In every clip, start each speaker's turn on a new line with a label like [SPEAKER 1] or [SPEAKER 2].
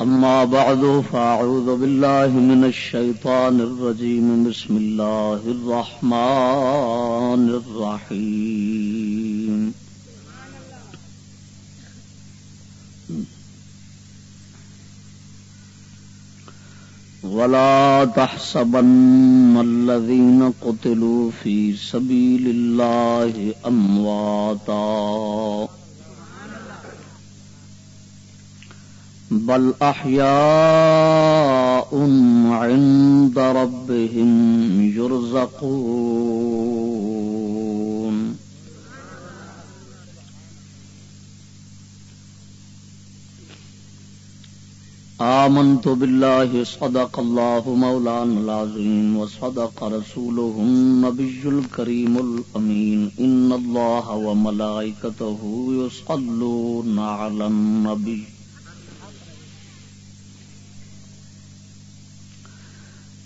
[SPEAKER 1] أما بعد، فأعوذ بالله من الشيطان الرجيم. بسم الله الرحمن الرحيم. ولا تحسبن الذين قتلوا في سبيل الله أمواتا. بل أحياء عند ربهم يرزقون. آمنت بالله، صدق الله مولانا العظيم، وصدق رسوله النبي الكريم الأمين. إن الله وملائكته يصلون على النبي.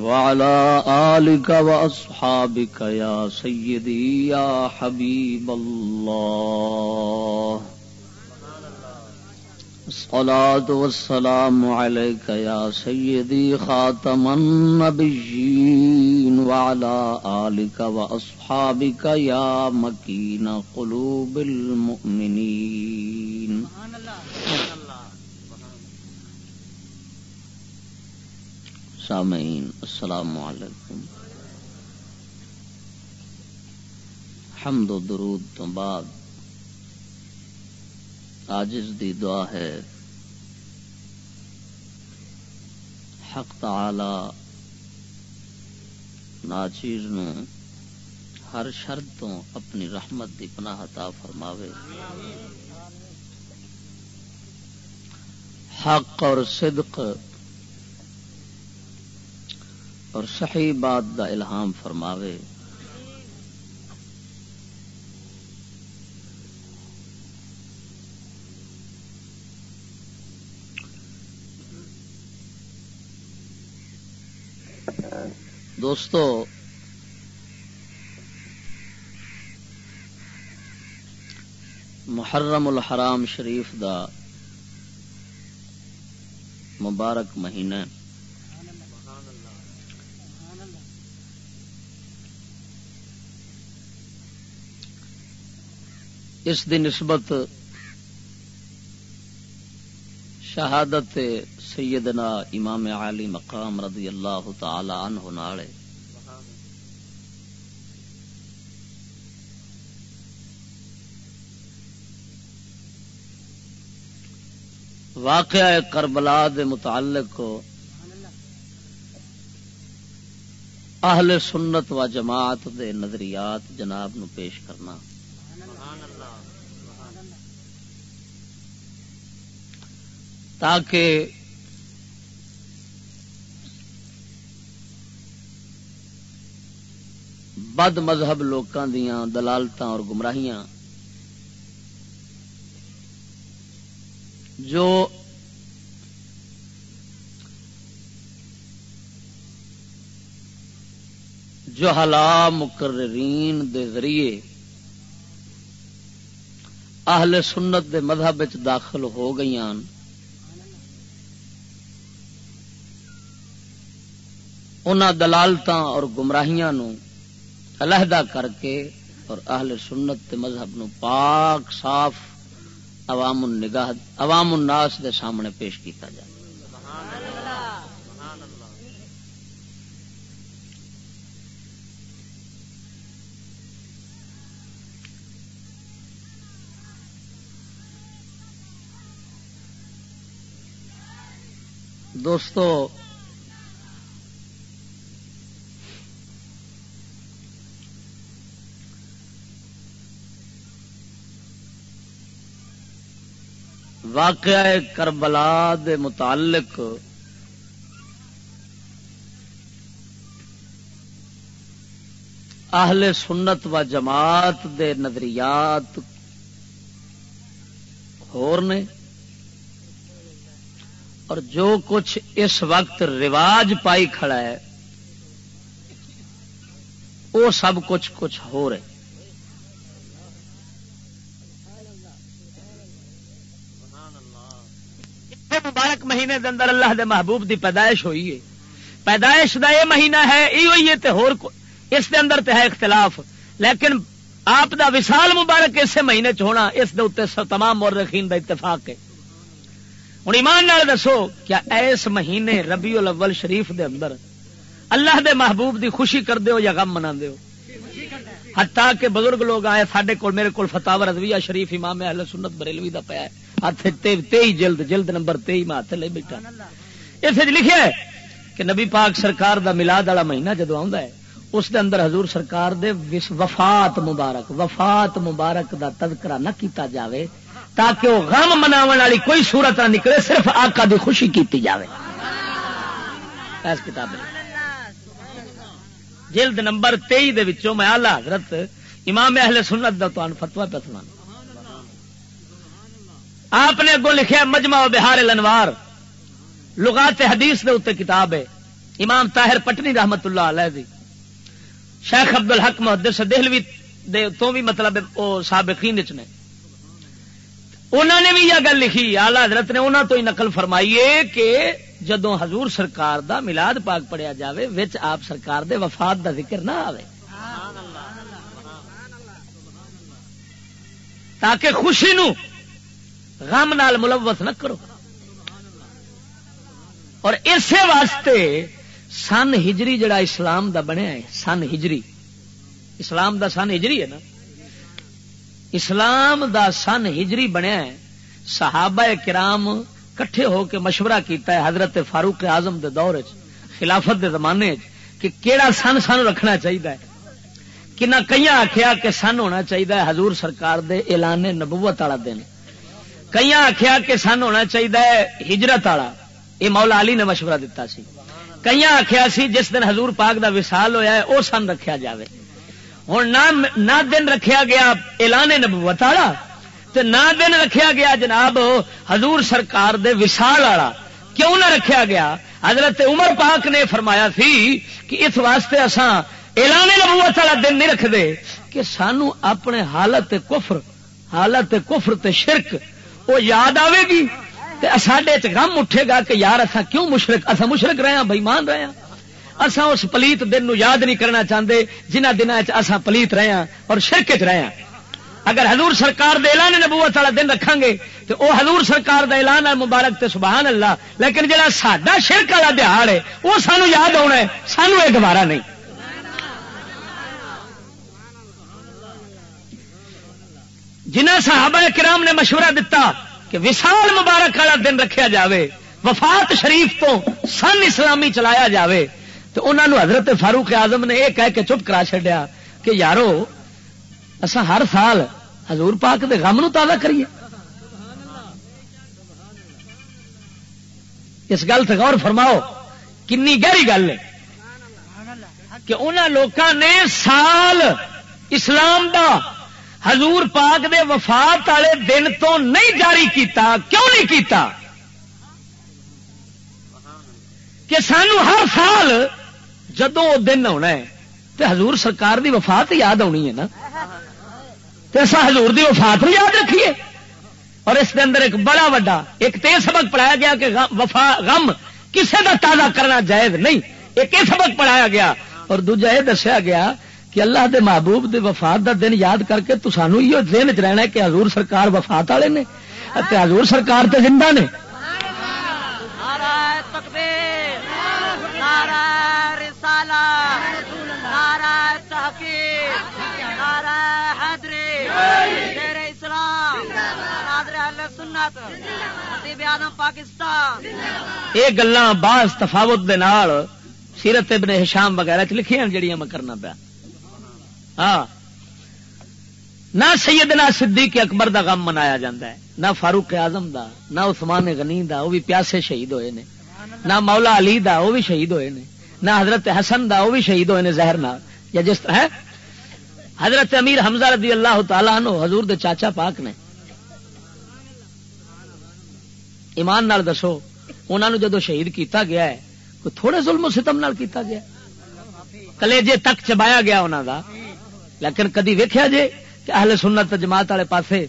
[SPEAKER 1] وعلى آلك وأصحابك يا سيدي يا حبيب الله. الصلاة والسلام عليك يا سيدي خاتم النبيين وعلى آلك وأصحابك يا مكين قلوب المؤمنين. سامعین، السلام علیکم۔ حمد و درود تو بعد آجز دی دعا ہے۔ حق تعالی ناچیر نو ہر شرط تو اپنی رحمت دی پناہ عطا فرماوے۔ حق اور صدق اور صحیح بات دا الہام فرماوے۔ دوستو محرم الحرام شریف دا مبارک مہینہ۔ اس دی نسبت شہادت سیدنا امام علی مقام رضی اللہ تعالی عنہ نالے واقعہ کربلا دے متعلق اہل سنت و جماعت دے نظریات جناب نو پیش کرنا۔ تاکہ بد مذہب لوکاں دیاں دلالتاں اور گمراہیاں جو جو حلا مقررین دے ذریعے اہل سنت دے مذہب داخل ہو گئی انہوں دلالت اور گمراہیاں نو علیحدہ کر کے اور اہل سنت مذہب نو پاک، صاف عوام نگاہ عوام الناس دے سامنے پیش کیتا جائے۔
[SPEAKER 2] دوستو واقعہ کربلا دے متعلق۔ اہل سنت و جماعت دے نظریات نے۔ اور جو کچھ اس وقت رواج پائی کھڑا ہے، وہ سب کچھ کچھ ہو رہے۔ مبارک مہینے دے اندر اللہ دے محبوب دی پیدائش ہوئی ہے۔ پیدائش دا یہ مہینہ ہے، یہ ہوئی ہے تے ہور اس دے اندر تے ہے اختلاف۔ لیکن آپ دا وصال مبارک اسے مہینے چ ہونا، اس دے اتنے تمام مورخین دا اتفاق ہے۔ ہوں ایمان نال دسو کیا ایس مہینے ربیع الاول شریف دے اندر اللہ دے محبوب دی خوشی کر دیو یا غم منا دیو حتیٰ کہ بزرگ لوگ آئے، ساڈے کول، میرے کول فتح رضویہ شریف امام اہل سنت بریلوی دا پیا ہے۔ ہاتھ تئی جلد جلد نمبر تئی میں ہاتھ لے بیٹھا۔ اس جی لکھا ہے کہ نبی پاک سرکار دا ملاد والا مہینہ جدو آ اس دے اندر حضور سرکار دے وفات مبارک وفات مبارک دا تذکرہ نہ کیتا جاوے، تاکہ وہ غم منا والی کوئی صورت نہ نکلے، صرف آقا دی خوشی کیتی جاوے۔ اس کتاب جلد نمبر تئی دے وچوں میں آلہ حضرت امام اہل سنت دا تو فتوا پہ سنانا۔ آپ نے اگوں لکھا مجمع بہار الانوار۔ لغات حدیث دے اتنے کتاب ہے۔ امام طاہر پٹنی رحمت اللہ علیہ دی۔ شیخ عبد الحق محدث دہلوی دے تو بھی مطلب او سابقین نے۔ انہوں نے بھی یہ گل لکھی آلہ حضرت نے انہوں تو ہی نقل فرمائیے کہ جدو حضور سرکار دا ملاد پاک پڑیا جاوے، وچ آپ سرکار دے وفات دا ذکر نہ آوے۔ تاکہ خوشی نو غم نال ملوث نہ کرو۔ اور اسی واسطے سن ہجری جڑا اسلام دا بنیا ہے، سن ہجری۔ اسلام دا سن ہجری ہے نا۔ اسلام دا سن ہجری بنیا ہے۔ صحابہ کرام کٹھے ہو کے مشورہ کیتا ہے حضرت فاروق اعظم دے دور خلافت دے زمانے کہ کیڑا سن سن رکھنا چاہیے کنا کئی آخیا کہ سن ہونا چاہیے حضور سرکار دے اعلان نبوت والا دن۔ کئی آخیا کہ سن ہونا چاہیے ہجرت والا۔ یہ مولا علی نے مشورہ دتا سی۔ کئی آخیا سی، جس دن حضور پاک دا وصال ہویا ہے وہ سن رکھیا جاوے۔ ہوں نہ دن رکھیا گیا اعلان نبوت والا نہ دن رکھیا گیا جناب حضور سرکار دے وصال والا۔ کیوں نہ رکھیا گیا؟ حضرت عمر پاک نے فرمایا سی کہ اس واسطے اساں اعلان نبوت والا دن نہیں رکھتے کہ سانو اپنے حالت کفر حالت کفر تے شرک وہ یاد آئے گی؟ ساڈے غم اٹھے گا کہ یار اصا کیوں مشرق اصا مشرق رہے ہیں بھائی مان رہے ہیں اصا اس پلیت دن نو یاد نہیں کرنا چاہتے جنہ دنوں اصا پلیت رہے ہیں اور شرک چ رہے ہیں اگر حضور سرکار دے اعلان نبوت والا دن رکھا گے تو وہ حضور سرکار دا اعلان ہے مبارک تے سبحان اللہ، لیکن جہاں ساڈا شرک والا دہاڑ ہے وہ سانو یاد آنا ہے، سانو یہ گوارا نہیں۔ جنہ صحابہ کرام نے مشورہ دیتا کہ وشال مبارک والا دن رکھا جاوے، وفات شریف تو سن اسلامی چلایا جاوے۔ تو انہوں نے حضرت فاروق اعظم نے یہ کہہ کے چپ کرا چڈیا کہ یارو اصا ہر سال حضور پاک دے غم نو تازہ کریے۔ اس گل سے غور فرماؤ، کنی گہری گل ہے کہ انہوں لوگوں نے سال اسلام دا حضور پاک دے وفات والے دن تو نہیں جاری کیتا، کیوں نہیں کیتا؟ کہ سانو ہر سال جدو وہ دن آنا ہے تو حضور سرکار دی وفات یاد آنی ہے نا۔ تو ایسا حضور دی وفات بھی یاد رکھیے۔ اور اس کے اندر ایک بڑا وڈا، ایک تے سبق پڑھایا گیا کہ وفا، غم کسے دا تازہ کرنا جائز نہیں۔ ایک سبق پڑھایا گیا۔ اور دوجا یہ دسیا گیا کہ اللہ دے محبوب دے وفات دا دن یاد کر کے تو سانو یہ دن چ رہنا کہ حضور سرکار وفات والے نے حضور سرکار تے زندہ نے۔ یہ گلا باز تفاوت دے نال سیرت ابن ہشام وغیرہ چ لکھیاں جڑیاں میں کرنا پیا۔ ہاں۔ نہ سیدنا صدیق اکبر دا غم منایا جاندہ ہے، نہ فاروق اعظم دا، نہ عثمان غنی دا، وہ بھی پیاسے شہید ہوئے نے۔ نہ مولا علی دا، وہ بھی شہید ہوئے نے۔ نہ حضرت حسن دا، وہ بھی شہید ہوئے نے زہر نہ یا جس طرح حضرت امیر حمزہ رضی اللہ تعالیٰ عنہ، حضور دے چاچا پاک نے۔ ایمان نال دسو انہوں نے جدو شہید کیتا گیا ہے، کوئی تھوڑے ظلم و ستم نال کیتا گیا کلیجے تک چبایا گیا انہوں دا۔ لیکن کدی ویکھیا جے کہ اہل سنت جماعت والے پاسے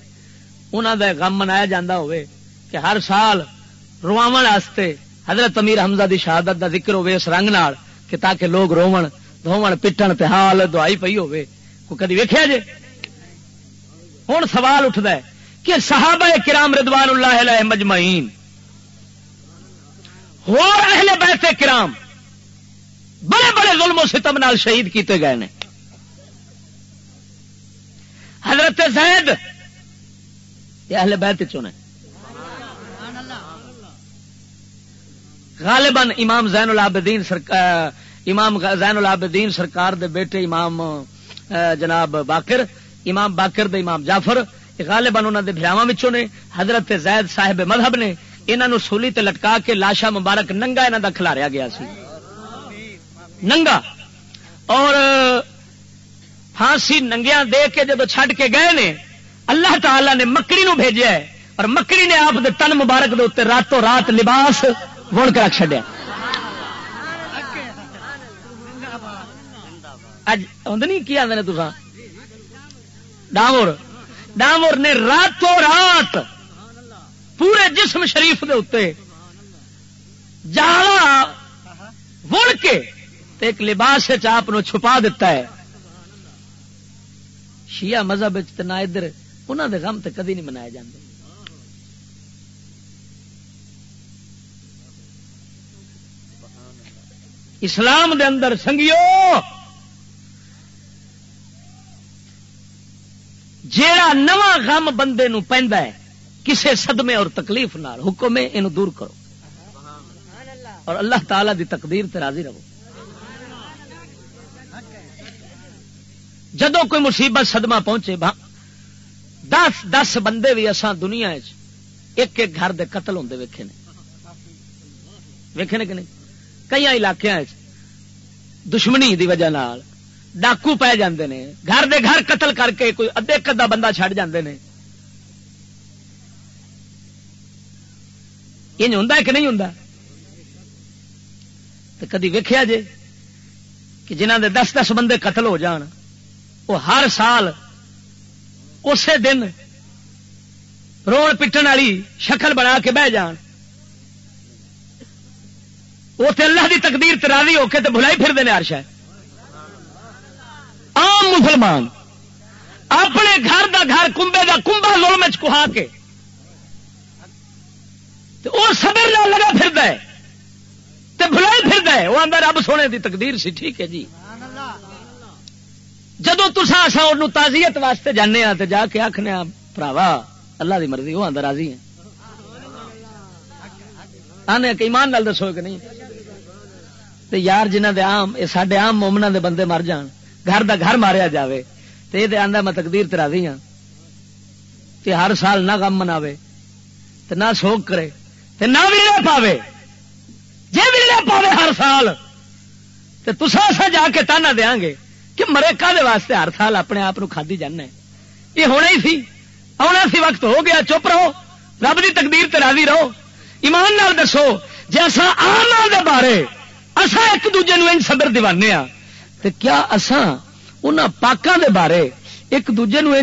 [SPEAKER 2] انہوں دا غم منایا جاندہ ہوئے کہ ہر سال رواون واسطے حضرت امیر حمزہ دی شہادت دا ذکر ہوئے اس رنگ نال کہ تاکہ لوگ رومن دھومن پٹن تے حال، دعائی پئی ہوئے کو کدی ویکھیا جے؟ ہن سوال اٹھدا ہے کہ صحابہ کرام رضوان اللہ علیہ مجمعین اور اہل بیت کرام بڑے بڑے ظلم و ستم نال شہید کیتے گئے نے۔ حضرت زید یہ اہل بیت چنے غالباً امام زین العابدین سرکار امام زین العابدین سرکار دے بیٹے امام جناب باقر، امام باقر دے امام جعفر غالباً انہوں دے بھراواں وچوں نے، حضرت زید صاحب مذہب نے، انہاں نو سولی تے لٹکا کے لاشا مبارک ننگا انہاں دا کھلاریا گیا سی۔ ننگا! اور پھانسی ننگیا دے کے جب چھڈ کے گئے نے، اللہ تعالی نے مکڑی نو بھیجا ہے اور مکڑی نے آپ دے تن مبارک دے اتنے راتوں رات لباس وڑ کے رکھ چڈیا اج نہیں، کی آدھے تسا ڈامور ڈامور نے راتوں رات پورے جسم شریف دے اتنے جالا وڑ کے ایک لباس آپ چھپا دیتا ہے۔ شیعہ مذہب نہ ادھر انہوں دے غم تے کدی نہیں منائے جاندے۔ اسلام دے اندر سنگیو، جیڑا نواں غم بندے نو پیندا ہے، کسے صدمے اور تکلیف نال حکم ہے اینو دور کرو۔ اور اللہ تعالی دی تقدیر تے راضی رہو۔ جدو کوئی مصیبت صدمہ پہنچے دس دس بندے بھی اسان دنیا ایک ایک گھر دے قتل ہوتے ویکھے نے۔ ویکھے نے کہ نہیں؟ کئی علاقے دشمنی دی وجہ نال ڈاکو پی جاندے نے۔ گھر دے گھر قتل کر کے کوئی ادے کدا بندہ چھڈ جاندے نے۔ یہ ہوں کہ نہیں ہوں تو کدی ویکھیا جے کہ جنہ دے دس دس بندے قتل ہو جان وہ ہر سال اسی دن روڑ پٹن والی شکل بنا کے بہ جان۔ وہ اللہ کی تقدیر تراضی ہو کے تو بلائی پھر ہر شاید عام مسلمان اپنے گھر دا گھر کمبے دا کمبا لوڑ کہا کے وہ سبر لگا پھر بلائی پھر وہ اندر رب سونے دی تقدیر سی، ٹھیک ہے جی۔ جدو تسا اصا تازیت واسطے جانے ہاں جا کے آخنے ہاں، پراوا، اللہ دی مرضی، وہ آدھا راضی ہے آنے ایمان نال دسو کہ نہیں۔ تے یار جنہ دے عام یہ سڈے آم مومنا دے بندے مر جان، گھر دا گھر ماریا جاوے، تے یہ آدھا میں تقدیر تے راضی ہاں۔ تے ہر سال نہ غم مناوے، تے نہ سوگ کرے، تے نہ بھی پاوے۔ جی بھی پاوے ہر سال، تے تسا سا جا کے تانا دیاں گے۔ کہ مرے کا واسطے ہر سال اپنے آپ کھادی جانا یہ ہونا ہی سی۔ آنا سی وقت ہو گیا، چپ رہو۔ رب کی تقدیر تے راضی رہو۔ ایمان نال دسو جی اصا آنا دے بارے اصا ایک دوجے نو صبر دیوانے ہاں۔ تو کیا اصا ان پاکوں دے بارے ایک دوجے نو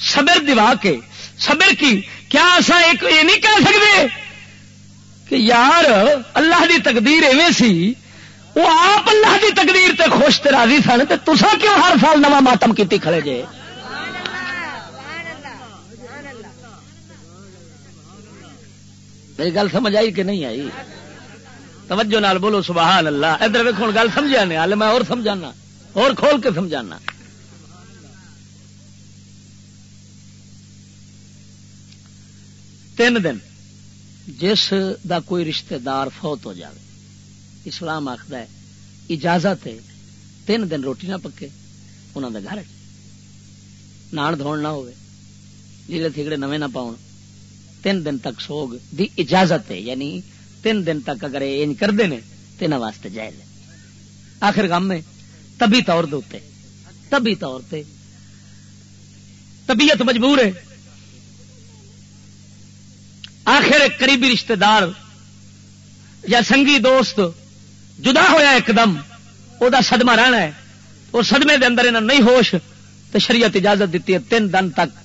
[SPEAKER 2] صبر دیوا کے؟ صبر کی؟ کیا اصا ایک یہ نہیں کہہ سکتے کہ یار اللہ دی تقدیر ایویں سی وہ آپ اللہ کی تقدیر تے خوش تے راضی سن تے تسا کیوں ہر سال نواں ماتم کیتی کھڑے جے؟ میری گل سمجھ آئی کہ نہیں آئی؟ توجہ نال بولو سبحان اللہ۔ ادھر ویکو گل سمجھا نہیں ہال میں اور سمجھانا۔ اور کھول کے سمجھانا۔ تین دن۔ جس دا کوئی رشتہ دار فوت ہو جائے اسلام آخر ہے، اجازت ہے، تین دن روٹی نہ پکے انہوں نے گھر نان دھو نہ ہوئے، جیڑے تھگڑے نویں نہ پاؤ تین دن تک سوگ دی اجازت ہے یعنی تین دن تک اگر یہ کرتے ہیں تو انہوں واسطے جائز ہے۔ آخر کام میں تبھی طور دے تبھی طور پہ طبیعت مجبور ہے۔ آخر ایک قریبی رشتہ دار یا سنگی دوست جدا ہویا ایک دم وہ سدما رہنا ہے۔ اور سدمے دے اندر انہیں نہیں ہوش تو شریعت اجازت دیتی ہے تین دن تک۔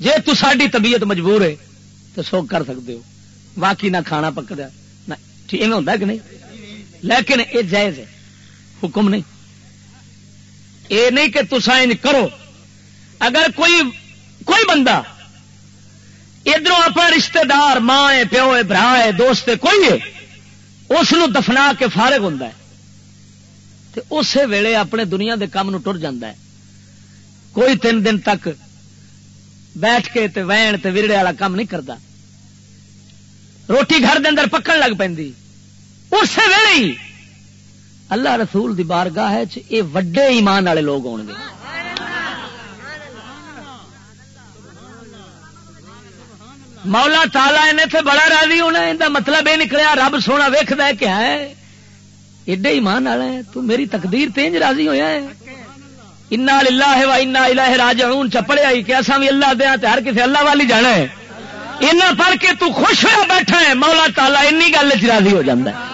[SPEAKER 2] جے تو ساری طبیعت مجبور ہے تو سو کر سکتے ہو۔ باقی نہ کھانا پکڑا ٹھیک ہوتا کہ نہیں؟ لیکن یہ جائز ہے، حکم نہیں۔ یہ نہیں کہ تسا کرو۔ اگر کوئی کوئی بندہ ادھر اپنا رشتہ دار، ماں ہے، پیو ہے، برا ہے، دوست ہے، کوئی ہے اس دفنا کے فارغ ہوں اسی ویلے اپنے دنیا کے کام ٹر ہے۔ کوئی تین دن تک بیٹھ کے تے وین تے ورڑے والا کام نہیں کرتا روٹی گھر دے اندر پکن لگ پی اسی ویلے ہی اللہ رسول دی بارگاہ جی، یہ وڈے ایمان والے لوگ ہو گے مولا تالا تھے بڑا راضی ہونا، ان مطلب یہ نکلیا، رب سونا ویخد کیا ہے، ایڈے ایمان والا ہے تو میری تقدیر تینج راضی ہویا ہے۔ انا للہ و انا الہ راجعون چپڑے آئی کہ اساں بھی اللہ دیا ہر کسی اللہ والی جانا ہے۔ اینا پڑھ کے تو خوش ہوا بیٹھا ہے، مولا تالا اینی گل وچ راضی ہو جاندا ہے۔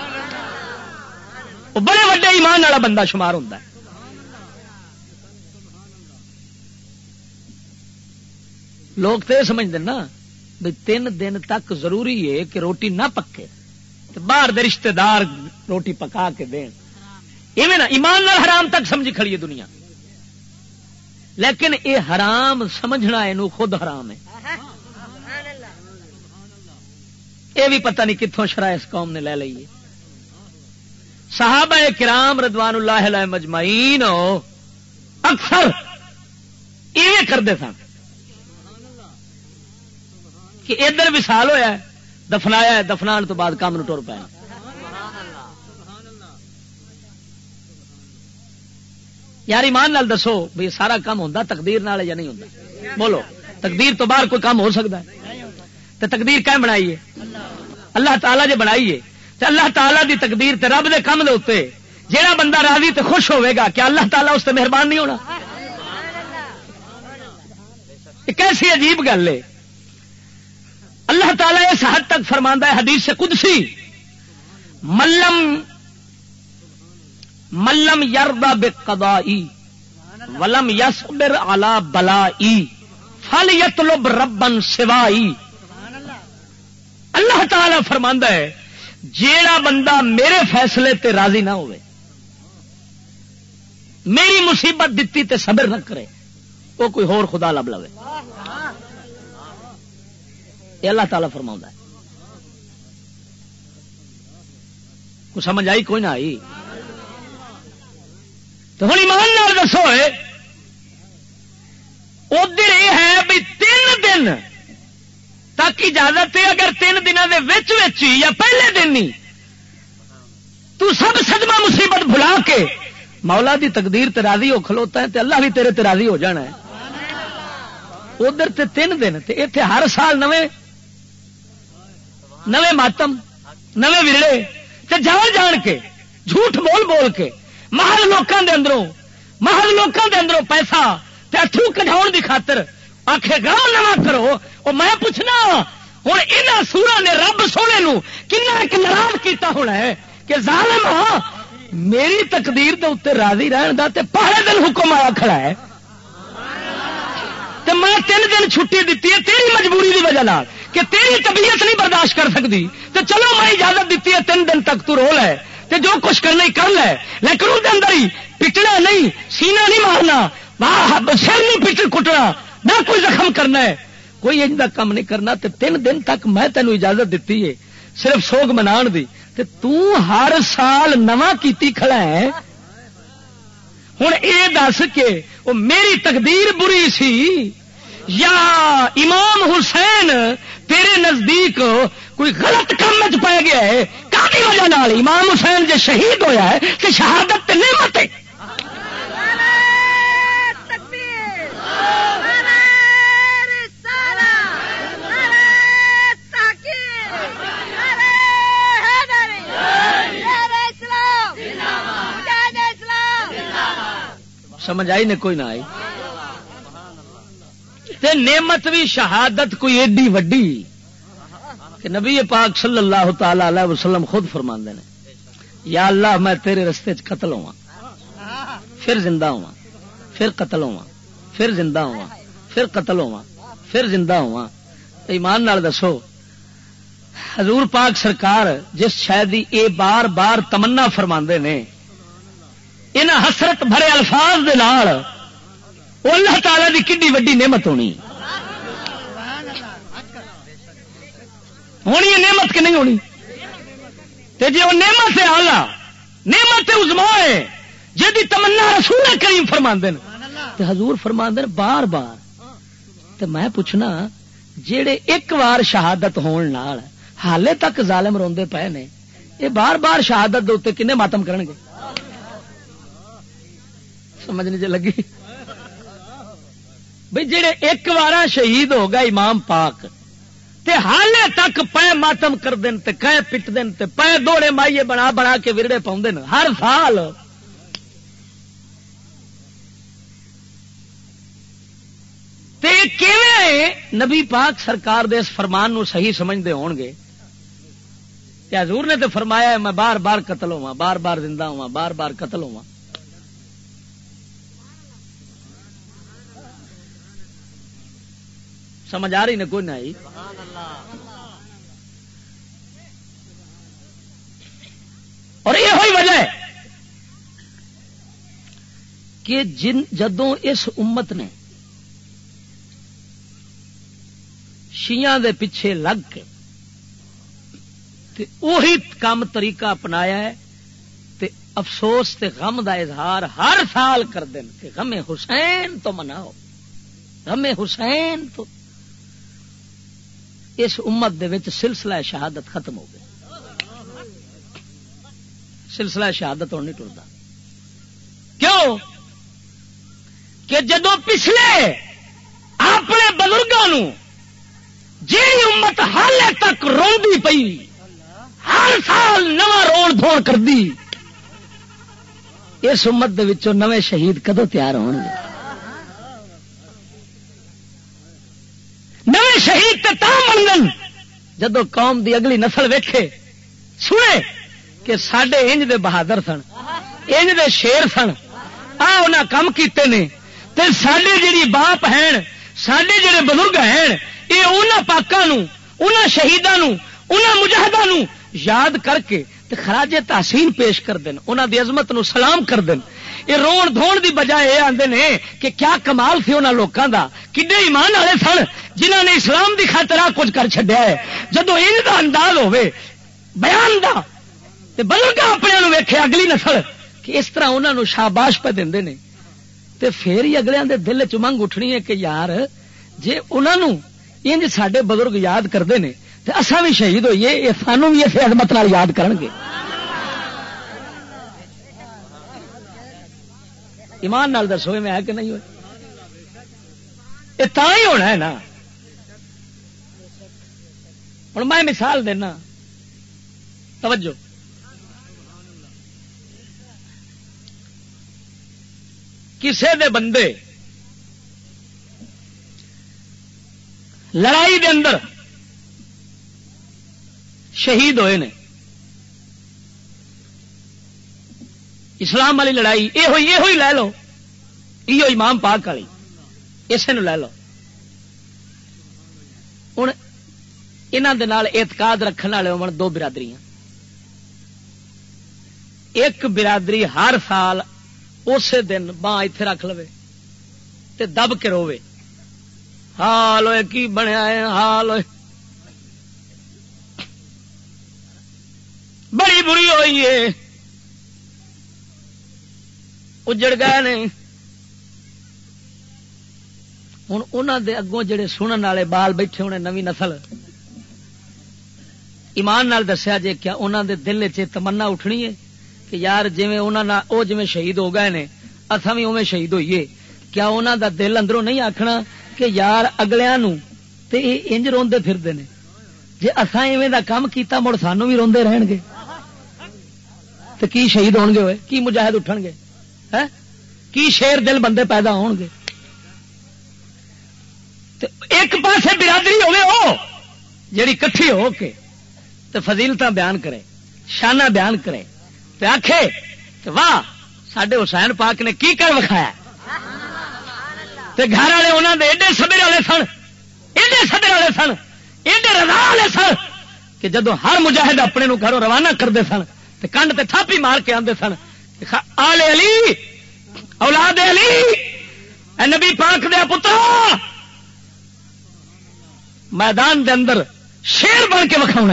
[SPEAKER 2] وہ بڑے وڈے ایمان والا بندہ شمار ہوتا ہے۔ لوگ تو یہ سمجھتے نا تین دن تک ضروری ہے کہ روٹی نہ پکے باہر دے رشتے دار روٹی پکا کے دین ایویں نا ایمان نال حرام تک سمجھی کھڑی ہے دنیا۔ لیکن یہ حرام سمجھنا یہ خود حرام ہے۔ یہ بھی پتہ نہیں کتوں شرح اس قوم نے لے لیے صحابہ کرام ردوان اللہ علیہ مجمعین اکثر یہ کرتے سن۔ کہ ادھر وسال ہوا دفنایا دفنا تو بعد کام ٹر پایا یار، ایمان نال دسو بھی سارا کام ہوتا تقدیر نال یا نہیں ہوتا بولو، تقدیر تو باہر کوئی کام ہو سکتا ہے؟ تو تقدیر کیا بنائیے اللہ تعالیٰ جی بنائیے تو اللہ تعالیٰ دی تقدیر تے رب دے کم دے اتنے جہاں بندہ راضی تے خوش ہوے گا، کیا اللہ تعالیٰ اس تے مہربان نہیں ہونا؟ کیسی عجیب گل ہے۔ اللہ تعالیٰ اس حد تک فرما ہے، حدیث سے قدسی، ملم ملم یردا بے ولم یسبر علا بلا فل یتلب ربن سوائی اللہ تعالی فرما ہے، جیڑا بندہ میرے فیصلے تے راضی نہ ہوئے، میری مصیبت دتی تے صبر نہ کرے، وہ کوئی ہور خدا لب لو یہ اللہ تعالی فرما ہے۔ کو سمجھ آئی؟ کوئی نہ آئی۔ تو ہوں ایمان دسو ادھر یہ ہے بھی تین دن تک اجازت ہے، اگر تین دنوں کے یا پہلے دن ہی۔ تو سب سدما مصیبت بلا کے مولا دی تقدیر تراضی ہو کھلوتا ہے تے اللہ بھی تیرے تراضی ہو جانا ہے۔ ادھر تے تین دن تے اتے ہر سال نویں نویں ماتم نویں ورڑے، تے جان جان کے، جھوٹ بول بول کے، محل لوگوں کے اندروں، محل لوگوں کے اندروں پیسہ تے اترو کٹاؤ دی خاطر آخے گا، نواں کرو وہ میں پوچھنا ہوں یہاں سورا نے رب سونے نو کنا ایک ناراض کیتا ہونا ہے کہ ظالم ہاں میری تقدیر دے اتنے راضی رہن دا تے پہلے دن حکم آیا کھڑا ہے۔ تے میں تین دن چھٹی دیتی ہے، تیری مجبوری دی وجہ نال۔ کہ تیری طبیعت نہیں برداشت کر سکتی۔ تو چلو میں اجازت دیتی ہے، تین دن تک تو رول ہے تے جو کچھ کرنا ہی کر لے۔ لیکن اس اندر ہی پٹنا نہیں، سینا نہیں مارنا۔ سر نہیں پٹ کٹنا۔ نہ کوئی زخم کرنا ہے۔ کوئی ان کا کام نہیں کرنا۔ تے تین دن تک میں تینوں اجازت دیتی ہے۔ صرف سوگ منا دی۔ تے تو ہر سال نواں کیتی کھڑا ہے۔ ہوں یہ دس کے وہ میری تقدیر بری سی۔ یا امام حسین تیرے نزدیک کوئی غلط کام چ پی گیا ہے۔ کافی وجہ نال امام حسین جی شہید ہویا ہے کہ شہادت نعمت ہے۔ سمجھ آئی نے کوئی نہ آئی۔ تے نعمت بھی شہادت کوئی ایڈی وڈی کہ نبی پاک صلی اللہ تعالی علیہ وسلم خود فرما نے، یا اللہ میں تیرے رستے چ قتل ہوا پھر زندہ ہوا پھر قتل ہوا پھر زندہ ہوا پھر قتل ہوا پھر زندہ ہوا ایمان نال دسو، حضور پاک سرکار جس شاید اے بار بار تمنا فرما نے ان حسرت بھرے الفاظ دے نال وہ اللہ تعالی دی کڈی وڈی نعمت ہونی۔ ہونی ہے نعمت کہ نہیں ہونی؟ تے جی وہ نعمت ہے آلہ نعمت ازما ہے جی تمنا رسول کریم فرما تے حضور فرما بار بار۔ تے میں پوچھنا، جیڑے ایک بار شہادت ہون نال حالے تک ظالم روندے پے نے یہ بار بار شہادت دے کنے ماتم کرن گے سمجھنے جی لگی۔ بھائی جہے ایک بار شہید ہو گئے امام پاک، تے حالے تک پے ماتم کر دین، تے کہ پٹ دین، تے پے دوڑے مائیے بنا بنا کے ورڑے پاؤں ہر سال تے نبی پاک سرکار دے اس فرمان نو صحیح سمجھتے ہون گے؟ کہ حضور نے تو فرمایا میں بار بار قتل ہوا بار بار زندہ ہوا بار بار قتل ہوا سمجھ آ رہی نے کوئی نہیں؟ اور یہ ہوئی وجہ ہے کہ جن جدوں اس امت نے شیعہ دے پیچھے لگ کے وہی کام طریقہ اپنایا ہے، تے افسوس تے غم دا اظہار ہر سال کر دیں کہ غم حسین تو مناؤ، غم حسین تو اس امت دے وچ سلسلہ شہادت ختم ہو گیا۔ سلسلہ شہادت اور نہیں ٹرتا۔ کیوں؟ کہ جدو پچھلے اپنے بزرگوں جی امت حال تک روی پئی، ہر سال نواں روڑ دھوڑ کر دی اس امت دے نویں شہید کدو تیار ہو نویں شہید تے بن جدو قوم دی اگلی نسل ویکھے، سنے کہ سڈے انج دے بہادر سن، انج دے شیر سن آ کام کیتے نے۔ تے سڈے جی باپ ہیں سڈے جڑے بزرگ ہیں یہ انہوں پاکوں انہوں شہیدان انہوں مجاہدوں یاد کر کے تے خراج تحسین پیش کر دین انہوں دی عظمت نو سلام کر دین۔ یہ رون دھون دی بجائے یہ آتے ہیں کہ کیا کمال سی انہوں لوگوں کا کڈے ایمان والے سن جنہوں نے اسلام دی خاطر کچھ کر چڈیا ہے۔ جدو ان کا انداز ہوے بیان دا، تے بزرگ اپنے ویکھے اگلی نسل کہ اس طرح انہوں شاباش پہ دے نے۔ تے پھر ہی اگلے دے دل چمنگ اٹھنی ہے کہ یار جی انہوں انج سڈے بزرگ یاد کرتے ہیں تو اصا بھی شہید ہوئیے، یہ بھی اس عدمت یاد کرن گے۔ ایمان نال دسو میں ہے کہ نہیں ہوئے۔ یہ تا ہی ہونا ہے نا۔ ہوں میں مثال دینا۔ توجہ۔ کسے دے بندے لڑائی دے اندر شہید ہوئے نے۔ اسلام والی لڑائی، یہ ہوئی یہ ہوئی، لے لو۔ یہ امام پاک والی، اسے لے لو۔ ہوں یہاں اعتقاد رکھنے والے ہو دو برادری ایک برادری ہر سال اسی دن باں اتے رکھ لو دب کے روے حال ہوئے، کی بنیا ہے؟ حال ہوئے۔ بڑی بری ہوئی ہے۔ اجڑ گئے نے۔ ہوں انہوں دے اگوں جڑے سنن والے بال بیٹھے ہونے نوی نسل، ایمان نال دسیا جے کیا انہوں دے دل چ تمنا اٹھنی ہے کہ یار جی وہ جی شہید ہو گئے نے اتھا بھی اوے شہید ہوئیے۔ کیا انہوں دا دل اندروں نہیں آخنا کہ یار اگلیا انج روندے پھرتے ہیں جی اصا ایویں دا کام کیتا مڑ سانو بھی روندے رہن گے تو کی شہید ہون گے ہوئے؟ کی مجاہد اٹھن گے کی شیر دل بندے پیدا ہون گے؟ ایک پاسے برادری ہوئے ہو جیڑی کٹھی ہو کے تو فضیلت بیان کرے شانہ بیان کرے تو آخے تو واہ سڈے حسین پاک نے کی کر وکھایا؟ گھر والے انہوں نے ایڈے سبر والے سن، ایڈے سبر والے سن، ایڈے رضا والے سن، کہ جدو ہر مجاہد اپنے نو گھروں روانہ کرتے سن تو کنڈ تے تھاپی مار کے آتے سن آلے علی، اولاد علی، اے نبی پاک دیا پتر میدان دے اندر شیر بن کے وکھاؤ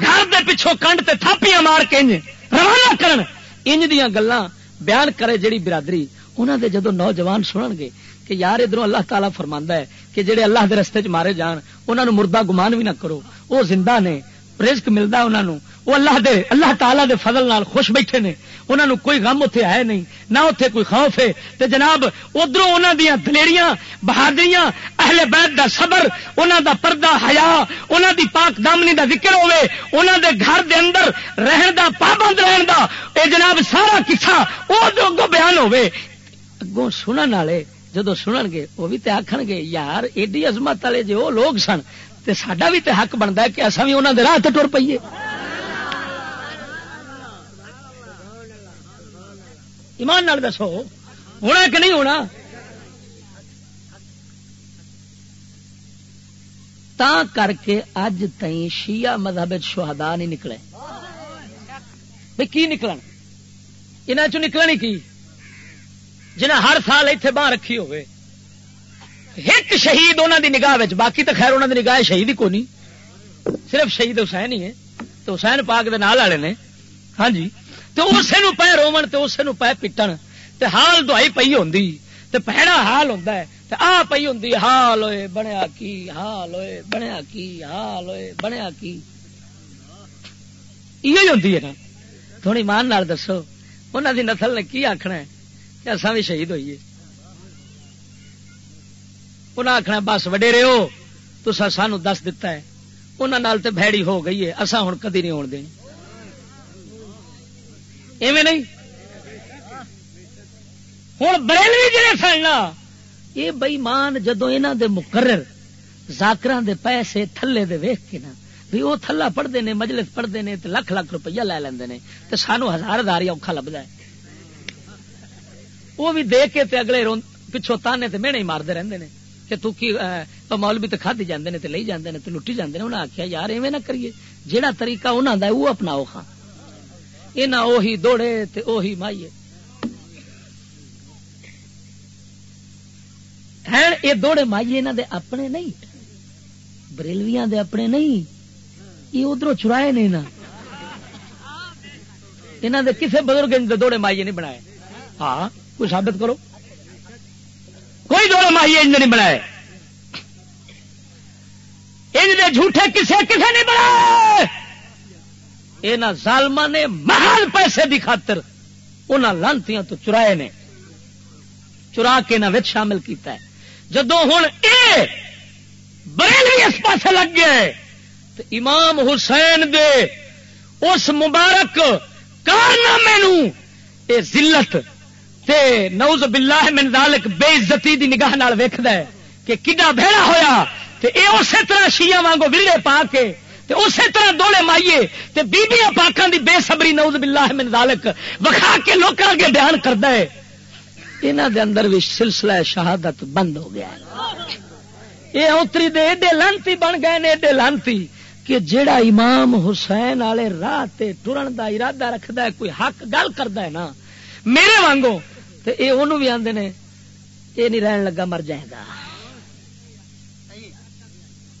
[SPEAKER 2] گھر دے پچھوں کنڈ تے تھاپیاں مار کے انج روانہ کرن۔ انج دیاں گلاں بیان کرے جڑی برادری انہوں دے جدو نوجوان سنن گے کہ یار ادھر اللہ تعالیٰ فرما ہے کہ جڑے اللہ دے رستے چ مارے جان انہوں مردہ گمان بھی نہ کرو۔ وہ زندہ نے رزق ملتا انہوں نے وہ اللہ دے اللہ تعالیٰ دے فضل نال خوش بیٹھے نے۔ انہوں نے کوئی غم اتنے ہے نہیں۔ نہ اتنے کوئی خوف ہے۔ تے جناب ادھر انہوں دیا دلیریاں، بہادریاں، اہل بیت دا صبر انہوں دا پردہ حیا انہوں دی پاک دامنی دا ذکر ہوے انہوں دے گھر دے اندر رہن دا پابند رہن دا۔ اے جناب، سارا کسا وہ اگوں بیان ہوے اگوں سنن والے جدو سنن گے، وہ بھی تے آخن گے، یار، ایڈی عظمت والے جو لوگ سن تے ساڈا بھی تے حق بنتا ہے کہ اصا بھی انہوں دے راہ ٹر پیے ایمان نال دسو، ہونا کہ نہیں ہونا؟ تا کر کے اج تئی شیعہ مذہب شہدا نہیں نکلے۔ بھائی کی نکلن؟ یہاں چ نکلنی کی؟ جنہیں ہر سال اتنے باہ رکھی ہوئے ایک شہید انہوں دی نگاہ باقی تو خیر انہوں دی نگاہ شہید ہی کونی۔ صرف شہید حسین ہی ہے۔ تو حسین پاک دے نال والے نے۔ ہاں جی۔ تو اسے نو پہ رومن تو اسے نو پہ پٹن۔ تے حال دوائی پئی ہوں تے پہنا حال ہوتا ہے۔ تے آ پئی ہوں حال ہوئے، بنیا کی، حال ہوئے، بنیا کی، حال ہوئے، بنیا کی۔ یہ ہوتی ہے نا۔ تھوڑی مان نال دسو۔ انہوں دی نسل نے کی آخنا ہے؟ کہ اصا بھی شہید ہوئیے۔ انہیں آخنا بس وڈے رہو تو سانو دس دتا ہے. انہوں تے بھڑی ہو گئی ہے اصا ہوں کدی نہیں آن دینی۔ ایویں نہیں؟ ہوں بریلوی جڑے سن یہ بئی مان جدو یہاں دے مقرر زاکر دے پیسے تھلے دے ویخ کے نا، بھی وہ تھلا پڑھتے ہیں مجلس پڑھتے ہیں تو لکھ لاکھ روپیہ لے لیں تو سانو ہزار ہزار ہی اوکھا لبدا ہے۔ وہ بھی دے کے تے اگلے پچھوں تانے تے مینے ہی مارتے رہتے ہیں کہ تو کی مول بھی تو کھدی جانے نے لے جاندے نے لٹی جاندے نے انہیں آخیا یار ایویں نہ کریے جہاں طریقہ انہوں کا وہ اپناؤ خان۔ یہاں اوہی دوڑے تے اوہی مائیے۔ ہیں یہ دوڑے مائیے انہوں دے اپنے نہیں، بریلویاں دے اپنے نہیں یہ ادھر چرائے نہیں نا یہاں دے کسے بزرگ دوڑے مائیے نہیں بنائے۔ ہاں کوئی ثابت کرو۔ کوئی دوڑے مائیے نہیں بنائے۔ ان دے جھوٹے کسے کسے نہیں بنائے۔ یہاں ظالم نے محل پیسے کی خاطر انہوں لانتیاں تو چرائے نے۔ چرا کے نہ شامل کیتا ہے۔ جدو ہوں اے بریلوی اس پاس لگ گئے تو امام حسین دے اس مبارک کارنامے اے ذلت تے نوز باللہ من ذالک بے عزتی دی نگاہ نال ویکھدا ہے کہ کڈا بھیڑا ہویا تے اے اسی طرح شیعہ وانگو ویلے پا کے تے اسی طرح دولے مائیے تے بیبیاں پاکاں دی بے صبری نوز باللہ من ذالک وکھا کے لوکاں اگے بیان کردا ہے۔ انہاں دے اندر بھی سلسلہ شہادت بند ہو گیا ہے۔ اے اوتری دے ایڈے لانتی بن گئے نے، ایڈے لانتی کہ جیڑا امام حسین والے راہ تے ٹرن دا ارادہ رکھدا ہے، کوئی حق گل کردا ہے نا۔ میرے وانگو تے اے اونوں بھی آندے نے، اے نہیں رہن لگا، مر جائے گا۔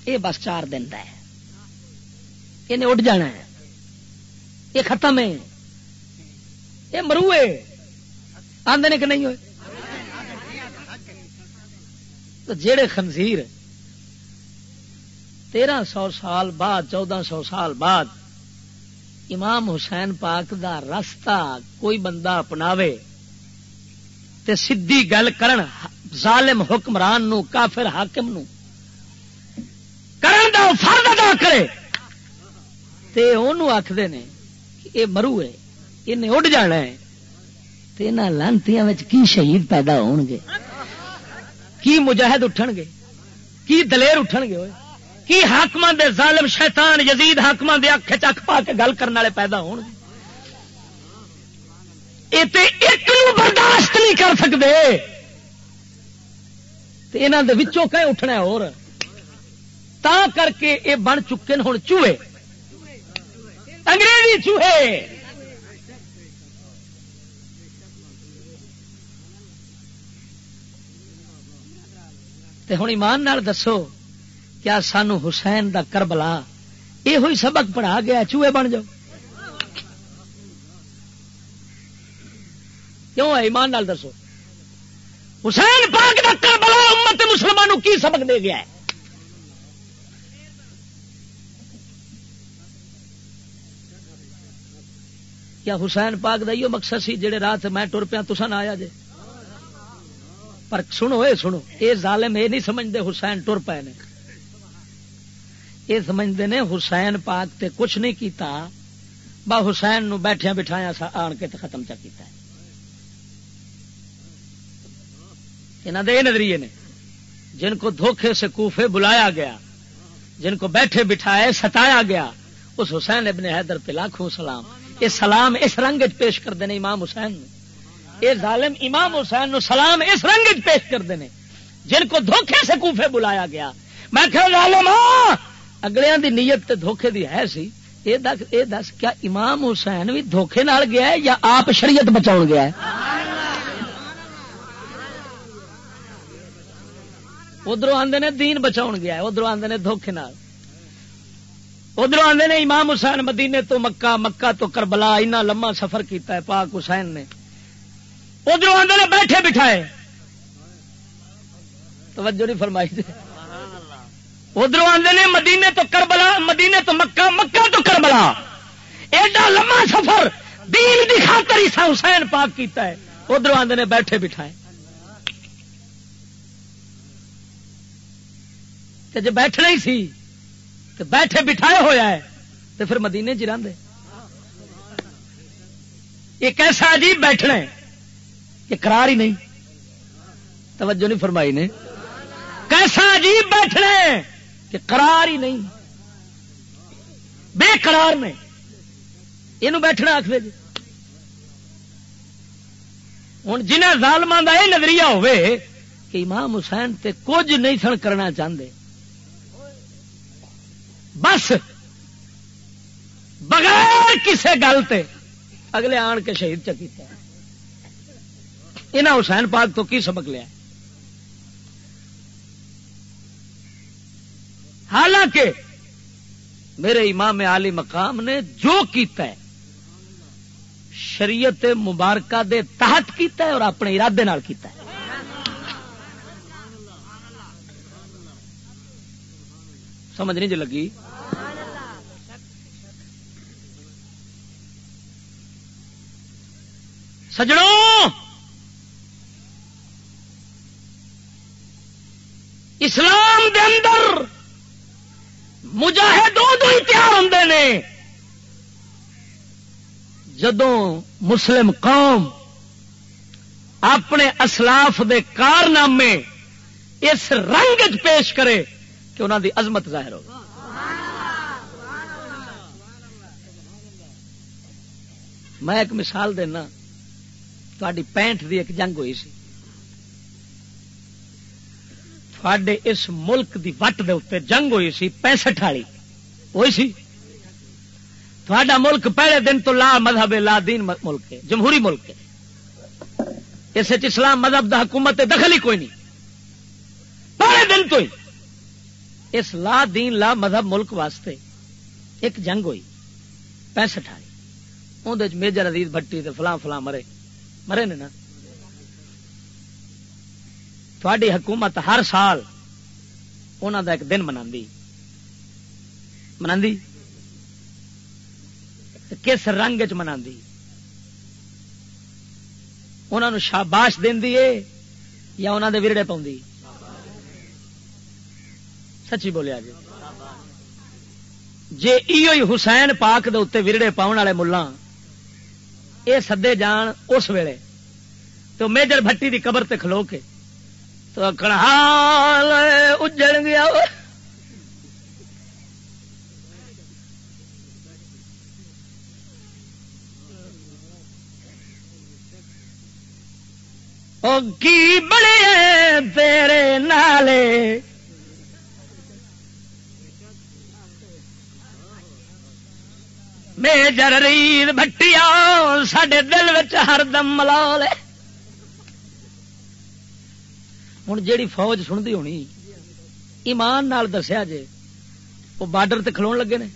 [SPEAKER 2] اے بس چار دن دا ہے۔ انہیں اٹھ جانا ہے۔ یہ ختم ہے۔ یہ مروے آدھے کہ نہیں ہوئے؟ تو جیڑے خنزیر تیرہ سو سال بعد، چودہ سو سال بعد امام حسین پاک دا رستہ کوئی بندہ اپناوے۔ تے سدھی گل کرن، ظالم حکمران نو، کافر حاکم نو۔ کرن دا فرد ادا کرے۔ تے انہوں آخر نے یہ مرو ہے انہیں اڈ جانا ہے۔ تے انہاں لانتیاں وچ کی شہید پیدا ہون گے کی مجاہد اٹھن گے کی دلیر اٹھن گے ہوئے؟ کی حاکم دے ظالم شیطان یزید حاکم دے اکھ چک پا کے گل کرنے والے پیدا ہون گے ایک برداشت نہیں کر سکتے یہاں کہ اٹھنا اور۔ تا کر کے یہ بن چکے ہوں چوہے۔ انگریزی چوہے۔ ہوں ایمان نال دسو کیا سانو حسین دا کربلا یہ ہوئی سبق پڑھا گیا چوہے بن جاؤ۔ کیوں ہے؟ ایمان نال دسو۔ حسین پاک دا کربلا امت مسلمانوں کی سبق دے گیا ہے؟ کیا حسین پاک دا یہ مقصد سی جڑے رات میں ٹر پیا تسا نہ آیا جے؟ پر سنو، اے سنو، اے ظالم اے نہیں سمجھتے حسین ٹر پے نے۔ یہ سمجھتے نے حسین پاک تے کچھ نہیں کیتا، با حسین نو بیٹھیا بٹھایا سا، آن کے تے ختم چا کیتا ہے۔ یہاں دے نظریے نے، جن کو دھوکے سے کوفے بلایا گیا، جن کو بیٹھے بٹھائے ستایا گیا، اس حسین ابن حیدر پہ لاکھوں سلام۔ یہ سلام اس رنگ پیش کر دینے امام حسین یہ ظالم امام حسین نو سلام اس رنگ پیش کر دینے جن کو دھوکے سے کوفے بلایا گیا۔ میں کہ ظالم ہاں! اگلے دی نیت تے دھوکے دی ہے سی۔ یہ دس کیا امام حسین بھی دھوکے نال گیا ہے یا آپ شریعت بچاؤ گیا ہے؟ ادھر آدھے نے دین بچاؤ گیا ادھر آدھے نے دھوکھے نال۔ ادھر آدھے نے امام حسین مدینے تو مکہ مکہ تو کربلا، اینا لما سفر کیتا ہے پاک حسین نے۔ ادھر آدھے نے بیٹھے بٹھائے۔ توجہ نہیں فرمائی دے ادھر آدھے نے مدینے تو کربلا، مدینے تو مکہ مکہ تو کربلا۔ ایڈا لما سفر دین دی خاطر حسین پاک کیتا ہے۔ ادھر آدھے نے بیٹھے بٹھائے۔ جی بیٹھنا ہی سی تو بیٹھے بٹھائے ہوا ہے تو پھر مدینے چ رہے یہ کیسا عجیب بیٹھنا ہے کہ قرار ہی نہیں۔ توجہ نہیں فرمائی نے۔ کیسا عجیب بیٹھنا ہے کہ قرار ہی نہیں۔ بے قرار نے یہ بیٹھنا آخر جی۔ ہوں جنہیں ظالمان کا یہ نظریہ ہوے کہ امام حسین تے کچھ نہیں سن کرنا چاہتے بس۔ بغیر کسی گل تے۔ اگلے آن کے شہید چکیتا یہاں حسین پاک تو کی سبق لیا؟ حالانکہ میرے امام علی مقام نے جو کیتا ہے، شریعت مبارکہ دے تحت کیتا ہے اور اپنے ارادے نال کیتا ہے۔ سمجھ نہیں جو لگی؟ سجڑوں! اسلام دے اندر مجاہد ادو ہی تیار ہوں نے۔ جدوں مسلم قوم اپنے اسلاف دے کارنامے اس رنگ پیش کرے کہ انہوں دی عظمت ظاہر ہو میں ایک مثال دینا۔ تاری پینٹ دی ایک جنگ ہوئی سی تھوڑے اس ملک دی وٹ دے اتنے جنگ ہوئی سی پینسٹھ والی ہوئی سی تھوڑا ملک پہلے دن تو لا مذہب لا دین ملک ہے جمہوری ملک ہے اس اسلام مذہب دا حکومت دخل ہی کوئی نہیں پہلے دن تو ہی اس لا دین لا مذہب ملک واسطے ایک جنگ ہوئی پینسٹھ والی اندر میجر عزیز بھٹی فلاں فلاں مرے مرے نے نا۔ تھوڑی حکومت ہر سال انہوں دا ایک دن منا منا کس رنگ چ منا انہوں شاباش دینی ہے یا انہوں دے ورڑے پاؤں سچی بولیا جی جے ایو ہی حسین پاک دے اتنے ورڑے پاؤن والے ملا یہ سدے جان اس ویلے تو میجر بھٹی دی قبر تے کھلو کے تو کڑہال اجڑ گیا کی بڑے تیرے نالے؟ میجر رید بٹیا سڈے دل ہر دم ملا لے ہوں جیڑی فوج سنتی ہونی ایمان نال دسیا جے وہ بارڈر تے کھلون لگے نے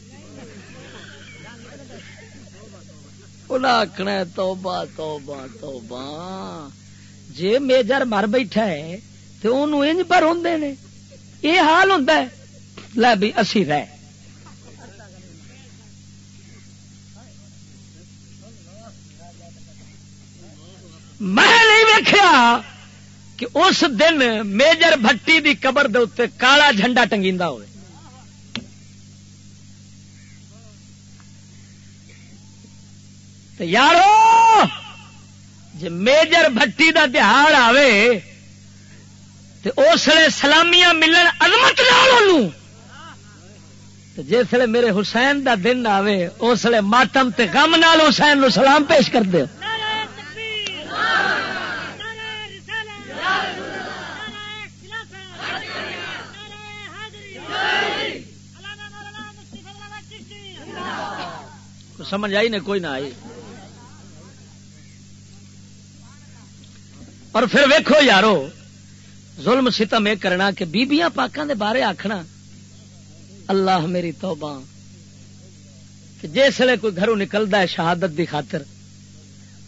[SPEAKER 2] آخنا توبہ توبہ توبہ جے میجر مر بیٹھا ہے تو انج پر ہوں نے یہ حال ہوں لے بھی اسی رہ میں نہیں ویکیا کہ اس دن میجر بھٹی دی قبر دے اتنے کالا جھنڈا ٹنگیدا ہوئے۔ یارو جی میجر بھٹی دا تہار آوے تو اس لیے سلامیاں ملن عظمت نال جس میرے حسین دا دن آوے، اس لیے ماتم تے غم نال حسین نو سلام پیش کر دے۔ سمجھ آئی نے کوئی نہ آئی۔ اور پھر ویکھو یارو، ظلم ستم یہ کرنا کہ بیبیاں پاکاں دے بارے آخنا اللہ میری توبہ۔ کہ جسے کوئی گھروں نکلتا ہے شہادت دی خاطر،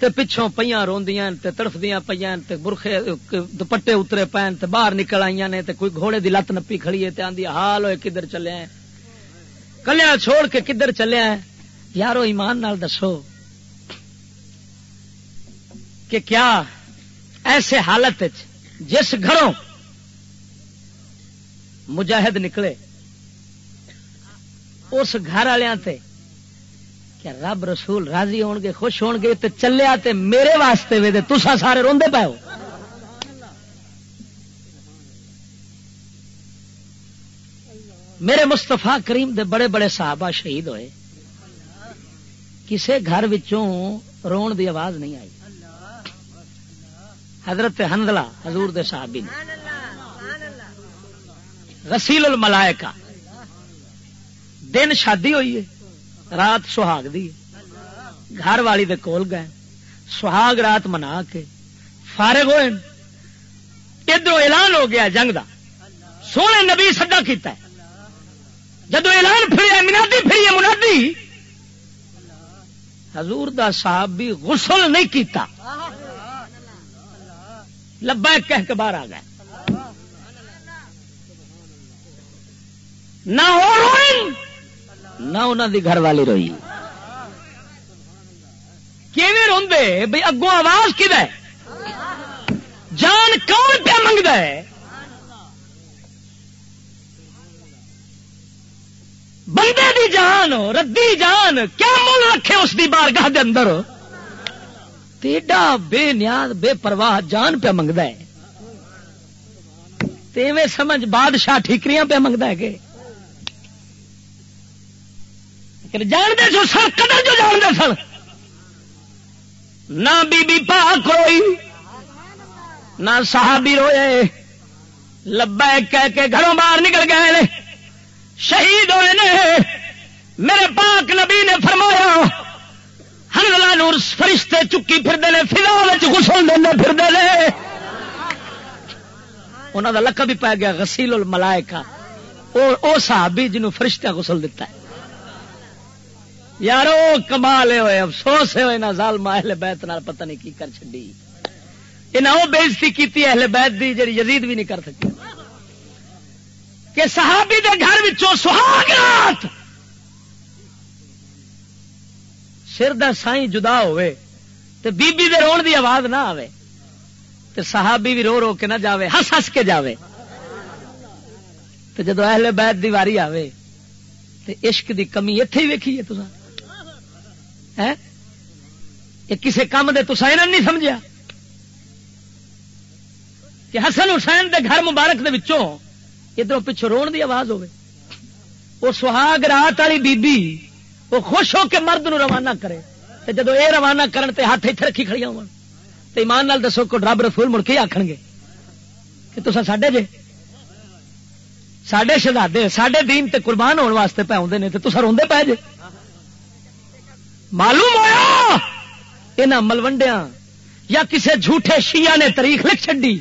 [SPEAKER 2] تے پچھوں پیاں روندیاں تے تڑفدیاں پیاں تے برخے دوپٹے اترے پین تے باہر نکل آئی نے، تے کوئی گھوڑے دی لت نپی کھڑی ہے، تے آندی حال ہوئے کدھر چلے ہیں۔ کلیا چھوڑ کے کدھر چلے ہیں؟ یارو ایمان نال دسو کہ کیا ایسے حالت جس گھروں مجاہد نکلے، اس گھر والوں کیا رب رسول راضی ہون گے، خوش ہون گے تو چلیا تے میرے واسطے وے دے تسا سارے روندے پے ہو۔ میرے مستفا کریم دے بڑے بڑے صحابہ شہید ہوئے۔ کسے گھر وچوں رون دی آواز نہیں آئی۔ حضرت ہندلا حضور دے صحابی نے۔ غسیل الملائکہ۔ دن شادی ہوئی ہے، رات سہاگ دی گھر والی دے کول گئے۔ سہاگ رات منا کے فارغ ہوئے۔ ادھر اعلان ہو گیا جنگ دا۔ سونے نبی سدا کیتا ہے۔ جدو اعلان پھر منادی پھر منادی حضور دا صاحب بھی غسل نہیں کیتا۔ لبا کہہ کے باہر آ گئے۔ نہ نہ انہوں دی گھر والی روئی۔ کیویں روندے؟ بھائی اگوں آواز کد جان کون پہ منگد ہے؟ بندے دی جان ردی جان، کیا مول رکھے اس دی بارگاہ دے اندر؟ تیڈا بے نیاز، بے پرواہ جان پہ منگتا ہے۔ تیویں سمجھ بادشاہ ٹھیکریاں پہ منگتا ہے کہ؟ جانتے سو سر قدر جو جانتے سر نہ بی بی پاک روئی، نہ صحابی روئے۔ لبا کہہ کے گھروں باہر نکل گئے شہید ہوئے نے۔ میرے پاک نبی نے فرمایا ہر نور فرشتے چکی پھر فضا گسل دے پھر انہوں کا لقب بھی پی گیا، غسیل الملائکہ۔ اور او صحابی جنہوں فرشتہ غسل دیتا ہے۔ یارو، کمال ہوئے، افسوس ہوئے نہ زال اہل بیت نال پتہ نہیں کی کر چڈی انہیں وہ بےزتی کی اہل بیت دی جی یزید بھی نہیں کر سکی۔ کہ صحابی دے گھر وچوں سہاگ رات۔ سر دا سائیں جدا ہوئے تے بی بی دے رون دی آواز نہ آوے تے صحابی بھی رو رو کے نہ جاوے، ہس ہس کے جاوے۔ تے جدو اہل بیت دی واری آوے تے عشق دی کمی ایتھے ہی ویکھی ہے تساں۔ ہیں یہ کسے کام دے تساں انہاں نہیں سمجھیا؟ کہ حسن حسین دے گھر مبارک دے وچوں ادھر پچھو رون دی آواز ہوے وہ سہاگ رات والی بی بی وہ خوش ہو کے مرد نو روانہ کرے۔ تے جدو اے روانہ کرن تے ہاتھ اتنے رکھی کھڑی ہو ایمان نال دسو کو رب رسول مڑ کے آخن گے کہ تصا ساڈے جے سڈے شہزادے سڈے دین تے قربان ہونے واسطے پہ آدھے تو تصا روندے پہ جے۔ معلوم ہوا یہاں ملوڈیا یا کسے جھوٹے شیعہ نے تاریخ لکھ چڈی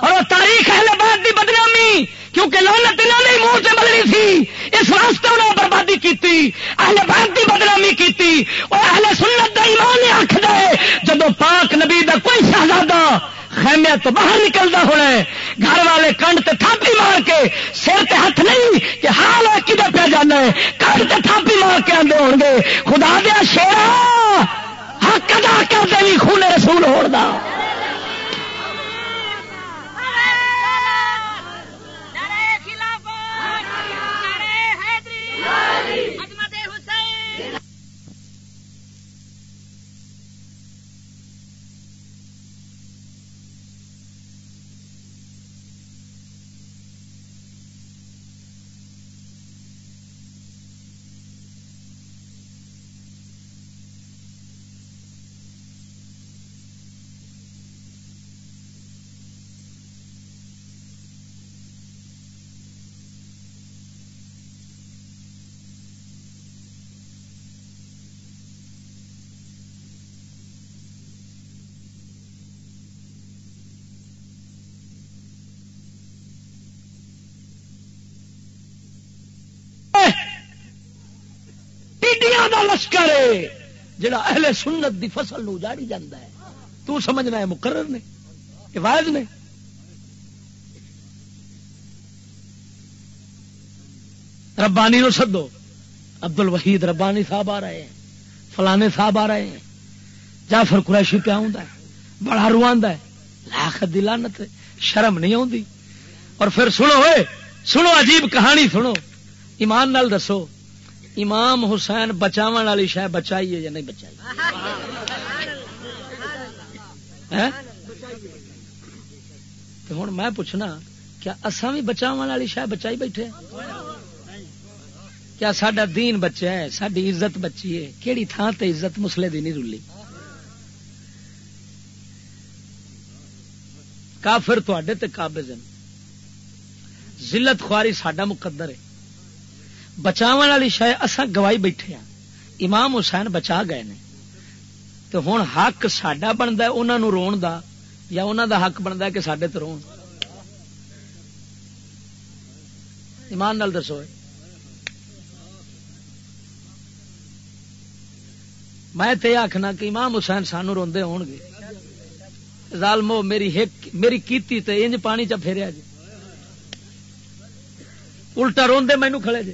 [SPEAKER 2] اور وہ تاریخ اہل بعد دی بدنامی کیونکہ لانت انہوں نے منہ سے بدلی تھی۔ اس واسطے انہوں نے بربادی کی اہل بعد دی بدنامی کی اور اہل سنت دا ایمان آخ دے جب پاک نبی دا کوئی شہزادہ خیمیا تو باہر نکلتا ہونا ہے، گھر والے کنڈ تے تھاپی مار کے سر تے ہاتھ نہیں کہ حال ہے کدھر پہ جانا ہے؟ کنڈ تے تھاپی مار کے آدھے ہو گے۔ خدا دیا شیرا، حق ادا کر دے خون رسول ہوڑ دا۔ لشکر ہے، جڑا اہل سنت دی فصل نو اجاڑی جانا ہے۔ تو سمجھنا ہے مقرر نے، کہ واحد نے۔ ربانی نو سدو۔ عبد الوحید ربانی صاحب آ رہے ہیں، فلانے صاحب آ رہے ہیں۔ جعفر قریشی پہ آؤں ہے، بڑا رواندہ ہے۔ لاکھ دلانت شرم نہیں آتی اور پھر سنو ہوئے سنو عجیب کہانی، سنو۔ ایمان نال دسو۔ امام حسین بچاو والی شہ بچائی ہے یا نہیں بچائی؟ ہوں میں پوچھنا، کیا اصا بھی بچاو والی شہ بچائی بیٹھے کیا سڈا دین بچہ ہے؟ ساری عزت بچی ہے؟ کہڑی تھان تے عزت مسلے دی نہیں رولی کافر تے قابض ذلت خواری ساڈا مقدر ہے۔ بچاو والی شاید اصا گوائی بیٹھے ہاں۔ امام حسین بچا گئے نے۔ تو ہوں حق سڈا بنتا انہوں رو یا انہوں دا حق بنتا کہ سڈے تو رو ایمان نال دسو۔ میں تے آخنا کہ امام حسین سانو روندے ہون گے۔ ظالمو، میری ہک، میری کیتی تے انج پانی چ پھیریا جی الٹا روندے مینو کھڑے جی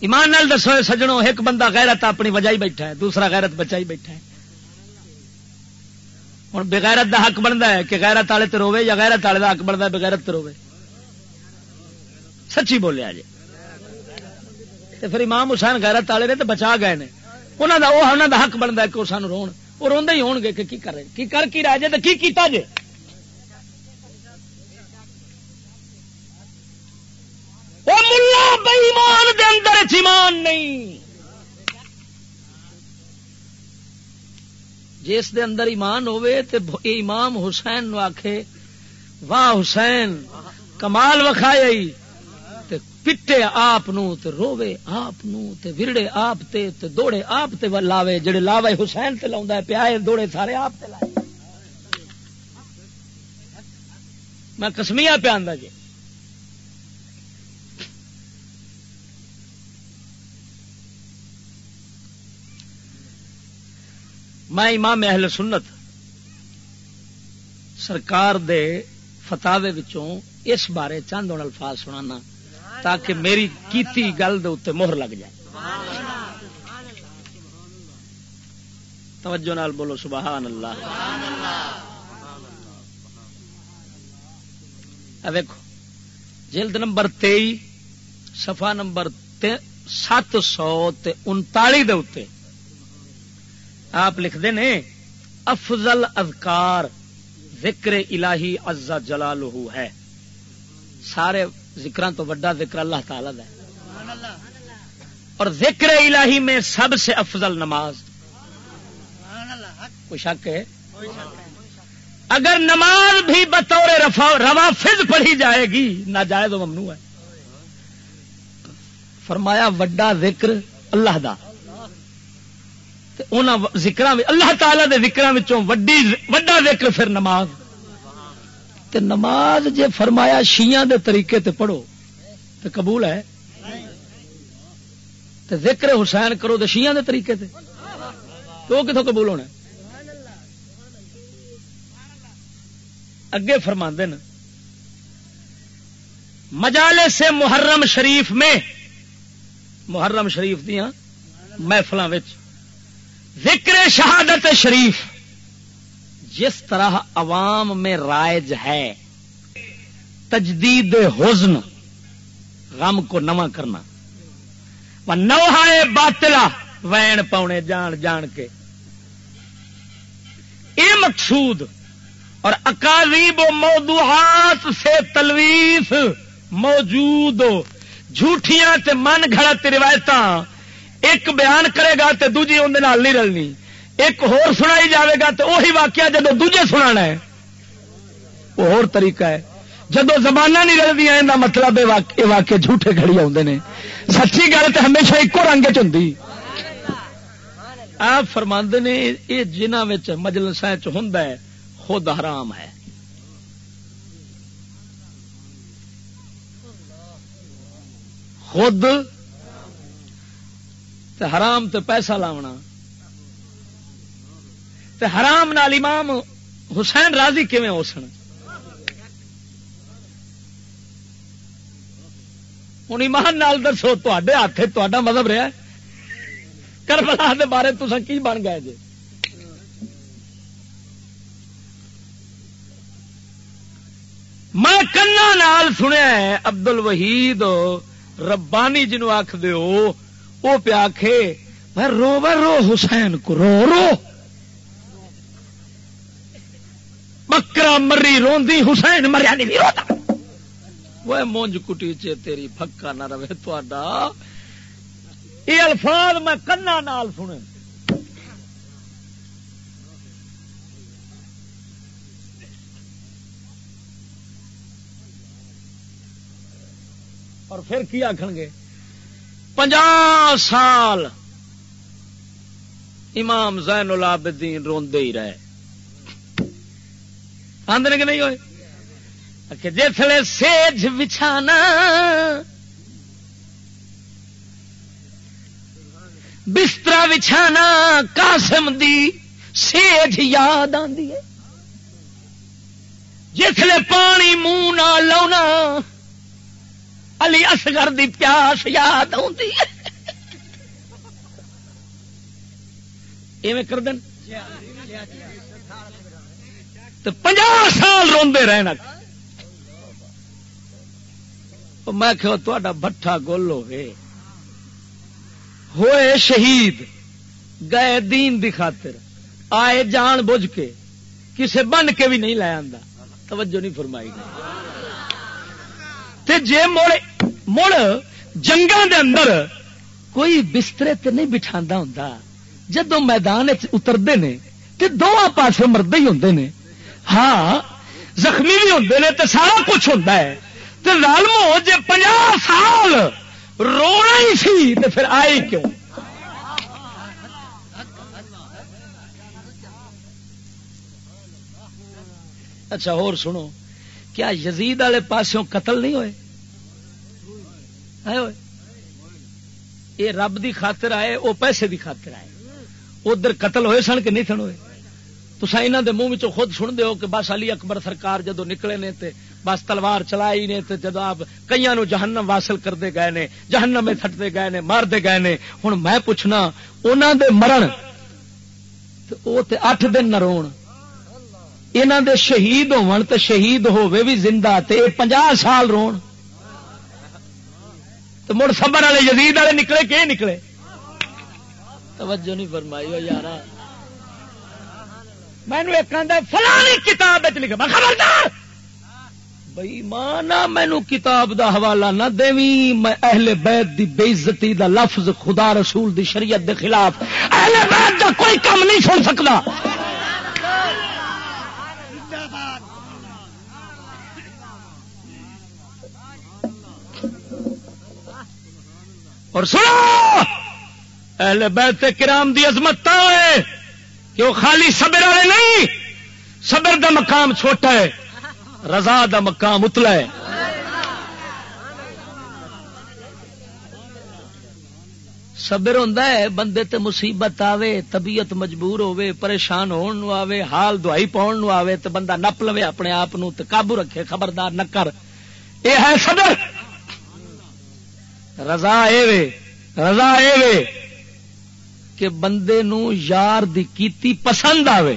[SPEAKER 2] ایمان نال دسو سجنوں ایک بندہ غیرت اپنی وجہ ہی بیٹھا ہے، دوسرا غیرت بچا ہی بیٹھا ہے۔ ہوں بغیرت دا حق بنتا ہے کہ غیرت والے تو روے یا غیرت والے دا حق بنتا ہے بغیرت تو روے سچی بولیا جی۔ پھر امام حسین غیرت والے نے تو بچا گئے نے۔ انہوں دا وہ انہوں دا حق بنتا ہے کہ وہ سان رو وہ روندے ہی ہون گے کہ کی کر رہے کی کر، کی رہے جے تو کی کیتا جے۔ ایمان دے اندر ایمان نہیں۔ جس دے اندر ایمان ہوئے تے امام حسین نو آکھے، واہ حسین، کمال وکھائی تے پٹے آپ نو تے روے آپ نو تے ورڑے آپ تے تے دوڑے آپ تے لاوے، جڑے لاوے حسین تے لاؤندا ہے پیائے دوڑے سارے آپ تے لائے میں کسمیا پہ آندا جی۔ میں امام اہل سنت سرکار دے فتاوے وچوں اس بارے چند ہوں الفاظ سنانا تاکہ میری کیتی گل دے اتنے مہر لگ جائے۔ توجہ نال بولو، سبحان اللہ۔ دیکھو جلد نمبر تئی سفا نمبر سات سو انتالی دے آپ لکھتے ہیں، افضل اذکار ذکر الہی عزا جلال ہے۔ سارے ذکر تو وڈا ذکر اللہ تعالی ہے۔ اور ذکر الہی میں سب سے افضل نماز۔ کوئی شک ہے؟ اگر نماز بھی بطور روافظ پڑھی جائے گی نہ جائے تو ممنوع ہے۔ فرمایا، وڈا ذکر اللہ دا۔ ذکر اللہ تعالی دے ذکر وڈا ذکر پھر نماز۔ تے نماز جے فرمایا شیاں دے طریقے تے پڑھو، تے قبول ہے؟ تے ذکر حسین کرو تو شیاں دے طریقے تے۔ تو کتوں قبول ہونا اگے فرما دن مجالے سے محرم شریف میں، محرم شریف دیا محفل ذکر شہادت شریف جس طرح عوام میں رائج ہے، تجدید حزن، غم کو نواں کرنا نوہائے باطلا وین پاؤنے جان جان کے۔ یہ مقصود اور اکالیب و موضوعات سے تلویس موجود، جھوٹیاں تے من گھڑت روایت ایک بیان کرے گا تے دوجی اندر نہیں رلنی۔ ایک ہور سنائی جاوے گا تو وہی واقعہ جدو دوجے سنا ہے۔ وہ ہور طریقہ ہے۔ جدو زبانہ نہیں رلدی یہ مطلب واقع جھوٹے گھڑی آتے ہیں سچی گل تو ہمیشہ ایک رنگ چ آپ فرماند نے یہ جنہ مجلس ہوں خود حرام ہے۔ خود تے حرام تے پیسہ لاونا۔ تے حرام نال امام حسین راضی کیویں ہو سن؟ ہوں ایمان نال دسو تے ہاتھ تا مذہب رہا کربلا دے بارے تو کی بن گئے جی؟ میں کنا نال سنیا ابدل وحید ربانی جنو آخ دو وہ پیا آخے میں رو رو، حسین کو رو رو۔ بکرا مری روندی، حسین مریا نہیں روتا۔ وہ مونج کٹی چے تیری پکا نہ رہے تا یہ الفاظ میں کنا نال سنے۔ اور پھر کی آخ گے؟ پنجا سال امام زین العابدین روندے ہی رہے۔ آدھے کہ نہیں ہوئے؟ جسے سیج بچھانا بستر بچھانا قاسم دی سیج یاد آدھی ہے۔ جسے پانی منہ نہ لونا علی اصغر دی پیاس یاد آتی کر دین۔ تو پنجا سال روندے رہنا میں کہ بٹھا گول ہوئے ہوئے شہید، گئے دین دی خاطر۔ آئے جان بوجھ کے، کسے بن کے بھی نہیں لے آتا توجہ نہیں فرمائی۔ گئی تے جے مڑ مڑ جنگا دے اندر کوئی بسترے تے نہیں بٹھا ہوں جدو میدان اترتے ہیں تو دونوں پاس مرد ہی ہوں نے۔ ہاں زخمی بھی ہوں نے تو سارا کچھ ہوتا ہے۔ تو لالمو جی پنج سال رونا ہی سی تو پھر آئی کیوں؟ اچھا اور سنو۔ کیا یزید والے پاسوں قتل نہیں ہوئے؟ یہ رب دی خاطر آئے، وہ پیسے دی خاطر آئے۔ ادھر قتل ہوئے سن کہ نہیں سن ہوئے؟ تو یہاں دے منہ خود سن دیو کہ بس علی اکبر سرکار جدو نکلے نے تے بس تلوار چلائی نے تے جدو آپ کئی نو جہنم واصل کرتے گئے نے، جہنم میں تھٹتے گئے نے مارتے گئے نے ہوں میں پوچھنا انہوں دے مرن وہ اٹھ دن نہ رو دے شہید ہون تو شہید ہوے بھی زندہ تے پنجا سال رو تو مڑ سبر والے یزید والے نکلے کہ نکلے؟ توجہ نہیں فرمائی ہو یار میں ایک فلانی کتاب لکھا خبردار! بئی ماں مینو کتاب دا حوالہ نہ دیوی میں اہل بیت دی بےزتی دا لفظ خدا رسول دی شریعت دے خلاف، اہل بیت دا کوئی کام نہیں سن سکتا۔ اور سنو! اہل بیت کرام دی عظمت تا ہے کہ وہ خالی صبر والے نہیں، صبر دا مقام چھوٹا ہے، رضا دا مقام اتلا ہے۔ صبر ہوں بندے تے مصیبت آوے، طبیعت مجبور ہوے پریشان ہون نو آوے، حال دوائی پاؤن نو آوے، تے بندہ نپ لوے اپنے آپ نو، تے قابو رکھے، خبردار نہ کر۔ اے ہے صبر۔ رضا اے وے، رضا اے وے کہ بندے نو یار دی کیتی پسند آوے۔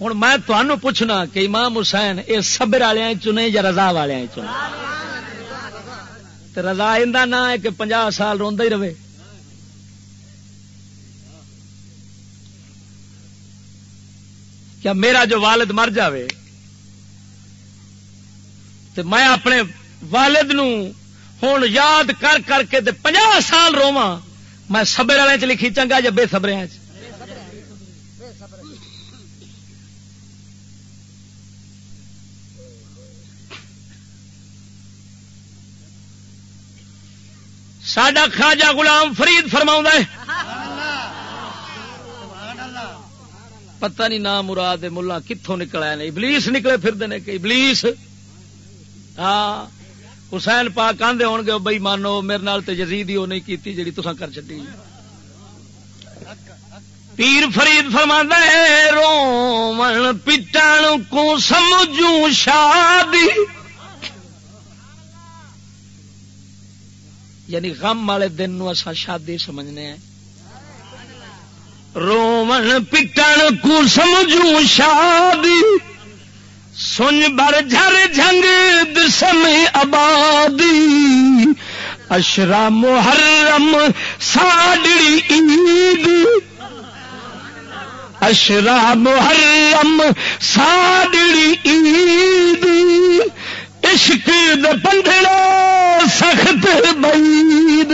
[SPEAKER 2] ہوں میں تمہوں پوچھنا کہ امام حسین یہ سبر والے چنے یا رضا والے چنے؟ رضا اندر نہ ہے کہ پناہ سال روا ہی رہے۔ کیا میرا جو والد مر جائے تو میں اپنے والد نو ہوں یاد کر کر کے پناہ سال رواں میں سبر والے چ لکھی، چنگا یا بے سبر ساڈا خواجہ غلام فرید فرما پتہ نہیں نام مراد ملا کتوں نکلا ابلیس نکلے پھر کہ ابلیس ہاں حسین پاک آدھے ہو گے بئی مانو، میرے نال تے جزید ہی وہ نہیں کیتی جڑی تسا کر چڈی پیر فرید فرما رو پٹن کو سمجھوں شادی۔ یعنی غم والے دن نو اسا شادی سمجھنے ہیں۔ رومن پٹن کو سمجھوں شادی۔ سن بر جھر جھنگ، دسم آبادی۔ اشرا محرم، ساڈڑی عید۔ اشرا محرم، ساڈڑی عید۔ عشق بندڑا سخت بید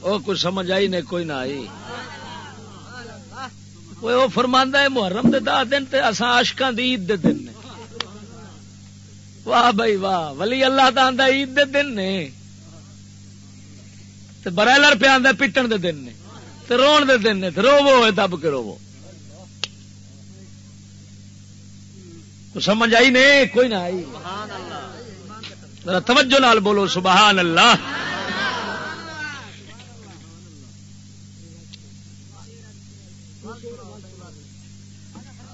[SPEAKER 2] وہ کچھ سمجھ آئی نہیں کوئی نہ آئی۔ وہ فرماندہ ہے، محرم دے دہ دن تے اساں عاشقاں دی عید دے دن نے۔ واہ بھائی واہ، ولی اللہ کا آدھا عید دے دن نے۔ تے برائلر پہ آدھا پٹن دے دن نے۔ تے رون دے دن نے۔ تے روو اے دب کے روو۔ سمجھ آئی نہیں کوئی نہ آئی۔ سبحان اللہ توجہ نال بولو، سبحان اللہ۔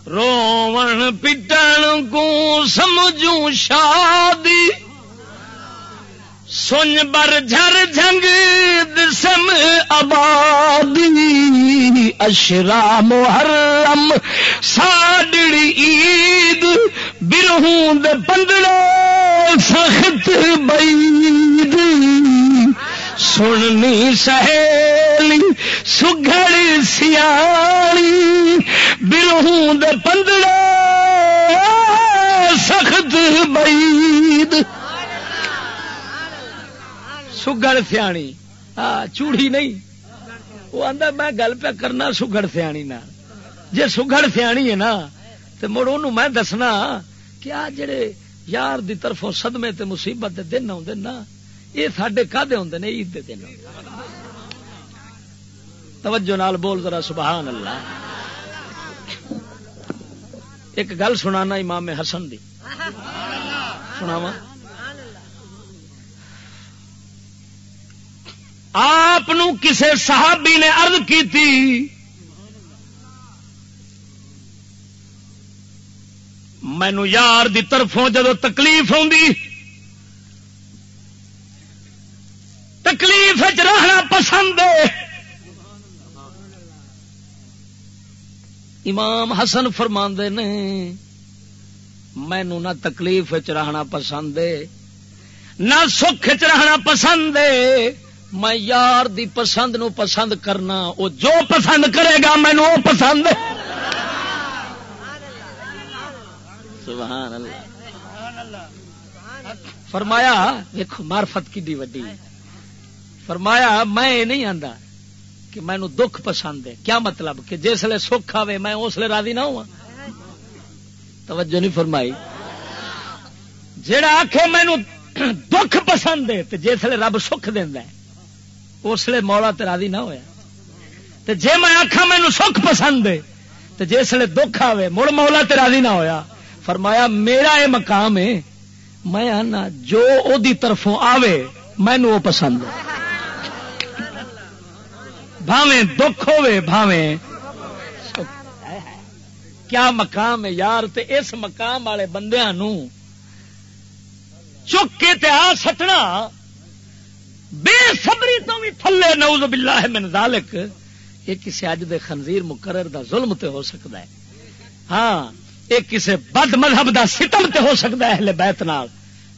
[SPEAKER 2] رو پٹن کو سمجھوں شادی۔ سن بر جھر جھنگ دسم آبادی۔ اشرا محرم ساڈڑی عید، برہوں دے پندڑے سخت بید سننی سہیلی سگڑ سیالی برہوں دے پندڑے سخت بید سگڑ سیانی چوڑی نہیں وہ آدھا میں گل پہ کرنا سگڑ سیانی نہ جی سگڑ سیانی ہے نا تو مڑ ان میں دسنا کہ آ جڑے یار دی طرفوں صدمے تے مصیبت دے دن آتے نا یہ سڈے کدے ہوں نے عید دن۔ توجہ نال بول ذرا، سبحان اللہ۔ ایک گل سنانا امام حسن دی۔ سناوا آپ کسے صحابی نے ارد کی تھی مینو یار دی طرفوں جدو تکلیف آتی تکلیف رہنا پسند امام حسن فرما نے مینو نہ تکلیف رہنا پسند نہ سکھ رہنا پسند میں یار دی پسند نو پسند کرنا وہ جو پسند کرے گا مینو وہ پسند سبحان اللہ۔ فرمایا دیکھو مارفت کی وڈی۔ فرمایا، میں یہ نہیں آتا کہ مینو دکھ پسند ہے۔ کیا مطلب؟ کہ جسے سکھ آئے میں اس لیے راضی نہ ہوا توجہ نہیں فرمائی۔ جڑا آخ مینو دکھ پسند ہے تو جسے رب سکھ دینا اس لیے مولا راضی نہ ہوا جی میں آخا مینو سکھ پسند ہے تو جسے دکھ آئے مڑ مولا راضی نہ ہویا۔ فرمایا، میرا یہ مقام ہے، میں آنا جو او دی طرفوں آوے مینو وہ پسند ہے۔ بھاویں دکھ ہوے بھاویں کیا مقام ہے یار؟ تے اس مقام والے بندیاں نو چک کے تے آ سٹنا۔ بے صبری تو بھی تھلے، نعوذ باللہ من ذالک۔ یہ کسی اج دے خنزیر مقرر دا ظلم تے ہو سکتا ہے۔ ہاں یہ کسی بد مذہب دا ستم تے ہو سکتا ہے اہل بیت نال۔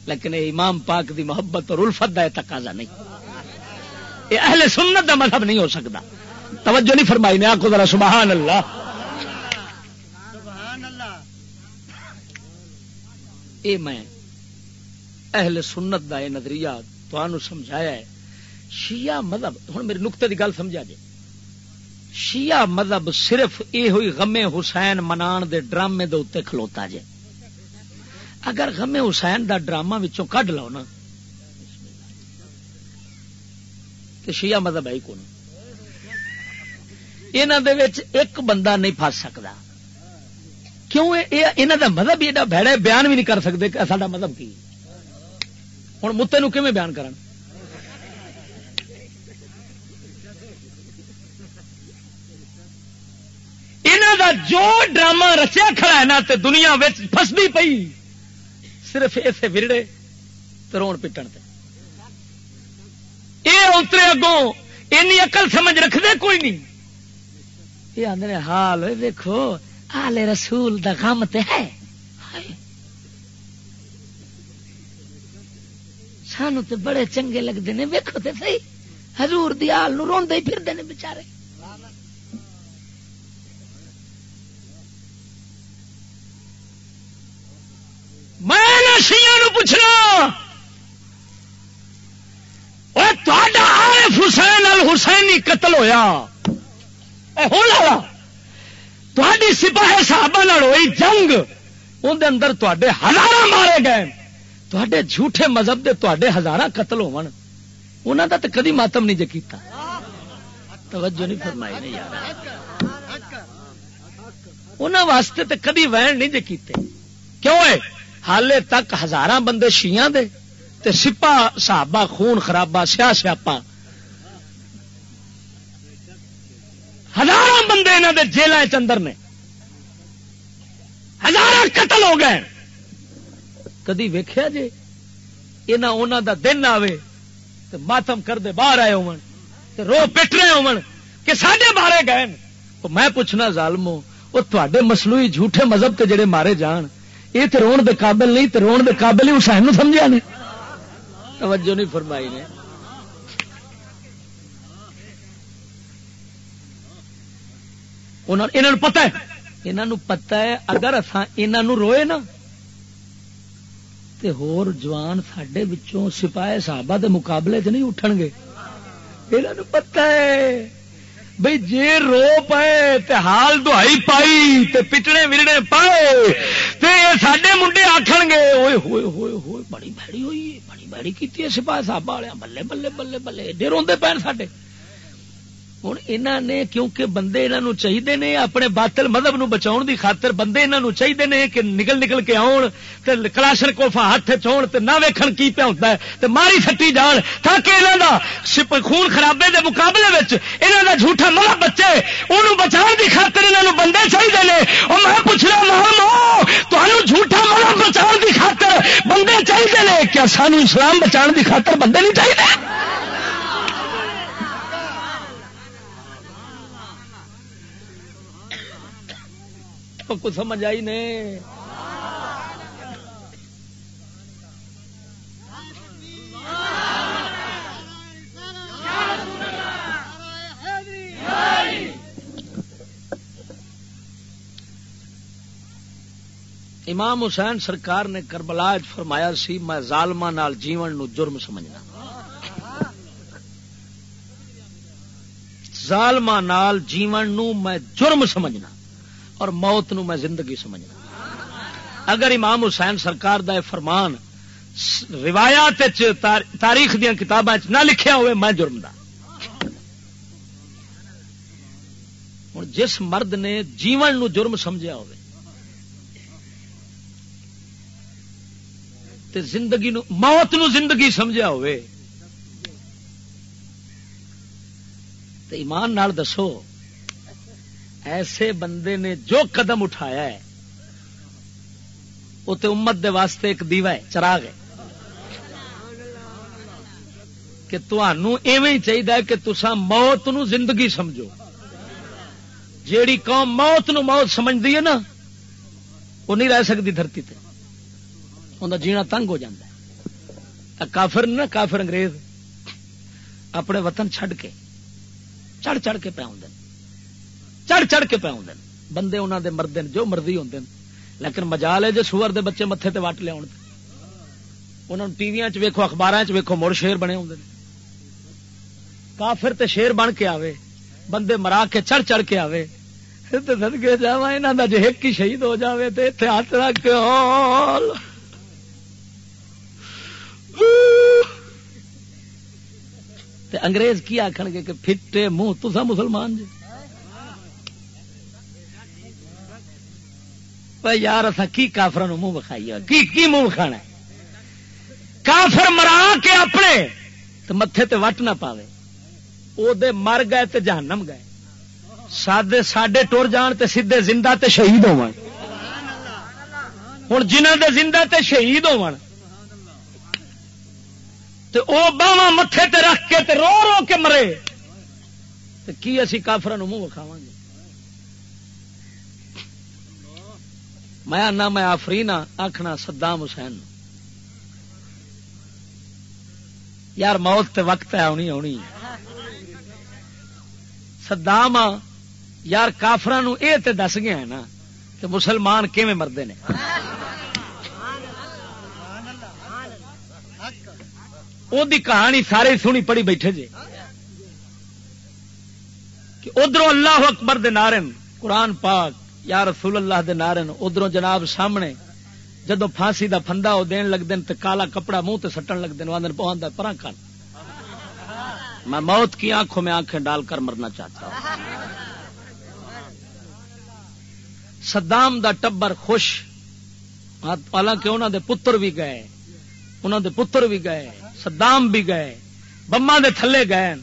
[SPEAKER 2] لیکن یہ امام پاک دی محبت اور الفت دا تقاضا نہیں۔ یہ اہل سنت دا مذہب نہیں ہو سکتا۔ توجہ نہیں فرمائی نے آخو ذرا سبحان اللہ۔ اے میں اہل سنت دا یہ نظریہ تو سمجھایا ہے۔ شیعہ مذہب ہوں میرے نقطے کی گل سمجھا جائے شیعہ مذہب صرف یہ ہوئی غمے حسین منان دے ڈرامے دے اتنے کھلوتا جے۔ اگر غمے حسین دا ڈرامہ وچوں کڈ لو نا تو شیعہ مذہب ہے کون؟ یہاں ایک بندہ نہیں پس سکتا۔ کیوں؟ یہاں دا مذہب ایڈا بھڑے بیان بھی نہیں کر سکتے سا مذہب کی۔ ہوں متے نو کیون بیان کرن؟ دا جو ڈرامہ رچیا کھڑا ہے نا تے دنیا فسدی پئی، صرف اسے ورڑے روڑ پٹن تے۔ یہ اترے اگوں، اینی اقل سمجھ رکھتے کوئی نہیں۔ یہ آدھے حال دیکھو، آل رسول دا غم تے ہے۔ سانو تے بڑے چنگے لگتے ہیں ویکو تے صحیح۔ حضور دی آل نو روندے ہی پھر دینے بچارے۔ میں شیا پوچھنا۔ عارف حسین ال حسینی قتل ہوا تھی سپاہی صاحب ہوئی جنگ اندر تے ہزار مارے گئے تے جھوٹے مذہب دے تے ہزار قتل ہونا کا تو کدی ماتم نہیں جکیتا توجہ نہیں فرمائی نہیں یار انہوں واسطے تو کدی وین نہیں جکیتے کیوں ہے حالے تک ہزار بندے شیاں دے تے سپا صحابہ خون خرابہ سیا سیاپا ہزار بندے یہاں دے جیل چندر نے۔ ہزار قتل ہو گئے۔ کدی ویخیا جی یہاں دا دن آوے تو ماتم کر دے باہر آئے ہو رو پٹ رہے ہو کہ سڈے مارے گئے میں پوچھنا ظالمو وہ تے مسلوئی جھوٹے مذہب کے جڑے مارے جان یہ تو رو دے قابل نہیں تو رو دے قابل ہی حسین سمجھا نے۔ توجہ نہیں فرمائی نے۔ انہوں پتا ہے۔ انہوں پتا ہے اگر انہوں روئے نا، تے ہور جوان سڈے سپاہے صحابہ دے مقابلے چ نہیں اٹھن گے۔ انہوں پتا ہے۔ بھائی جی رو پائے تے حال دہائی پائی تے پٹنے ورنے پائے تے سڈے منڈے آخر گے ہوئے ہوئے ہوئے ہوئے، بڑی بھڑی ہوئی بڑی کی سپاہ صاحب والے بلے بلے بلے بلے ایڈے روندے پے سڈے ہوں یہاں نے کیونکہ بندے انہوں چاہیے نے اپنے باطل مذہب نو بچاؤ دی خاطر بندے انہوں چاہیے نے کہ نکل نکل کے آن تے کلاشن کوفا ہاتھ چون تے نہ ویکھن کی پیا ہوتا ہے تے ماری سٹی جان تاکہ انہوں دا خون خرابے دے مقابلے وچ انہوں دا جھوٹا ملا بچے انہوں بچاؤ دی خاطر انہوں بندے چاہیے نے اور میں پوچھ رہا مہم تمہیں جھوٹا ملا بچاؤ دی خاطر بندے چاہیے نے کیا سانو اسلام بچاؤ دی خاطر بندے نہیں چاہیے کو سمجھ آئی نے امام حسین سرکار نے کربلا فرمایا سی، میں ظالما نال جیون نو جرم سمجھنا۔ ظالما نال جیون نو میں جرم سمجھنا۔ اور موت نو میں زندگی سمجھنا۔ اگر امام حسین سرکار دا فرمان روایات تاریخ دیا کتابیں نہ لکھیا ہوئے، میں جرم دا۔ ہوں جس مرد نے جیون نو جرم سمجھا ہوئے، تے زندگی نو موت نو زندگی سمجھا ہوئے، تے ایمان نال دسو ایسے بندے نے جو قدم اٹھایا ہے، وہ تو امت دے واسطے ایک دیوا ہے، چراغ ہے۔ کہ ایویں چاہیے کہ تسا موت نو زندگی سمجھو۔ جیڑی قوم موت نو موت سمجھتی ہے نا، وہ نہیں رہ سکتی دھرتی تے۔ ان جینا تنگ ہو جاتا ہے۔ کافر نا کافر انگریز، اپنے وطن چھڈ کے، چڑھ چڑھ کے پہ چڑھ چڑھ کے پہ بندے انہوں دے مرد جو مرضی ہوں لیکن مجال ہے جو سور دے بچے متے تے وٹ لیا انہوں ٹی وی ویکو اخبار ویکو مڑ شیر بنے ہوں کافر تے شیر بن کے آوے، بندے مرا کے چڑھ چڑھ کے آوے۔ سدکے جا یہاں کا جی ایک ہی شہید ہو جائے تو اتنے ہاتھ رکھ کے انگریز کی آخ گے کہ پھٹے منہ تسا مسلمان جی۔ یار اصا کی کافر منہ بکھائی کی کی منہ بکھانا کافر مرا کے اپنے تو متے تے وٹ نہ پاوے او دے مر گئے تے جہنم گئے سادے ساڈے ٹر جان تے سیدے زندہ تے شہید ہو ہوں جنہ دے زندہ تے شہید ہو تو او باواں متے تے رکھ کے تے رو رو کے مرے تو کی اسی کافر منہ بکھاو گے میں آنا، میں آفری آخنا سدام حسین یار موت تے وقت ہے آنی آنی سدام یار کافران یہ تے دس گیا نا کہ مسلمان کیون مردے نے۔ وہ کہانی سارے سونی پڑی بیٹھے جی کہ ادھر اللہ اکبر دے نارن قرآن پاک یا رسول اللہ دے نارن ادھر جناب سامنے جدو پھانسی دا فندا وہ دین لگ دین تے کالا کپڑا منہ تے سٹن لگ دین آدھے پہنچ پرا کر میں موت کی آنکھوں میں آنکھیں ڈال کر مرنا چاہتا ہوں۔ صدام دا ٹبر خوش، حالانکہ انہوں دے پتر بھی گئے انہوں دے پتر بھی گئے، صدام بھی گئے بما دے تھلے گئے۔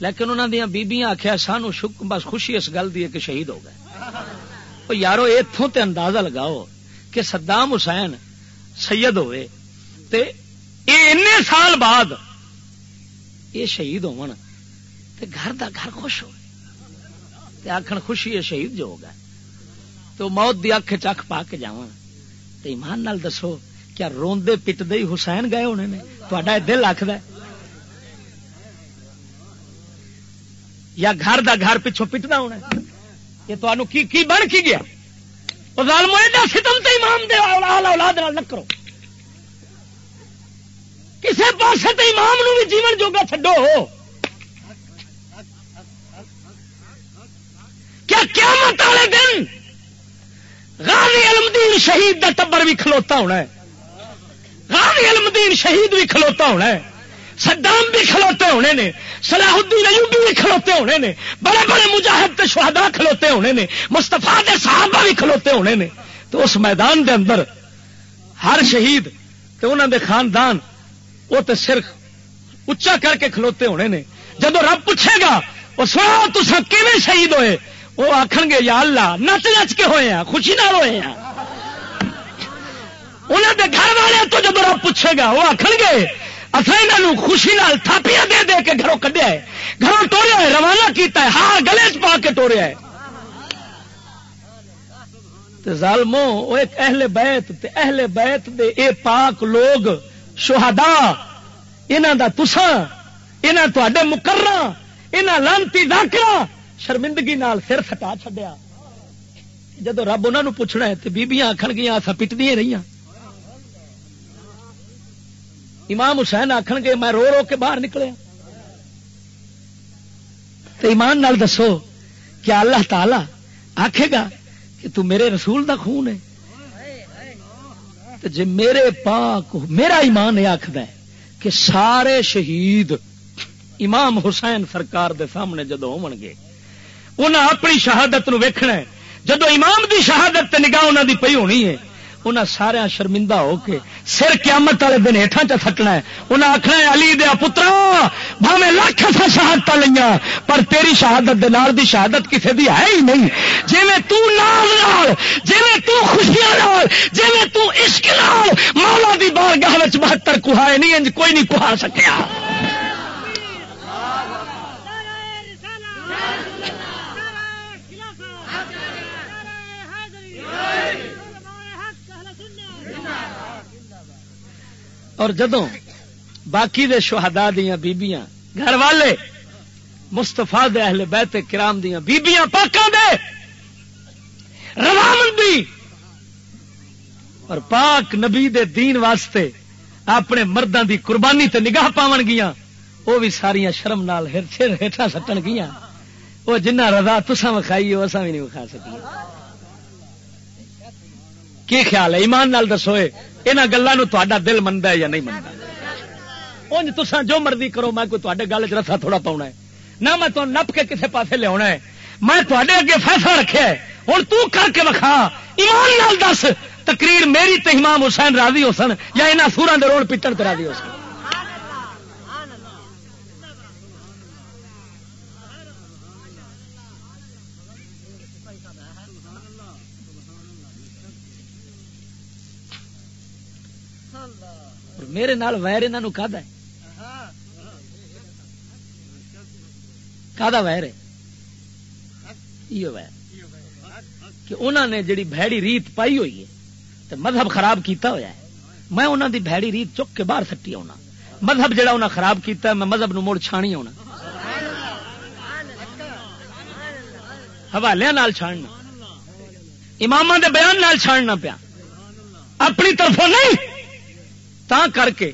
[SPEAKER 2] لیکن انہوں دیا بیبیاں آخیا سانو بس خوشی اس گل دی کہ شہید ہو گئے۔ یارو اتوں تے اندازہ لگاؤ کہ صدام حسین سید ہوئے تے اے سال بعد یہ شہید ہو گھر دا گھر خوش ہو آخر خوشی ہے شہید جو ہوگا۔ تو موت دی اکھ چکھ پا کے جا ایمان نال دسو کیا روندے پٹدے ہی حسین گئے ہونے نے؟ تا دل آخد یا گھر دا گھر پچھوں پٹنا ہونا یہ تو کی کی بن کی گیا؟ ظالمو ایڈا ستم تے امام دے اولاد اولاد نہ کرو۔ کسے پاسے تے امام نو بھی جیون جوگا چھڈو ہو۔ کیا قیامت والے دن غازی علمدین شہید دا ٹبر بھی کھلوتا ہونا ہے؟ غازی علمدین شہید بھی کھلوتا ہونا ہے۔ سدام بھی کھلوتے ہونے نے صلاح الدین ایوبی بھی کھلوتے ہونے نے، بڑے بڑے مجاہد شہدا کھلوتے ہونے نے مستفا دے صحابہ بھی کھلوتے ہونے نے۔ تو اس میدان دے اندر ہر شہید تے انہوں دے خاندان، وہ تو صرف اچا کر کے کھلوتے ہونے نے۔ جب رب پوچھے گا وہ سنو تو کیون شہید ہوئے؟ وہ آخ گے، یا اللہ، نچ نچ کے ہوئے ہیں خوشی نہ ہوئے ہیں انہوں دے گھر والے تو جب رب پوچھے گا، وہ آخ گے اصل یہاں خوشی نال تھاپیاں دے دے کے گھروں کڈیا ہے۔ گھروں ٹوریا ہے، روانہ کیتا ہے، ہار گلے چ پا کے ٹوریا ہے۔ ظالمو وہ ایک اہل بیت، تے اہل بیت دے اے پاک لوگ شہدا انہاں دا تساں، انہاں تواڈے مقررہ انہاں لانتی ذاکرہ شرمندگی نال سر سٹا چھڈیا۔ جدو رب انہوں پوچھنا ہے تو بیبیاں آخن گیا اصا پٹدی رہی امام حسین آخن گے، میں رو رو کے باہر نکلیا تو ایمان نال دسو کیا اللہ تعالی آخے گا کہ تو میرے رسول دا خون ہے۔ جی میرے پاک، میرا ایمان یہ آخد ہے کہ سارے شہید امام حسین سرکار دے سامنے جدو ہو گے۔ انہیں اپنی شہادت نو ویکھنا ہے۔ جدو امام دی شہادت تے نگاہ انہوں دی پئی ہونی ہے انہیں سارا شرمندہ ہو کے سر قیامت والے دن ہیٹھا چ تھٹنا ہے۔ انہیں آخنا ہے، علی دیا پترا بھاوے لاکھ سا شہادت لیا پر تیری شہادت دے نال دی شہادت کسی دی ہے ہی نہیں۔ جی میں تو نال نال جی میں تو خوشیاں نال جی میں تو عشق نال، مولا دی بارگاہ بہتر کہائے نہیں، انج کوئی نہیں کہا سکیا۔ اور جدوں باقی دے شہدا دیا بیبیاں، گھر والے مستفا دے اہل بیت کرام دیا بیبیاں پاکاں دے روامندی اور پاک نبی دے دین واسطے اپنے مردوں دی قربانی تے نگاہ پاون گیا وہ بھی ساریا شرم نال ہیٹھا سٹن گیا وہ جنہ رضا تسا وکھائی وہ اصا بھی نہیں وکھا سکی کی خیال ہے؟ ایمان نال دسوئے یہاں گلوں تا دل منتا ہے یا نہیں منتا انج تسا جو مرضی کرو، میں کوئی تے گل چ رسا تھوڑا پاؤنا ہے۔ نہ میں تو نپ کے کسی پاسے لیا ہے۔ میں تے اگے فیصلہ رکھا ہے۔ ہوں تو کر کے وکھا۔ ایمان نال دس، تقریر میری تے امام حسین راضی ہو سن یا یہاں سورا دے روڈ پیٹن تے راضی ہو سن۔ میرے نال ویر انہوں کا ویر ہے؟ یہ ویر۔ کہ انہوں نے جڑی بھڑی ریت پائی ہوئی ہے تو مذہب خراب کیتا ہوا ہے۔ میں انہوں دی بھڑی ریت چک کے باہر سٹی آنا مذہب جڑا انہیں خراب کیتا ہے، میں مذہب نو چھانی آنا حوالے چھاننا۔ امام دے بیان نال چھاننا پیا۔ اپنی طرفوں نہیں۔ تا کر کے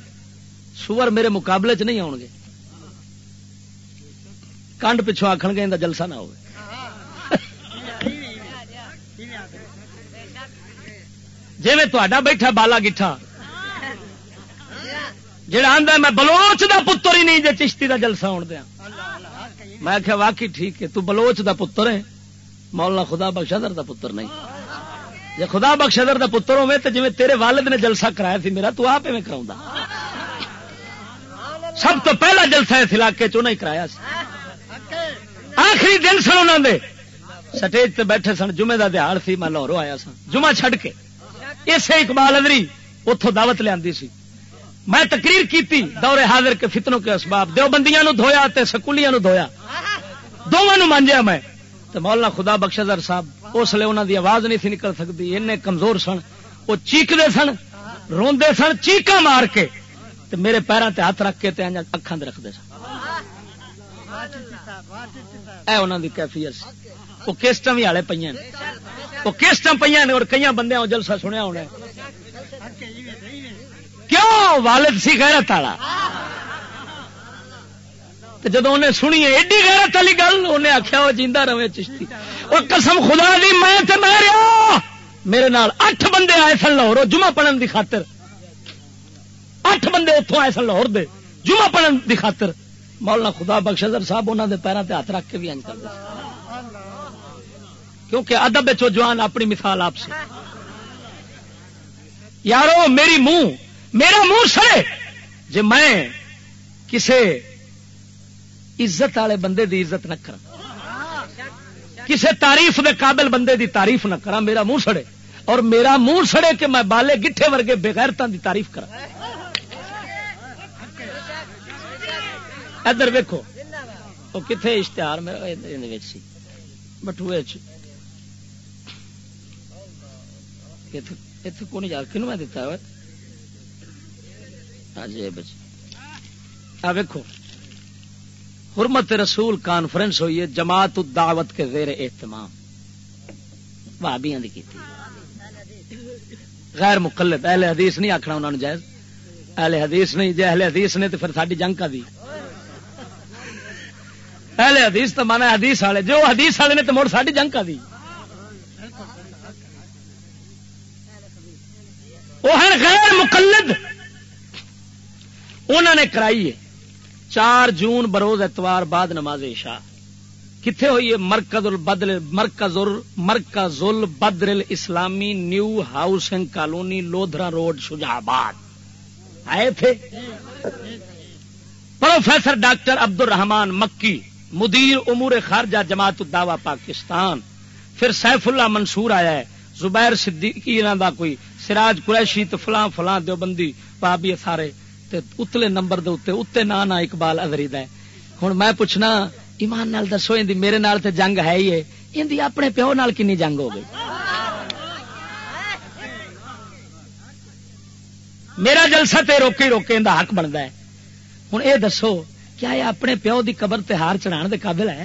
[SPEAKER 2] سور میرے مقابلے چ نہیں آؤ گے۔ کنڈ پچھو آخر گے جلسہ نہ ہو جی میں بیٹھا بالا گٹھا۔ جڑا آدھا میں بلوچ دا پتر ہی نہیں جی چشتی دا جلسہ آن دیا۔ میں آخیا واقعی ٹھیک ہے، تو بلوچ دا پتر ہے۔ مولانا خدا بخشدر دا پتر نہیں۔ جی خدا بخشدر کا پتر ہوے تو جی تیرے والد نے جلسہ کرایا سی، میرا تو آپ میں کرا سب تو پہلا جلسہ اس علاقے چ کرایا آخری دن سن انہوں نے سٹیج تے بیٹھے سن جمعے کا دہاڑ سی، میں لاہوروں آیا سا جمعہ چھڈ کے۔ اسے اقبال ادری اتوں دعوت لیا میں تقریر کی دورے حاضر کے فتنوں کے اسباب۔ دو بندیاں دھویا سکولیاں دھویا۔ دونوں مانجیا میں۔ تو مولانا خدا بخشدر صاحب اس لیے انہوں دی آواز نہیں تھی نکل سکتی۔ این کمزور سن، وہ چیختے سن، روندے سن چیقا مار کے تو میرے پیروں تے ہاتھ رکھ کے اکھان رکھتے سن۔ اے انہوں دی کیفیت وہ کیسٹم بھی والے پہ وہ کیسٹم پہ اور کئی بندے جلسہ سنیا ہونا کیوں؟ والد سی غیرت والا۔ جب انہیں سنی ایڈی غیرت والی گل، انہیں آخیا وہ جیندہ رہے چشتی۔ وہ قسم خدا دی، میں تے میں رہا میرے نال اٹھ بندے آئے سن لاہور جمعہ پڑھن دی خاطر۔ اٹھ بندے اتوں آئے سن لاہور دے، جمعہ پڑھن دی خاطر۔ مولانا خدا بخش صاحب انہوں دے پیروں تے ہاتھ رکھ کے بھی انج کرتے کیونکہ ادب جوان اپنی مثال آپ سے۔ یارو، میری منہ میرا منہ سڑے۔ جی میں کسے عزت والے بندے دی عزت نہ کرا کسے تعریف دے قابل بندے دی تعریف نہ کرا میرا منہ سڑے۔ اور میرا منہ سڑے کہ میں بالے گٹھے ورگے بغیرتا دی تعریف کرا ادھر ویکو وہ کتنے اشتہار میرے بٹوے اتنے کون یار کنو میں دتا ہے؟ جی بچ۔ ویکو حرمت رسول کانفرنس ہوئی ہے، جماعت الدعوت کے زیر اہتمام۔ بھابیاں کی غیر مقلد، اہل حدیث نہیں آخنا انہوں نے جائز۔ اہل حدیث نہیں جی اہل حدیث نے تو پھر ساری جنگ کا دی۔ اہل حدیث تو مانا حدیث والے، جو حدیث والے نے تو مڑ ساری جنگ کا دی۔ وہ غیر مقلد۔ انہوں نے کرائی ہے۔ چار جون بروز اتوار بعد نماز عشاء۔ کتنے ہوئی ہے مرکز البدل، مرکز مرکز البدر اسلامی new housing colony Lodhran road Shujabad آئے تھے۔ پروفیسر ڈاکٹر عبد الرحمان مکی، مدیر امور خارجہ جماعت الدعوہ پاکستان۔ پھر سیف اللہ منصور آیا ہے۔ زبیر صدیقی دا کوئی سراج قریشی تو فلاں فلاں دیوبندی پابی سارے تے اتلے نمبر دے اتے نا نا اقبال ادری ہے ہوں میں پوچھنا، ایمان نال دسو اندی میرے نال تے جنگ ہے ہی ہے۔ اندی اپنے پیو نال کنی جنگ ہو گئی؟ میرا جلسہ تے روکے روکے اندہ حق بنتا ہے۔ ہوں اے دسو، کیا یہ اپنے پیو دی قبر تے ہار چڑھان دے قابل ہے؟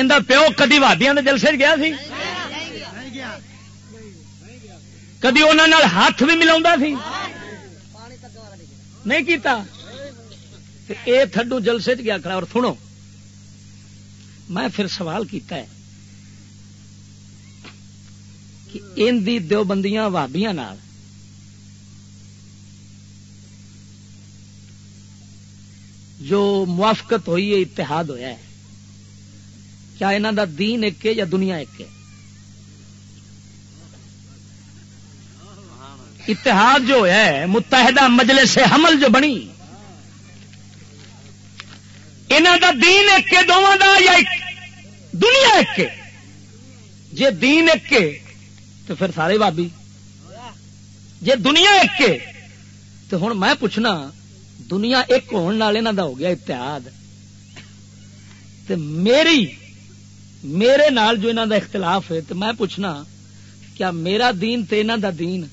[SPEAKER 2] اندر پیو کدی وادیاں دے جلسے گیا سی؟ کدی انہوں ہاتھ بھی ملا سی؟ نہیں کیتا؟ اے تھڈو جلسے گیا کھڑا، اور سنو، میں پھر سوال کیتا ہے کہ ان دی دو بندیاں وابیاں نال جو موافقت ہوئی ہے، اتحاد ہویا ہے، کیا انہوں دا دین ایک ہے یا دنیا ایک ہے؟ اتحاد جو ہے، متحدہ مجلس حمل جو بنی انہوں دا دین ایک کے دونوں دا یا ایک؟ دنیا ایک کے۔ جے دین ایک کے، تو پھر سارے بابی جے دنیا ایک کے، تو ہوں میں پوچھنا، دنیا ایک ہونے والے دا ہو گیا اتحاد۔ تو میری، میرے نال جو انہوں دا اختلاف ہے تو میں پوچھنا، کیا میرا دین تے انہوں دا دین؟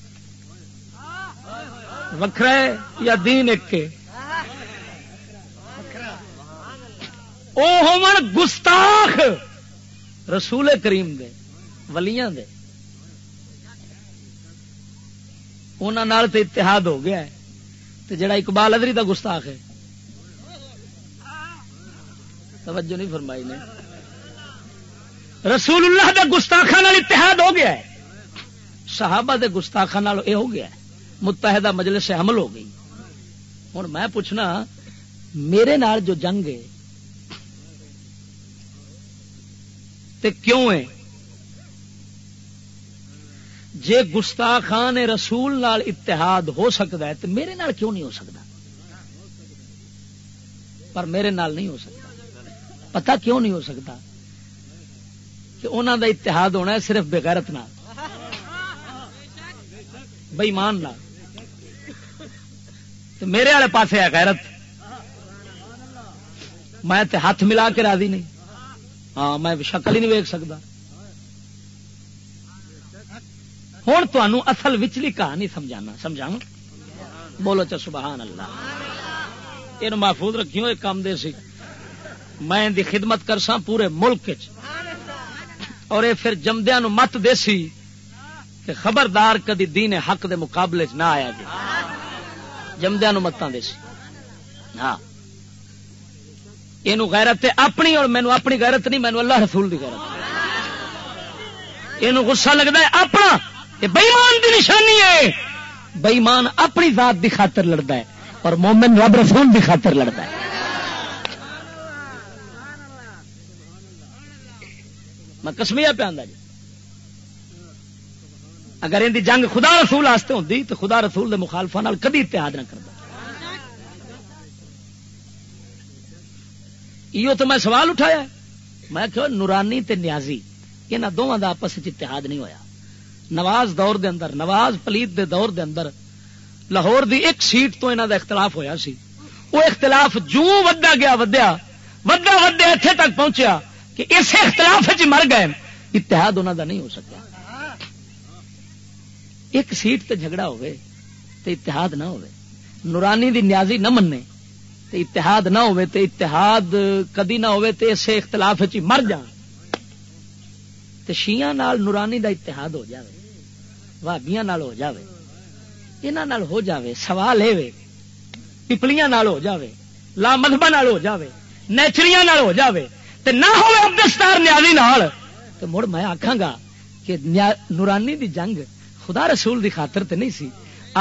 [SPEAKER 2] وکھرا ہے یا دین ایک کے او ہون گستاخ رسول کریم دے، ولیاں دے۔ انہوں تے اتحاد ہو گیا ہے۔ تو جڑا اقبال ادری دا گستاخ ہے۔ توجہ نہیں فرمائی نے۔ رسول اللہ دا گستاخا اتحاد ہو گیا ہے۔ صحابہ دے گستاخا یہ ہو گیا ہے۔ متحدہ مجلس سے حمل ہو گئی ہوں میں پوچھنا میرے نال جو جنگ ہے تے کیوں ہے جے گستاخان رسول نال اتحاد ہو سکتا ہے تو میرے نال کیوں نہیں ہو سکتا پر میرے نال نہیں ہو سکتا پتہ کیوں نہیں ہو سکتا کہ انہوں دا اتحاد ہونا ہے صرف بغیرت نال بےمان نال تو میرے والے پاس ہے غیرت۔ میں تے ہاتھ ملا کے راضی نہیں۔ ہاں میں شکل ہی نہیں ویک سکتا ہوں تمہوں اصل وچلی کہانی سمجھانا سمجھا بولو چا سبحان اللہ یہ محفوظ رکھیوں، ایک کام دے سی۔ میں دی خدمت کرسا پورے ملک اور یہ پھر جمدیا مت دے سی کہ خبردار کدی دین حق دے مقابلے چ نہ آیا جی جمدیا متان دے سی۔ ہاں۔ یہ غیرت اپنی اور مینو اپنی غیرت نہیں مینو اللہ رسول دی غیرت۔ یہ غصہ لگتا ہے اپنا یہ بےمان دی نشانی ہے۔ بئیمان اپنی ذات دی خاطر لڑتا ہے اور مومن رب رسول دی خاطر لڑتا ہے۔ میں کسمیا پہ آدھا جی۔ اگر ان دی جنگ خدا رسول واسطے ہوتی تو خدا رسول دے مخالفا کدی اتحاد نہ کرتا یہ تو میں سوال اٹھایا میں کہ نورانی تے نیازی، یہاں دونوں کا آپس اتحاد نہیں ہویا۔ نواز دور دے اندر، نواز پلیت دے دور دے اندر لاہور دی ایک سیٹ تو انہوں دا اختلاف ہویا سی۔ وہ اختلاف جو ودا گیا ودیا ودا ودیا اتنے تک پہنچیا کہ اس اختلاف مر گئے۔ اتحاد انہوں دا نہیں ہو سکیا۔ ایک سیٹ تے جھگڑا ہوئے تے اتحاد نہ ہوئے نورانی دی نیازی نہ مننے تے اتحاد نہ ہوئے تے اتحاد کدی نہ ہوئے تے اسے اختلاف چی مر جان۔ تے شیعہ نال نورانی دا اتحاد ہو جاوے وابیاں نال ہو جاوے، انہاں نال ہو جاوے، سوال اے وے، پپلیاں نال ہو جاوے، لا مذہبہ نال ہو جاوے، نیچریاں نال ہو جاوے، تے نہ ہوئے عبدالستار نیازی نال۔ تے مڑ میں آکھاں گا کہ نورانی دی جنگ خدا رسول دی خاطر تے نہیں سی،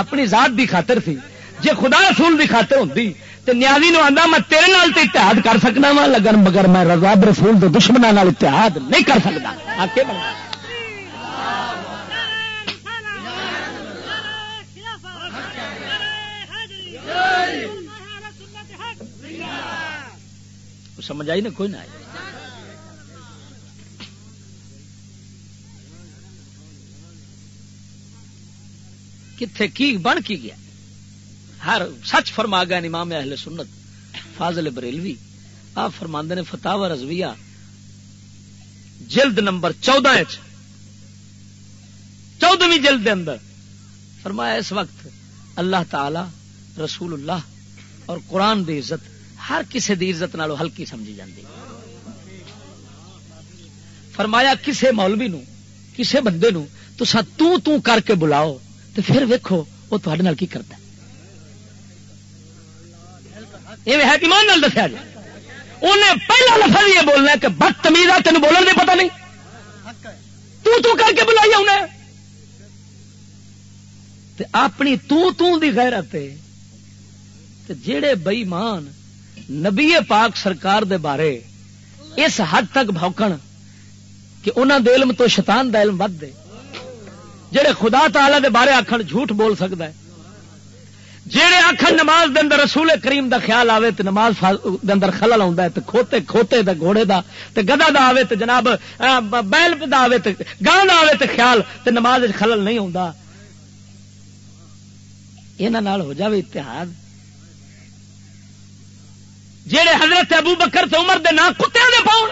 [SPEAKER 2] اپنی ذات دی خاطر تھی جے خدا رسول دی خاطر ہوندی، تے نیازی نو آندا، میں تیرے نال تے اتحاد کر سکنا وا لگن مگر میں رضا رسول دے دشمناں نال اتحاد نہیں کر سکدا۔ آکے بنا سمجھ آئی نا؟ کوئی نہ آئی کتنے کی بن کی گیا؟ ہر سچ فرما گیا امام اہل سنت، فاضل بریلوی۔ آپ فرما نے فتح رضویہ، جلد نمبر چودہ چودہویں جلد دے اندر۔ فرمایا اس وقت اللہ تعالی، رسول اللہ اور قرآن دی عزت، ہر کسی دی عزت نالو ہلکی سمجھی جاتی فرمایا کسے مولوی نو کسے بندے نو تو سا تو تو کر کے بلاؤ۔ تو پھر ویکو وہ تھوڑے کی کرتا ہے۔ ایمان نال دسیا جی انہیں پہلا لفظ یہ بولنا کہ بد تمیز تین بولنے دے پتا نہیں۔ تو تو کر کے بلائی انہیں اپنی تو تو دی غیرت تے جڑے بئی مان نبی پاک سرکار دے بارے اس حد تک بھوکن کہ انہوں دے علم تو شیطان دا علم ود دے۔ جڑے خدا تعالی دے بارے آخر جھوٹ بول سکتا ہے۔ جہے آخر نماز دے اندر رسول کریم دا خیال آوے تو نماز دے اندر خلل آتا ہے تو کھوتے کھوتے دا گھوڑے دا تے گدا دا آوے تو جناب بیل دا آوے تو گاہ دا آوے تو خیال تے نماز خلل نہیں آتا یہاں ہو جاوے اتحاد۔ جہے حضرت ابو بکر تو عمر دے نا کتے دے پاؤ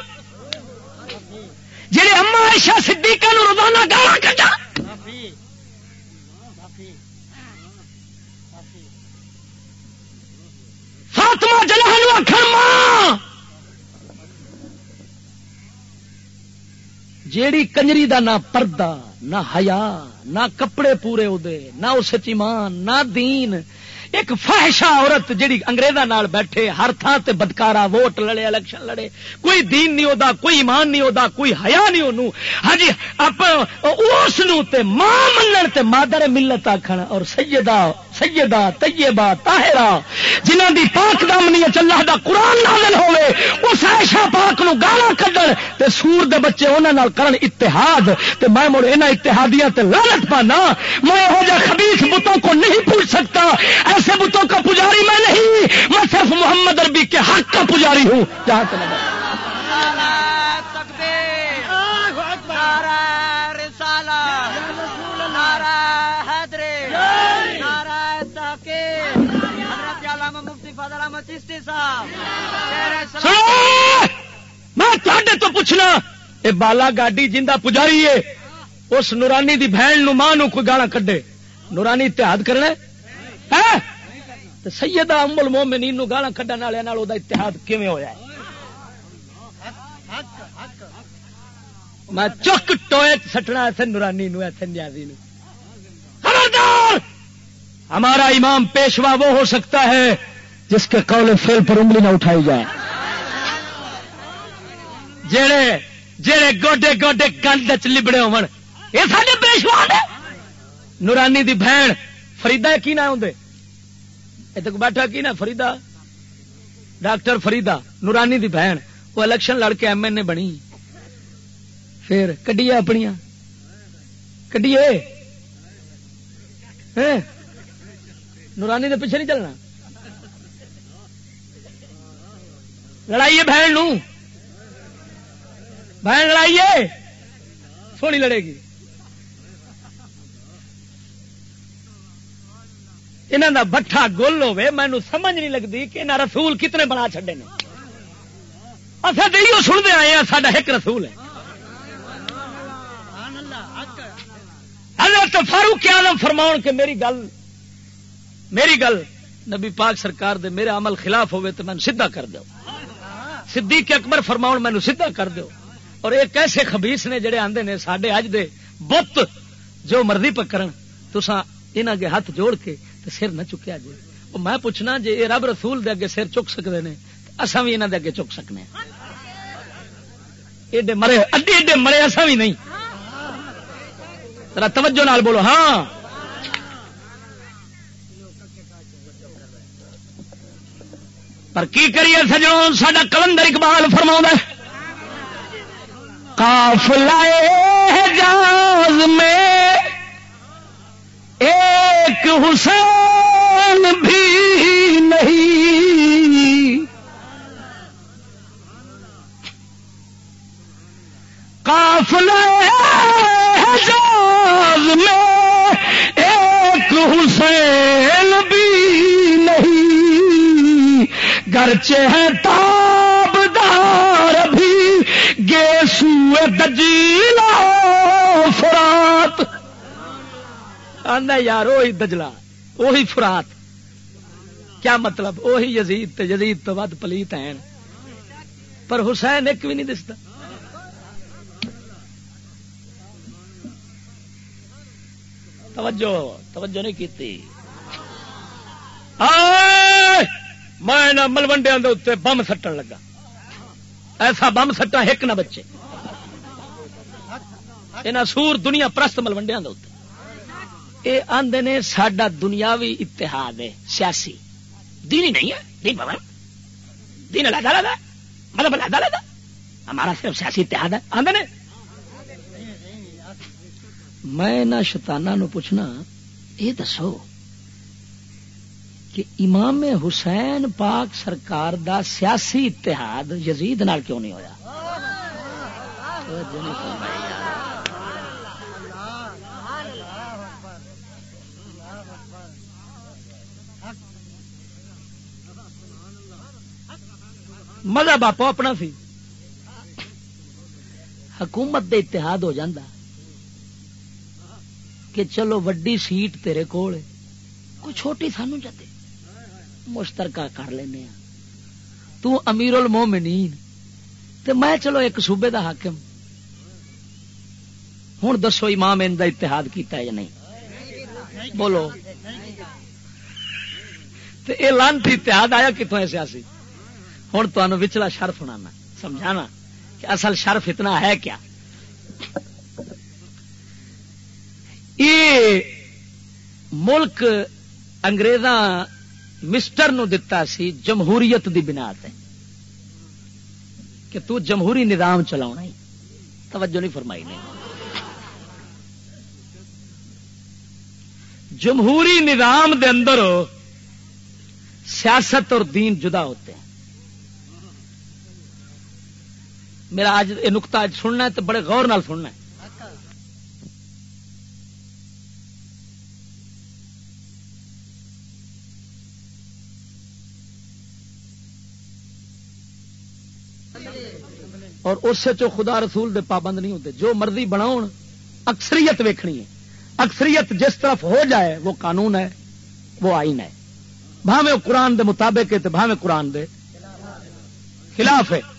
[SPEAKER 2] جہے اما عائشہ صدیقہ نو روزانہ گالا کٹا فاطمہ جلال آخر ماں! جیڑی کنجری دا نہ پردہ، نہ حیا، نہ کپڑے پورے ادے نہ اس چیمان نہ دین ایک فحشا عورت جیڑی انگریزا نال بیٹھے، ہر تھان تے بدکارا، ووٹ لڑے، الیکشن لڑے۔ کوئی دین نہیں ہوتا کوئی ایمان نہیں ہوتا کوئی حیا نہیں انہوں ہاں جی اس تے ماں منن تے مادر ملت آخر اور سیدہ سیدہ، طیبہ، طاہرہ، جنہاں دی پاک دامنی اللہ دا قرآن نازل ہوے اس عائشہ پاک نو گالاں کڈن تے سور دے بچے انہاں نال کرن اتحاد۔ تے میں مڑ انہاں اتحادیاں تے لعنت پانا، میں ہو جا خبیث بتوں کو نہیں پوچھ سکتا۔ ایسے بتوں کا پجاری میں نہیں، میں صرف محمد عربی کے حق کا پجاری ہوں۔ جہاں سے میں تو پوچھنا یہ بالا گاڈی جا پجاری ہے، اس نورانی دی بہن نو ماں نو کوئی گالا کڈے۔ نورانی اتحاد کرنا سیدہ ام المومنین نو گالا کھڈن والے نال او دا اتحاد کیویں ہویا ہے؟ میں چک ٹوئے سٹنا ایسے نورانی نو ایسے نیازی نو۔ خبردار! ہمارا امام پیشوا وہ ہو سکتا ہے جس کے قول فیل پر انگلی نہ اٹھائی جائے۔ جڑے جڑے گوڈے گوڈے گند چ لبڑے ہو یہ سارے پیشوا نے؟ نورانی دی بہن فریدا کی نہ ہوں اتنے بیٹھا کی نہ فریدا ڈاکٹر فریدا نورانی دی بہن۔ وہ الیکشن لڑ کے ایم ایل اے بنی۔ پھر کڈیے اپنی کڈیے۔ ہاں؟ نورانی دے پیچھے نہیں چلنا۔ لڑائیے بہن نو۔ بہن لڑائیے، سونی لڑے گی۔ انہوں کا بٹھا گل ہوے مینو سمجھ نہیں لگتی کہ انہیں رسول کتنے بنا چڈے نے۔ اصل تو یہ سنتے آئے ہیں ساڈا ایک رسول ہے۔ حضرت فاروق آلم فرماؤ کہ میری گل میری گل نبی پاک سرکار دے میرے عمل خلاف ہوئے تو میں سیدھا کر دو۔ صدیق اکبر فرماؤ مینو سیدھا کر دو۔ اور ایک ایسے خبیس نے جڑے آندے نے سڈے اج دے بت جو مرضی پکڑ تسا انہاں کے ہاتھ جوڑ کے تے سر نہ چکیا جی میں پوچھنا جی رب رسول دے اگے سر چک سکتے ہیں اصا بھی انہوں دے اگے چک سکنے ایڈے مرے، اڈے ایڈے مرے اصا بھی نہیں۔ ذرا توجہ نال بولو ہاں۔ پر کی کریے سجو سڈا کلندر اقبال فرما کاف لائے جاز میں۔ ایک حسین بھی نہیں۔ کاف لائے جاز میں ایک حسین بھی نہیں۔ گرچہ ہے تاب دار بھی گے سوئے دجیلا فرات آدھا یار وہی دجلا وہی فرات۔ کیا مطلب؟ وہی یزید تے یزید تو ود پلیت ہیں۔ پر حسین ایک بھی نہیں دستا۔ توجہ توجہ نہیں کی میں ملوڈیا اتنے بم سٹن لگا۔ ایسا بم سٹا ایک نہ بچے۔ یہاں سور دنیا پرست ملوڈیا یہ آدھے نے سڈا دنیاوی اتحاد ہے، سیاسی۔ دینی نہیں ہے، دین بابا۔ دین علیحدہ علیحدہ مطلب علیحدہ علیحدہ ہمارا صرف سیاسی اتحاد ہے۔ آدھے نے؟ میں نہ شتانہ نو پوچھنا یہ دسو کہ امام حسین پاک سرکار دا سیاسی اتحاد یزید نال کیوں نہیں ہویا؟ مذہب آپ اپنا سی۔ حکومت دے اتحاد ہو جاندہ کہ چلو وڈی سیٹ تیرے کول کوئی چھوٹی سانو جاتے۔ مشترکہ کر لینے ہاں۔ تو امیر المومنین۔ تے میں چلو ایک صوبے دا حاکم۔ ہوں دسو امام ان دا اتحاد کیتا ہے یا نہیں۔ بولو۔ تے اے لانتی اتحاد آیا کتوں ہے سیاسی؟ ہوں تمہیں وچلا شرف سنانا سمجھانا؟ کہ اصل شرف اتنا ہے کیا؟ یہ ملک انگریزاں مسٹر نو دتا سی، جمہوریت دی بنا تے۔ کہ تو جمہوری نظام چلا توجہ نہیں فرمائی نہیں جمہوری نظام دے اندر سیاست اور دین جدا ہوتے ہیں۔ میرا آج یہ نقطہ سننا ہے تو بڑے غور نال سننا ہے۔ اور اس سے جو خدا رسول دے پابند نہیں ہوتے، جو مرضی بناؤ اکثریت ویکھنی ہے۔ اکثریت جس طرف ہو جائے، وہ قانون ہے، وہ آئین ہے۔ بھاوے قرآن دے مطابق ہے تو بھاوے قرآن دے خلاف ہے۔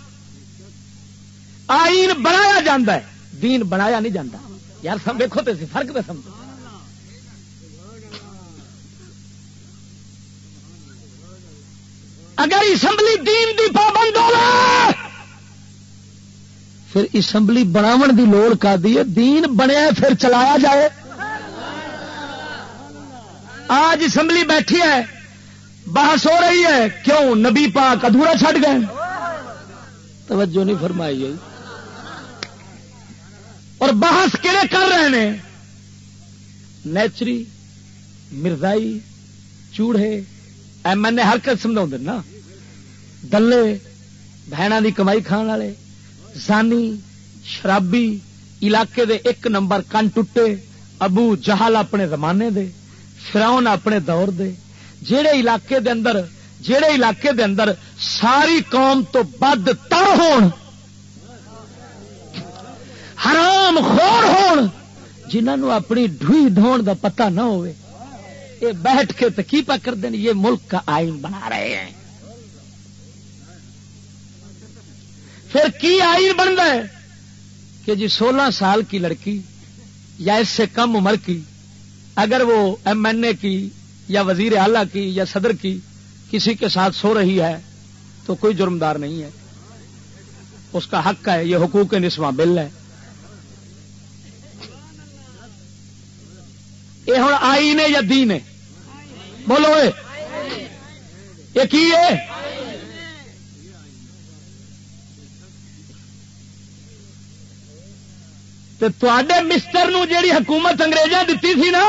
[SPEAKER 2] آئین بنایا جاندہ ہے، دین بنایا نہیں جاندہ۔ یار سب دیکھو تو فرق پہ سمجھو اگر اسمبلی دین دی پابند ہو پھر اسمبلی بناو دی لوڑ کر دی دین بنیا پھر چلایا جائے۔ آج اسمبلی بیٹھی ہے، بحث ہو رہی ہے، کیوں نبی پاک ادھورا چھٹ گئے؟ توجہ نہیں فرمائی اور بحث کہڑے کر رہے ہیں؟ نیچری، مرزائی، چوڑے، ایم ایل اے ہر قسم نا؟ دلے بہنا دی کمائی کھان والے، زانی، شرابی، علاقے دے ایک نمبر کن ٹوٹے، ابو جہل اپنے زمانے دے، فراؤن اپنے دور دے جہے علاقے دے اندر جہے علاقے دے اندر ساری قوم تو بد تر ہون حرام خور ہون جنہوں اپنی ڈوئی دھون دا پتہ نہ ہوئے۔ یہ بیٹھ کے تو کی کر دیں یہ ملک کا آئین بنا رہے ہیں۔ پھر کی آئین بن رہا ہے؟ کہ جی سولہ سال کی لڑکی یا اس سے کم عمر کی، اگر وہ ایم این اے کی یا وزیر اعلی کی یا صدر کی کسی کے ساتھ سو رہی ہے، تو کوئی جرمدار نہیں ہے۔ اس کا حق ہے، یہ حقوق نسواں بل ہے۔ یہ ہوں آئی نے یا دی نے؟ بولو یہ کی ہے مسٹر نو جیڑی حکومت انگریزاں دتی سی نا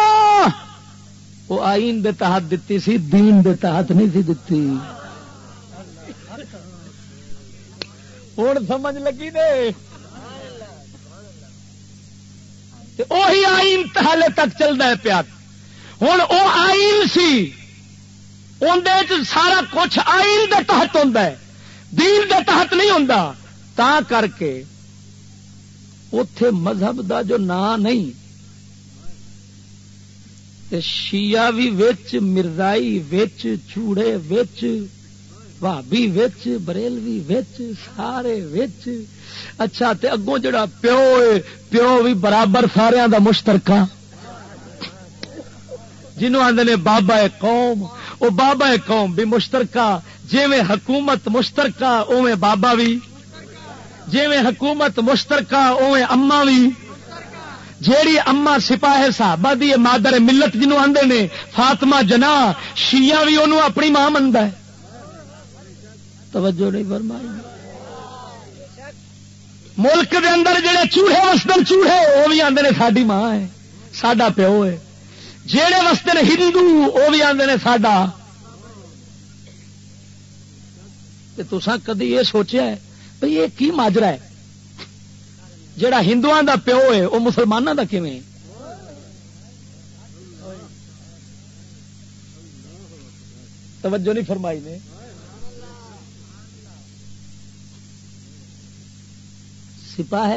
[SPEAKER 2] وہ آئین دے تحت دتی سی، دین دے تحت نہیں سی دتی۔ ہوں سمجھ لگی دے وہی آئین حالے تک چلتا ہے پیا۔ ہوں وہ آئین سی۔ اندر سارا کچھ آئین دے تحت ہوں دین دے تحت نہیں ہوں تا کر کے اتے مذہب دا جو نام نہیں شیعہ بھی وچ، مرزائی وچ، چوڑے وچ بھابی وچ بریلوی وچ سارے وچ اچھا تے اگوں جڑا پیو ہے پیو بھی برابر سارا دا مشترکہ جنہوں آدھے نے بابا قوم وہ بابا قوم بھی مشترکہ جی میں حکومت مشترکہ اوے بابا بھی جی میں حکومت مشترکہ اوے اما بھی جیڑی اما سپاہ صحابہ دی مادر ملت جنوں آدھے نے فاطمہ جنا شیعہ بھی انہوں اپنی ماں منتا ہے توجہ نہیں فرمائی۔ ملک دے اندر جڑے چوہے وسطن چوہے، وہ بھی آدھے نے ساری ماں ہے، ساڈا پیو ہے۔ جہے وستے ہندو، وہ بھی آدھے نے ساڈا۔ تسا کدی یہ سوچا ہے بھائی یہ کی ماجرا ہے؟ جڑا ہندو دا پیو ہے، وہ مسلمانوں کا کیون توجہ نہیں فرمائی نے۔ سپاہ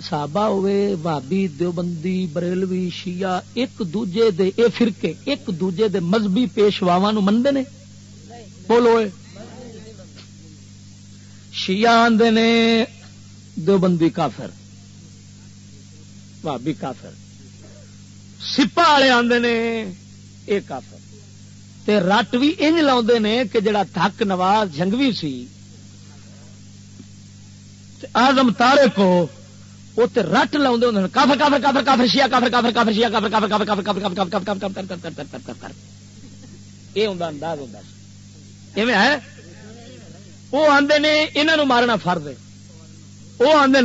[SPEAKER 2] صحابہ ہوئے بھابی دیوبندی بریلوی شیعہ ایک دوجے دے اے فرقے ایک دوجے دے مذہبی پیشواواں نو مندے نے بولو شیعہ آندے نے دیوبندی کافر بھابی کافر سپا والے آندے نے اے کافر تے رٹ بھی انج لاؤندے نے کہ جڑا تھک نواز جنگوی سی آزم تارے کو وہ تو رٹ لا کافر کافر کافر کافر شیا کافر کافر کافر شیا کافر کافر کافر کافر کافر کافر کافر کافر کافر کافر کافر کافر کافر یہ ہوں انداز ہوں ہے وہ آدھے نے یہاں مارنا فرد وہ آدھے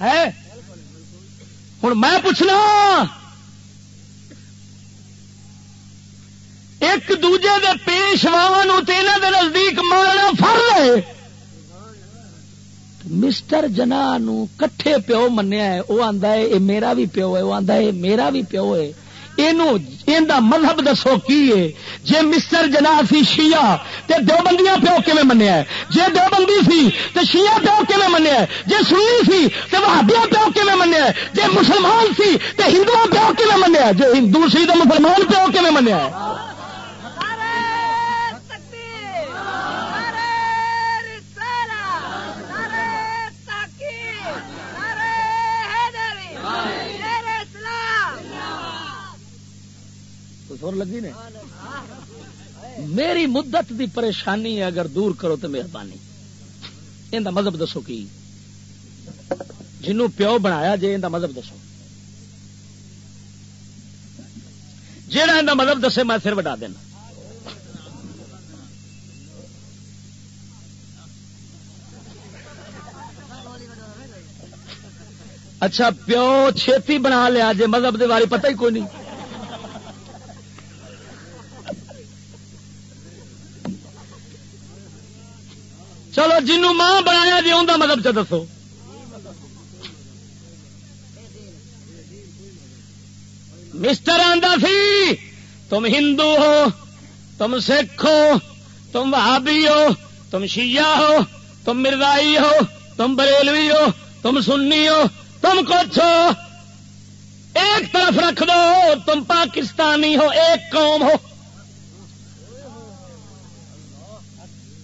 [SPEAKER 2] ہے ہوں میں پوچھنا ایک دوجے دے پیشوا نزدیک مارنا فرد ہے مسٹر جنا کٹھے پیو منیا ہے وہ آتا ہے یہ میرا بھی پیو ہے وہ آتا ہے میرا بھی پیو ہے۔ یہ مذہب دسو کی ہے؟ جی مسٹر جنا سی شیعہ، تے دو بندیاں پیو کی منیا ہے؟ جی دو بندی سی تو شیعہ پیو کی منیا ہے؟ جی سنی سی تو وہابیا پیو کی منیا ہے؟ جی مسلمان سی تو ہندو پیو کی منیا ہے؟ جی ہندو سی تو مسلمان پیو کی منیا ہے؟ لگی نے؟ میری مدت دی پریشانی اگر دور کرو تو مہربانی۔ یہ مذہب دسو کی؟ جنوں پیو بنایا جی یہ مذہب دسو۔ جہاں یہ مطلب دسے، میں سر وڈا دینا۔ اچھا پیو چھتی بنا لیا جی مذہب دے بارے پتہ ہی کوئی نہیں۔ چلو جنوں ماں بنایا جی ان کا مطلب چ دسو۔ مسٹر آندا سی، تم ہندو ہو، تم سکھ ہو، تم وہابی ہو، تم شیعہ ہو، تم مرزائی ہو، تم بریلوی ہو، تم سنی ہو، تم کچھ ہو۔ ایک طرف رکھ دو، تم پاکستانی ہو، ایک قوم ہو۔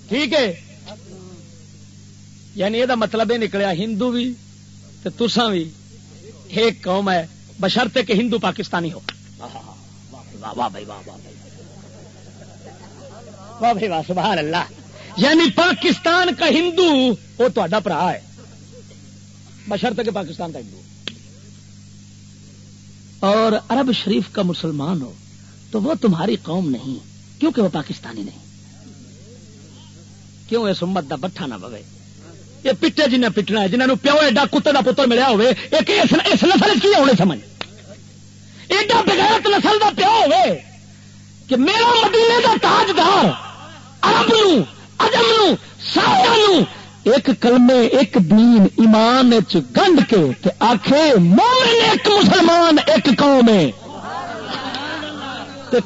[SPEAKER 2] ٹھیک ہے؟ یعنی یہ مطلب یہ نکلیا، ہندو بھی تسا بھی ایک قوم ہے بشرتے کہ ہندو پاکستانی ہو۔ واہ بھائی واہ واہ بھائی واہ سبحان اللہ۔ یعنی پاکستان کا ہندو، وہ تا برا ہے۔ بشرط کہ پاکستان کا ہندو۔ اور عرب شریف کا مسلمان ہو، تو وہ تمہاری قوم نہیں، کیونکہ وہ پاکستانی نہیں۔ کیوں اس امت دا بٹھا نہ پوے یہ پٹے جنہیں پٹنا ہے جنہوں پیو ایڈا کتے کا پتر ملیا ہوئے اس نسل کی ہونے سمجھ۔ ایڈا بغیرت نسل کا پیو ہوئے کہ میرا مدینے کا تاجدار ارب نجم نو ایک کلمے، ایک دین، ایمان گنڈ کے آخے مومن ایک مسلمان، ایک قوم ہے۔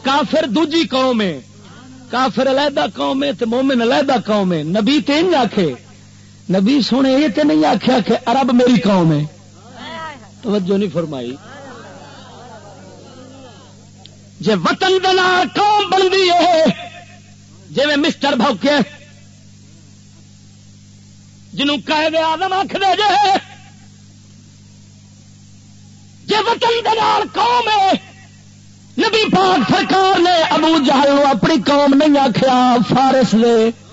[SPEAKER 2] کافر دوجی قوم ہے۔ کافر علیحدہ قوم ہے مومن علیحدہ قوم ہے۔ نبی تین آخے نبی سونے یہ تو نہیں آخیا کہ عرب میری قوم ہے۔ توجہ نہیں فرمائی۔ جی وطن دار قوم بنتی ہے جی مسٹر بھوکے جنوں قائد آدم آخ دے جے جی وطن دار قوم ہے، نبی پاک سرکار نے ابو جہل اپنی قوم نہیں آخیا فارس دے۔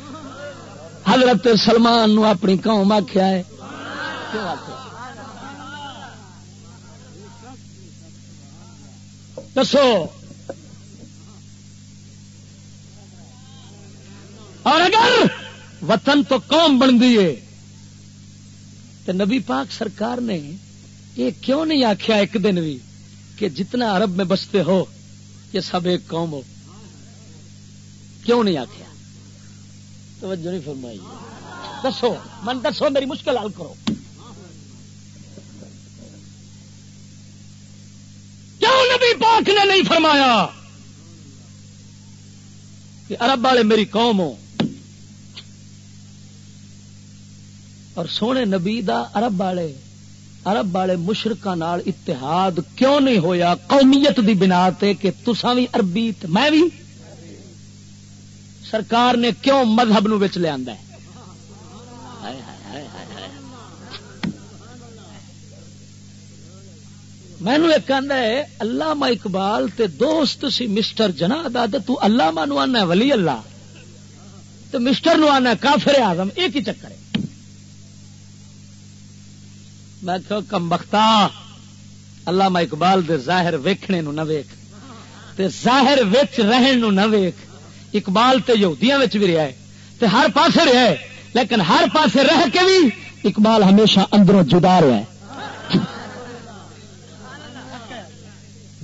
[SPEAKER 2] حضرت سلمان نو اپنی قوم آخیا ہے۔ دسو۔ اور اگر وطن تو قوم بن ہے تو نبی پاک سرکار نے یہ کیوں نہیں آخیا ایک دن بھی کہ جتنا عرب میں بستے ہو، یہ سب ایک قوم ہو؟ کیوں نہیں آخیا توجہ نہیں فرمائی۔ دسو، من دسو، میری مشکل حل کرو۔ کیوں نبی پاک نے نہیں فرمایا کہ عرب والے میری قوم ہو اور سونے نبی دا عرب والے عرب والے مشرقہ اتحاد کیوں نہیں ہویا؟ قومیت دی بنا تے کہ تسا بھی عربی میں بھی سرکار نے کیوں مذہب نو بچ لیا مینو ایک ہے اللہ اقبال تے دوست سی مسٹر جنا تو اللہ نو آنا ولی اللہ۔ تو مسٹر نو آنا کافر آزم ایک ہی چکر ہے۔ میں کہ کم بختا اللہ اقبال دے ظاہر ویکھنے نو نہ ویکھ، تے ظاہر وچ رہن نو نہ ویکھ۔ اقبال تے یہودیاں وچ بھی رہا ہے تے ہر پاسے رہا ہے، لیکن ہر پاسے رہ کے بھی اقبال ہمیشہ اندروں جدا رہا ہے۔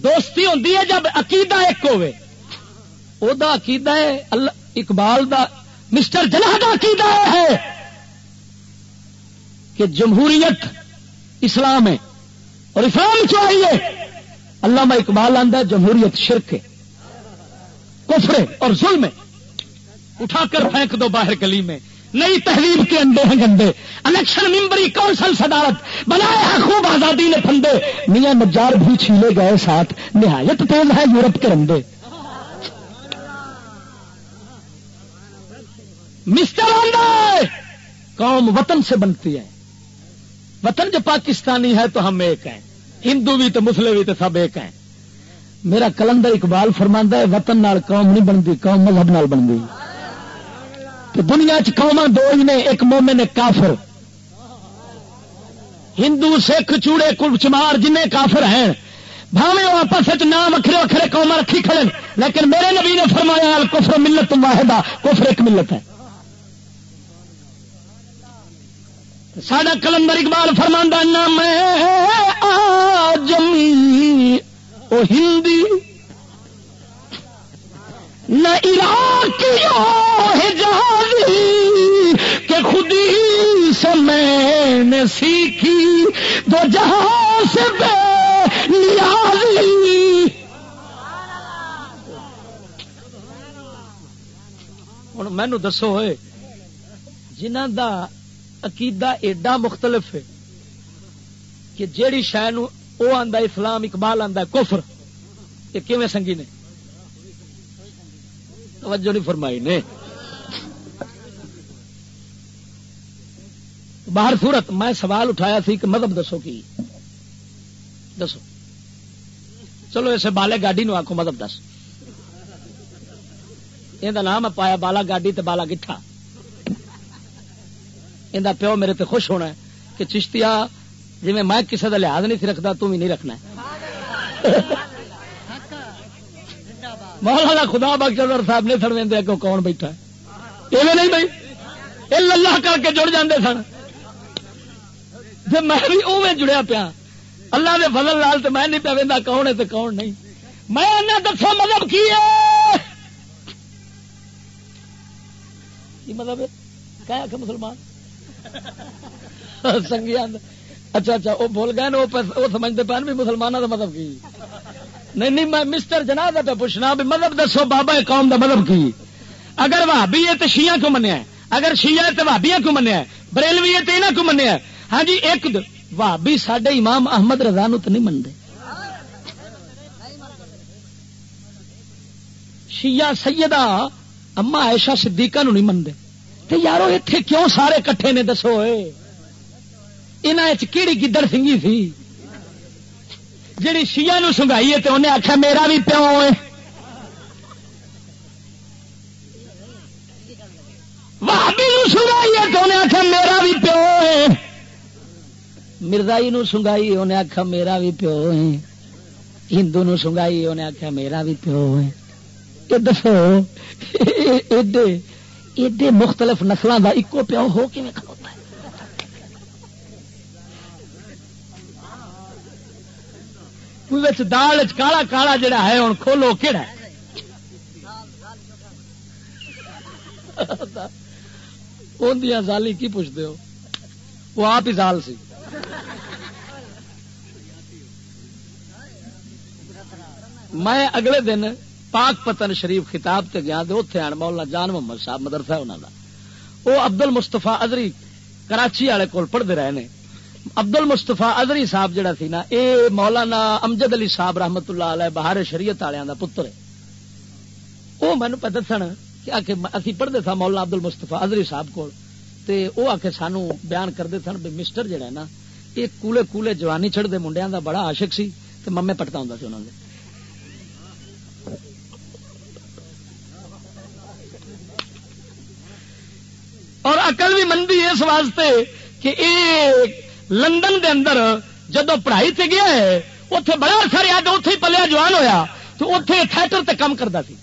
[SPEAKER 2] دوستی ہوندی ہے جب عقیدہ ایک ہوئے او دا عقیدہ ہے، اللہ، اقبال دا، مسٹر جناح دا عقیدہ ہے کہ جمہوریت اسلام ہے اور اسلام چاہیے۔ علامہ اقبال آدھا جمہوریت شرک ہے۔ کفر اور ظلم اٹھا کر پھینک دو باہر گلی میں۔ نئی تحریر کے انڈے ہیں گندے۔ الیکشن ممبری کونسل صدارت بنائے ہیں خوب آزادی نے پھندے۔ میاں نجار بھی چھیلے گئے ساتھ۔ نہایت تیز ہے یورپ کے رندے۔ مسٹر آندے قوم وطن سے بنتی ہے۔ وطن جو پاکستانی ہے تو ہم ایک ہیں۔ ہندو بھی تو مسلم بھی تو سب ایک ہیں۔ میرا کلندر اقبال فرما ہے، وطن نال قوم نہیں بنتی، قوم مذہب نال بنتی۔ تو دنیا چوما دو ہی نے، ایک مومن، ایک کافر۔ ہندو، سکھ، چوڑے، کل چمار جن کافر ہیں۔ بھاوے وہ آپس نام وکھرے وکھرے قوم رکھی کھڑے لیکن میرے نبی نے فرمایا کفر ملت واحدہ، کفر ایک ملت ہے۔ ساڈا کلندر اقبال فرماندہ نہ میں جمی او ہندی، نہ عراقی کہ خودی سے میں نے سیکھی، دو جہاں سے بے نیازی۔ ہوں مینو دسو ہوئے جنہ دا عقیدہ ایڈا مختلف ہے کہ جیڑی شہ وہ آتا اسلام اقبال آتا کفر۔ یہ کیون سنگی نے؟ توجہ نہیں فرمائی نے۔ باہر صورت، میں سوال اٹھایا تھی کہ مذہب دسو کی؟ دسو۔ چلو اسے بالے گاڈی نو آخو مذہب دس۔ یہ نام پایا بالا گاڈی تے بالا گٹھا۔ یہ پیو میرے تے خوش ہونا ہے کہ چشتیا جی میں کسی کا لحاظ نہیں رکھتا تم بھی نہیں رکھنا مولانا خدا بخشر صاحب نے سڑ دیں کہ کون بیٹھا ہے۔ نہیں بھائی یہ للہ کر کے جڑ جاندے سن۔ جی میں بھی اوے جڑیا پیا۔ اللہ دے فضل لال تو میں نہیں پیا وہدا کون ہے تو کون نہیں۔ میں دسو مطلب کی ہے؟ مطلب کیا کہ مسلمان۔ سنگیا اچھا اچھا وہ بول گئے وہ سمجھتے پہن بھی مسلمانوں کا مطلب کی۔ نہیں نہیں، میں مسٹر جناب پہ پوچھنا بھی مطلب دسو، بابا قوم کا مطلب کی۔ اگر بھابی ہے تو شیعہ کو منیا اگر شیعہ ہے تو بھابیا کو منیا بریلوی ہے تو یہاں کو منیا ہاں جی ایک بھابی سڈے امام احمد رضا نو تو نہیں منتے شیعہ سیدہ اما ایشا صدیقہ نو نہیں منتے یارو اتے کیوں سارے کٹھے نے دسو یہاں کہڑی گدڑ سنگھی تھی جیڑی شیا سنگائی ہے تو انہیں آخیا میرا بھی پیو ہے۔ سنگائی ہے تو انہیں آخیا میرا بھی پیو ہے۔ مرزائی سنگائی انہیں آخیا میرا بھی پیو ہے۔ ہندو سنگائی انہیں آخیا میرا بھی پیو ہے۔ یہ دسو، ایڈے ایڈے مختلف نسلوں کا ایکو پیو ہو کے کھلوتا ہے دال کالا کالا جڑا ہے ہوں کھولو کہڑا اندیا زالی کی پوچھتے ہو وہ آپ ہی زال سی میں اگلے دن پاک پتن شریف خطاب تے گیا اتے آن مولا جان محمد صاحب مدرسہ انہوں کا وہ ابدل مستفا ادری کراچی والے کول پڑھتے رہے ہیں ابدل مستفا ادری صاحب جڑا سی نا، اے مولانا امجد علی صاحب رحمت اللہ علیہ بہار شریعت والوں کا پتر ہے۔ وہ مینو پہ دسن کہ اسی پڑھتے تھا مولانا ابدل مستفا ادری صاحب کو وہ آ کے سانو بیان کرتے سن بھی مسٹر جڑا ہے نا یہ کولے کولے جوانی چڑھتے منڈیا کا بڑا عاشق سی تو ممے پٹتا ہوں سی انہوں نے اور اقل بھی مندی اس واسطے کہ ایک لندن دے اندر جدو پڑھائی سے گیا ہے اتے بڑا عرصہ رہا تو اتے پلیا جوان ہویا، تو اتے تھیٹر تے کام کرتا سی۔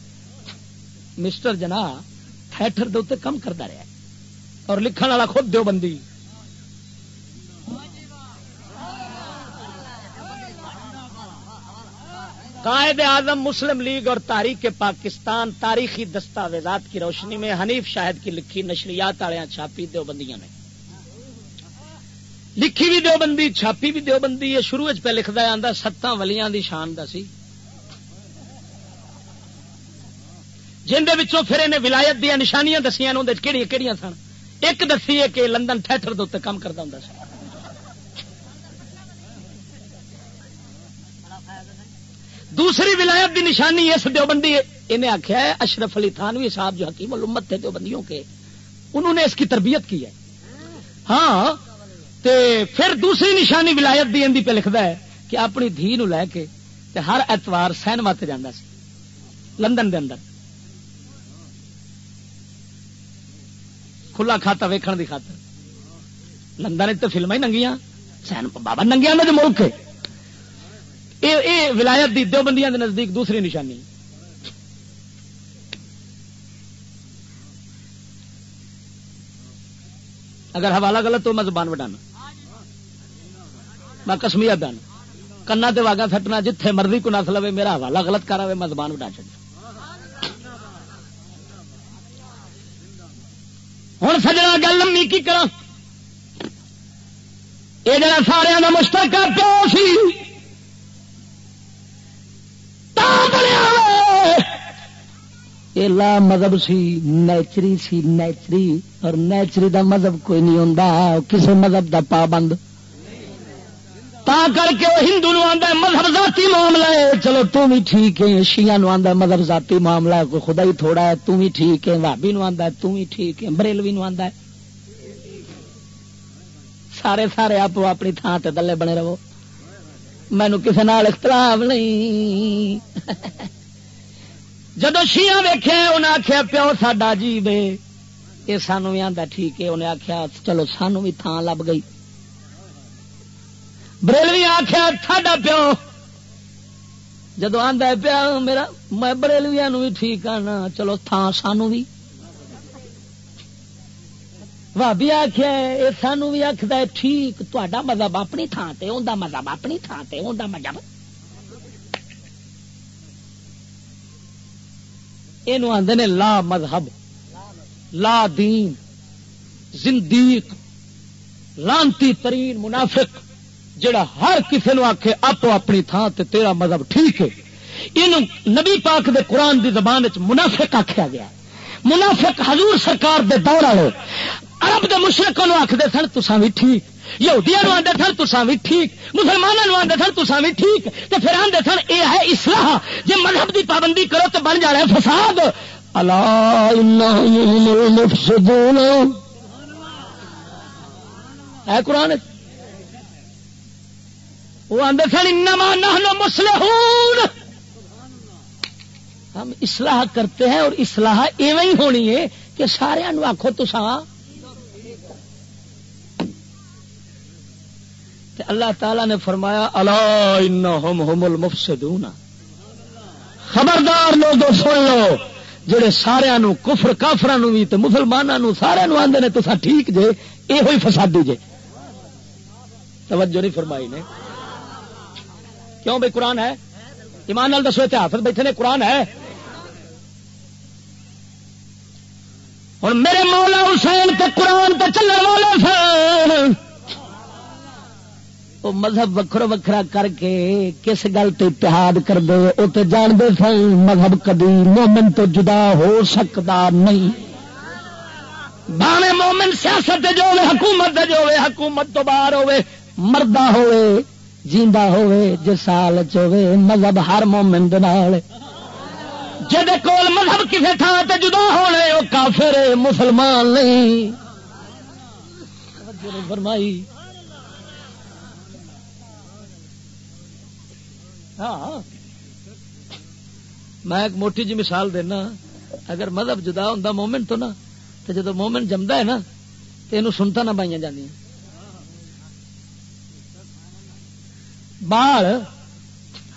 [SPEAKER 2] مسٹر جنا تھیٹر دے اتنے کام کرتا رہا اور لکھن والا خود دیو بندی۔ قائد اعظم مسلم لیگ اور تاریخ پاکستان تاریخی دستاویزات کی روشنی میں حنیف شاہد کی لکھی نشریات والے چھاپی دیو بندیاں نے۔ لکھی بھی دیوبندی چھاپی بھی دیوبندی ہے شروع پہ لکھتا آتا ستاں ولیاں دی شان دا سی جن پھر انہیں ولایت دیا نشانیاں دسیاں کہڑی کہڑی سن ایک دسی ہے کہ لندن تھیٹر دے کام کرتا ہوں سی دوسری ولایت دی نشانی اس دیوبندی انہیں آخیا ہے اشرف علی تھانوی صاحب جو حکیم الامت تھے دیوبندیوں کے انہوں نے اس کی تربیت کی ہے ہاں تے پھر دوسری نشانی ولایت دی اندی پہ لکھتا ہے کہ اپنی دھی نو لے کے تے ہر اتوار سینما تے جانا سی، لندن دے اندر۔ کھلا کھاتا ویکھن دی خاطر۔ لندن تو فلم ہی ننگیاں سین بابا ننگیا میں ملک یہ ولایت دی دو بندیاں دے نزدیک دوسری نشانی۔ اگر حوالہ غلط تو میں زبان وڈانا۔ میں کسمیا بیان کنا تے واگا سٹنا جتھے مرضی کو نس لو میرا حوالہ غلط کرا میں زبان وڈا چڑ ہوں سجنا گل لمبی کی کرا یہ جڑا سارا کا مشترکہ پیو سی یہ لا مذہب سی، نیچری سی، نیچری، اور نیچری دا مذہب کوئی نہیں ہوں کسی مذہب دا پابند۔ تا کر کے وہ ہندو نو آدھا مذہب ذاتی معاملہ ہے۔ چلو تم بھی ٹھیک ہے، شیعہ نو آدھا مذہب ذاتی معاملہ ہے، کوئی خدا ہی تھوڑا ہے تم بھی ٹھیک ہے بھابی نو آدھا تم بھی ٹھیک ہے، بریلوی نو آدھا ہے۔ سارے سارے آپ اپنی تھان تے دلے بنے رہو۔ مینو کسی نال اختلاف نہیں۔ جدو شیاں ویخے انہیں آخیا پیو ساڈا جی بے یہ سانو بھی آتا ٹھیک ہے انہیں آخیا چلو سانو بھی تھان لب گئی۔ بریلوی آخیا ساڈا پیو. جدو آدھا پیا میرا، میں بریلویا بھی ٹھیک ہاں آنا چلو تھان سانو بھی بھابی آخیا یہ سانو بھی آخد ٹھیک تا مذہب اپنی تھان سے انہیں مذہب اپنی تھان سے انہیں مذہب. یہ آدھے لا مذہب، لا دین، زندیق، لانتی ترین منافق جڑا ہر کسی نو آخے آپ اپنی تھان تے تیرا مذہب ٹھیک ہے۔ یہ نبی پاک دے قرآن دی زبان منافق آخیا گیا۔ منافق حضور سرکار دے دور والے۔ عرب دے مشرقوں آخر سن تسا بھی ٹھیک۔ یہودیا آدھے سن تسا بھی ٹھیک۔ مسلمانوں آدھے سن تسا بھی ٹھیک۔ تو پھر آدھے سن یہ ہے اسلح جی مذہب دی پابندی کرو تو بن جا رہا ہے فساد ہے قرآن وہ آدھے سن، انما نحن مسلحون ہم اصلاح کرتے ہیں اور اصلاح ایویں ہونی ہے کہ سارے آخو تسا اللہ تعالی نے فرمایا اللہ المفسدون۔ خبردار لوگ سن لو جہے سارا کفر کافر بھی مسلمانوں سارے آدھے نے تو ٹھیک جے یہ ہوئی فسادی جے۔ توجہ نہیں فرمائی نے۔ کیوں بھائی قرآن ہے؟ ایمان نال دسو اتہاس بیٹھے نے، قرآن ہے۔ اور میرے مولا حسین تے قرآن تے چلنے والے سن وہ مذہب وکھرو وکھرا کر کے کس گل تے اتحاد کر دے وہ تو جانتے سن مذہب کدی مومن تو جدا ہو سکتا نہیں۔ باوے مومن سیاست جو حکومت جو حکومت تو باہر ہوئے، مردہ ہوئے جیندہ ہوئے جسال چوے مذہب ہر مومن دنال جد کول مذہب کسی تھان تے جدا ہونے وہ کافر، مسلمان نہیں۔ فرمائی۔ ہاں۔ میں ایک موٹی جی مثال دینا۔ اگر مذہب جدا ہوں مومنٹ تو نا تو جدو مومنٹ جمتا ہے نا تو یہ سنتا نہ پائی جی بال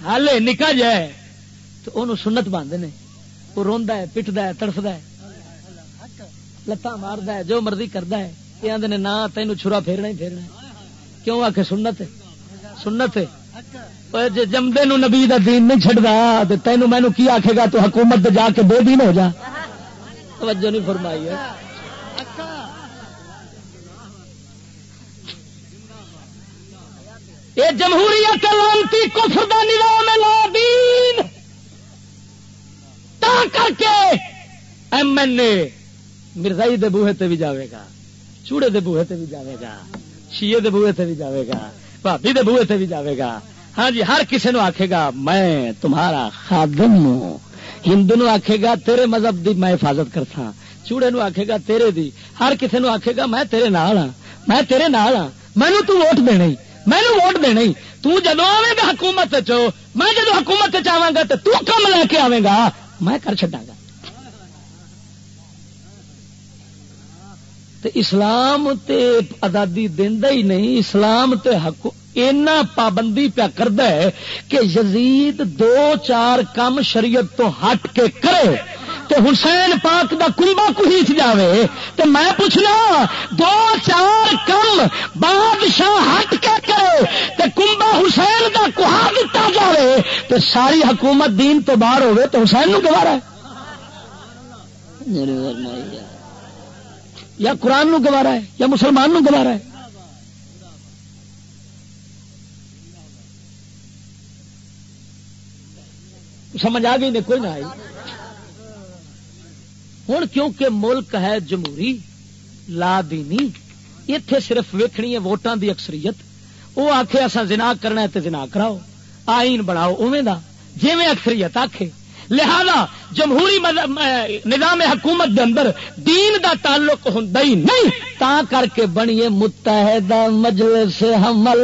[SPEAKER 2] ہال نکا جائے تو وہ سنت باندھے نے۔ وہ روا ہے پٹد ہے تڑفد ہے۔ لتان مارد ہے، جو مرضی کرتا ہے۔ یہ آدھے نہ تینوں چھرا پھیرنا ہی پھیرنا کیوں آ کے سنت؟ سنت جی جمدے نو نبی دا دین نہیں چڑھتا تو تینوں مینو کی آخے گا تو حکومت جا کے بے دین ہو جا۔ توجہ نہیں فرمائی ہے۔ یہ جمہوریت لانتی کفر دا نظام لا دین۔ تا کر کے ایم این اے مرزائی دے بوہے تے بھی جاوے گا، چوڑے دے بوہے تے بھی جاوے گا شیے دے بوہے تے بھی جاوے گا بھابی دے بوہے تے بھی جاوے گا۔ ہاں جی ہر کسی نو آخے گا، میں تمہارا خادم ہوں۔ ہندو نو آخے گا، تیرے مذہب دی میں حفاظت کرتا ہاں۔ چوڑے نو آخے گا، تیرے دی۔ ہر کسی نو آخے گا، میں تیرے نال ہاں میں تیرے نال ہاں۔ مینو تو ووٹ دینی دینا مینو ووٹ دینا تو جدو آئے گا حکومت چو میں جدو حکومت چاہا گا تو کم لے کے آئے گا۔ میں کر چڈا گا۔ اسلام تے آزادی دینا ہی نہیں، اسلام تے اینا پابندی پیا کرد ہے کہ یزید دو چار کم شریعت تو ہٹ کے کرے۔ تے حسین پاک دا کنبا کھیچ جاوے تے میں پوچھنا، دو چار کم بادشاہ ہٹ کے کرے تے کنبا حسین دا کہا دتا جاوے تے ساری حکومت دین تو باہر ہوئے تو حسین نو گوارا ہے۔ یا قرآن نو گوارا ہے، یا مسلمان نو گوارا ہے۔ سمجھ آ گئی نہیں کوئی نہ آئی۔ ہوں کیونکہ ملک ہے جمہوری، لا دینی اتے صرف ویکھنی ہے ووٹان دی اکثریت۔ وہ آخے اصا زنا کرنا ہے تو زنا کراؤ، آئین بناؤ اوے دا۔ جی اکثریت آخے لہذا جمہوری نظام حکومت دے اندر دین دا تعلق ہوں ہی نہیں، تا کر کے بنیے متحدہ مجلس حمل۔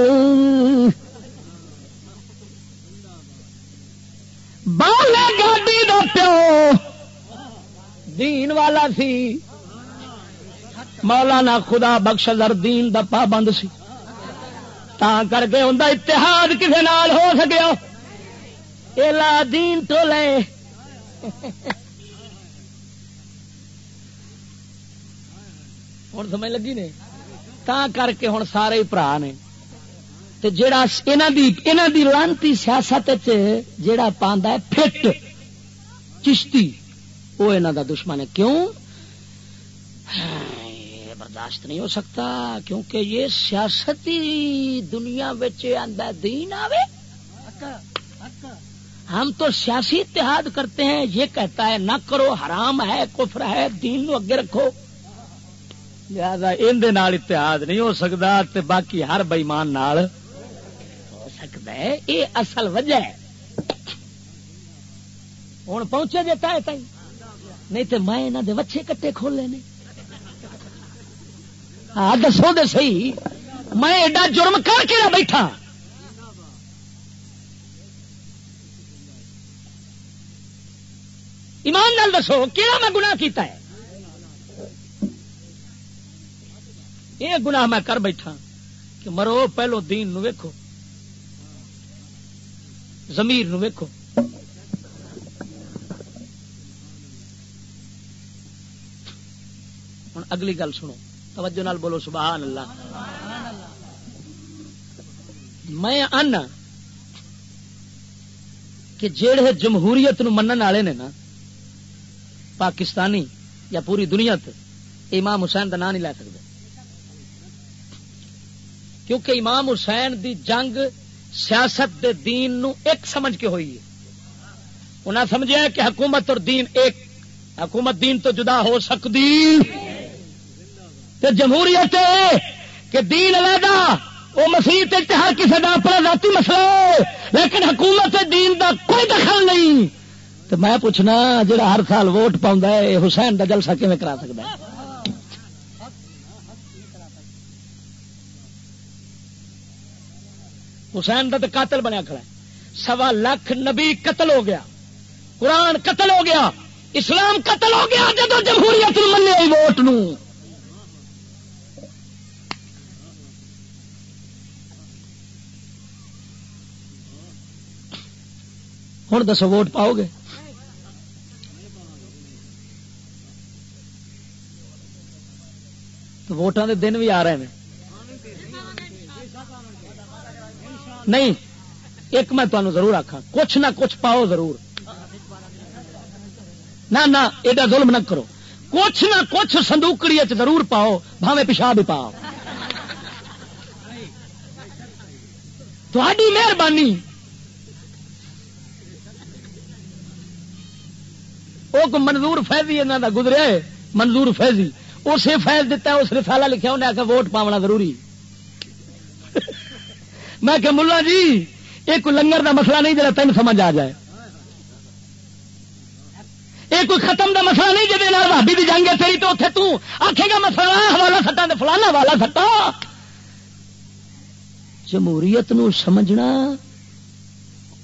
[SPEAKER 2] بالے گاڈی دا پیو۔ دین والا سی۔ مولانا خدا بخش دین دا پابند سی۔ تا کر کے ہوں اتحاد کسی نال ہو سکیا۔ الا دین تو لے۔ ہوں سمجھ لگی نے؟ تا کر کے ہوں سارے برا نے۔ جڑا دی لانتی سیاست جڑا پاندا ہے فٹ چشتی۔ وہ یہاں دا دشمن ہے۔ کیوں؟ برداشت نہیں ہو سکتا، کیونکہ یہ سیاستی دنیا دین آوے۔ ہم تو سیاسی اتحاد کرتے ہیں، یہ کہتا ہے، نہ کرو، حرام ہے، کفر ہے، دین نو اگے رکھو۔ لہذا ان اتحاد نہیں ہو سکتا باقی ہر بئیمان ہو سکتا ہے۔ یہ اصل وجہ ہے۔ ہوں پہنچے جی تائیں۔ نہیں تو میں یہاں دے وچھے کٹے کھول لینے ہاں دسو دے سی میں ایڈا جرم کر کے بیٹھا۔ ایمان نال دسو کہڑا میں گناہ کیتا ہے؟ یہ گناہ میں کر بیٹھا کہ مرو، پہلو دین نو ویکھو زمیر نو ویکھو۔ اگلی گل سنو۔ توجہ نال بولو، سبحان اللہ۔ میں ان کہ جڑے جمہوریت نو منن والے نے نا، پاکستانی یا پوری دنیا تے امام حسین کا نام نہیں لے سکتے کیونکہ امام حسین دی جنگ سیاست دے دین نو ایک سمجھ کے ہوئی ہے۔ انہیں سمجھا کہ حکومت اور دین ایک۔ حکومت دین تو جدا ہو سکتی جمہوریت کہ دین علیحدہ وہ مسیح اتحاد کسی کا اپنا ذاتی مسئلہ ہے، لیکن حکومت دین دا کوئی دخل نہیں۔ تو میں پوچھنا، جڑا ہر سال ووٹ پاؤں حسین کا جلسہ کیون کرا سکتا ہے؟ حسین کا تو قاتل بنیا کھڑا ہے۔ سوا لاکھ نبی قتل ہو گیا۔ قرآن قتل ہو گیا۔ اسلام قتل ہو گیا جب جمہوریت منی ووٹ نو ہوں دسو ووٹ پاؤ گے؟ تو ووٹان دے دن بھی آ رہے ہیں۔ نہیں، ایک میں تمہیں ضرور آخا کچھ نہ کچھ پاؤ ضرور۔ نہ ایڈا ظلم نہ کرو۔ کچھ نہ کچھ سندوکڑی ضرور پاؤ بھاوے پیشاب بھی پاؤ۔ تھوڑی مہربانی وہ منظور فیضی انہوں کا گزریا ہے، منظور فیضی۔ اسے فیض دتا اس رسالہ لکھا انہیں آخر ووٹ پاونا ضروری۔ میں کہ ملا جی یہ کوئی لنگر دا مسئلہ نہیں جا تین سمجھ آ جائے۔ یہ کوئی ختم دا مسئلہ نہیں جی بھابی دی جنگ ہے تیری تو اتنے تو آخے گا مسئلہ حوالہ سٹا تو فلانا والا سٹا جمہوریت نو سمجھنا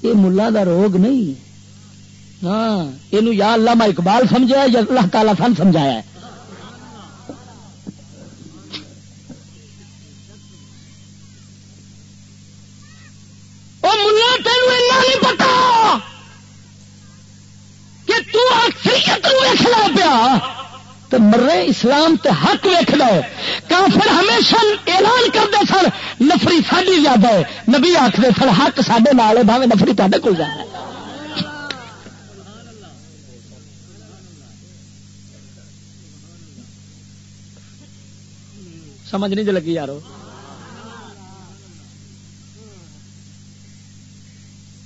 [SPEAKER 2] یہ ملا دا روگ نہیں۔ ہاں یا اللہ ما اقبال سمجھا یا اللہ تعالی سن سمجھایا ہے؟ پتا کہ پیا۔ مرے اسلام تے حق ویکد کافر ہمیشہ اعلان کرتے سن، نفری ساری زیادہ ہے۔ نبی آخر سن، حق سڈے نال ہے بھاوے نفری تے کول جانا ہے۔ سمجھ نہیں لگی یارو۔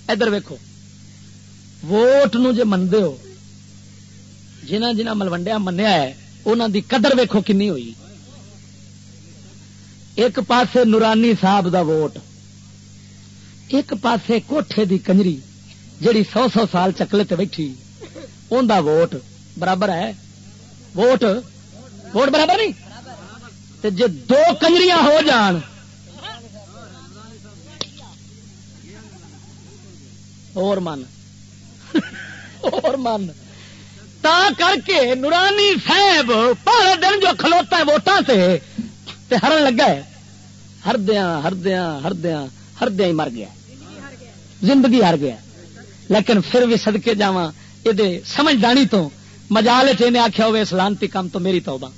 [SPEAKER 2] ادھر ویکو ووٹ نو جے منتے ہو، جنہ جنہ ملوڈیا منیا ہے انہوں دی قدر ویکو کنی ہوئی۔ ایک پاسے نورانی صاحب دا ووٹ، ایک پاسے کوٹھے دی کنجری، جیڑی سو سو سال چکلے تے بیٹھی ان دا ووٹ برابر ہے۔ ووٹ ووٹ برابر نہیں۔ تے جے دو کنجریاں ہو جان، اور من اور من۔ تا کر کے نورانی صاحب پہلے دن جو کھلوتا ہے ووٹاں سے، تے ہرن لگا ہے۔ ہردیا ہردیا ہردیا ہردیا ہی مر گیا زندگی ہر گیا لیکن پھر بھی سدکے جا یہ سمجھدانی تو مجال چنے آخیا ہوئے سلامتی کام تو میری توبہ۔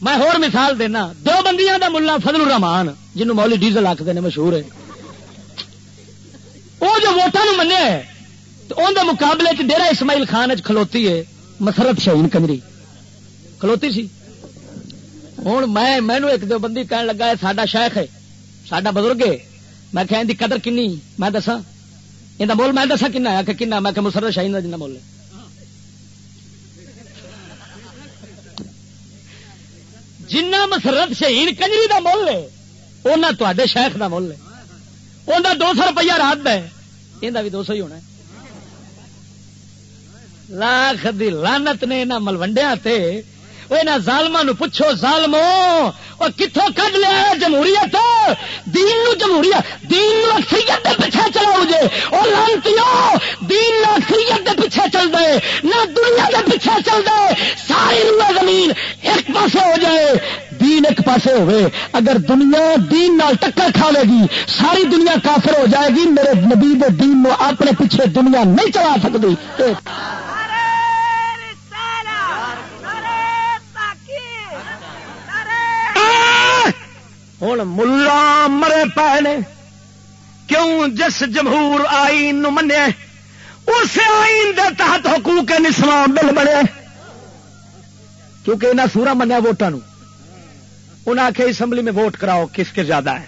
[SPEAKER 2] میں ہور مثال دینا۔ دو بندیاں دا ملا فضل الرحمان، جنہوں مولی ڈیزل آخر نے مشہور ہے۔ وہ جو ووٹان منیا ہے، تو ان دے مقابلے چ ڈیرا اسماعیل خان کھلوتی ہے، مسرت شہین کنجری۔ کھلوتی سی؟ ہوں میں مینو ایک دو بندی کہنے لگا ہے، ساڈا شیخ ہے، ساڈا بزرگ ہے۔ میں کہ قدر کنی، میں دسا یہ مول میں دسا کنا آ کنا میں کہ مسرت شاہین کا جنا مول ہے۔ جنہ مسرت شہید کنجری کا مل ہے انہیں تے شیخ کا مل ہے۔ انہیں دو سو روپیہ رات ہے۔ یہ بھی دو سو ہی ہونا لاکھ دی لانت نے یہاں ملوڈیا ظالما پوچھو، ظالمو اور کتوں کھ لیا جمہوریت؟ دین نو جمہوریت، دین نو اکثریت دے پیچھے چلاؤ جے وہ لانتی دین نو اکثریت دے پیچھے چل دے نہ دنیا دے پیچھے چل دے ساری روح زمین ایک پاسے ہو جائے۔ دین ایک پاسے ہوئے۔ اگر دنیا دین نال ٹکر کھا لے گی، ساری دنیا کافر ہو جائے گی، میرے نبی دے دین نو اپنے پیچھے دنیا نہیں چلا سکتی ہوں ملا مرے پے نے۔ کیوں جس جمہور آئین منیا اس آئین دے تحت حقوق نسواں بل بنے۔ کیونکہ انہیں سورا منیا ووٹان انہیں آخیا اسمبلی میں ووٹ کراؤ، کس کے زیادہ ہے۔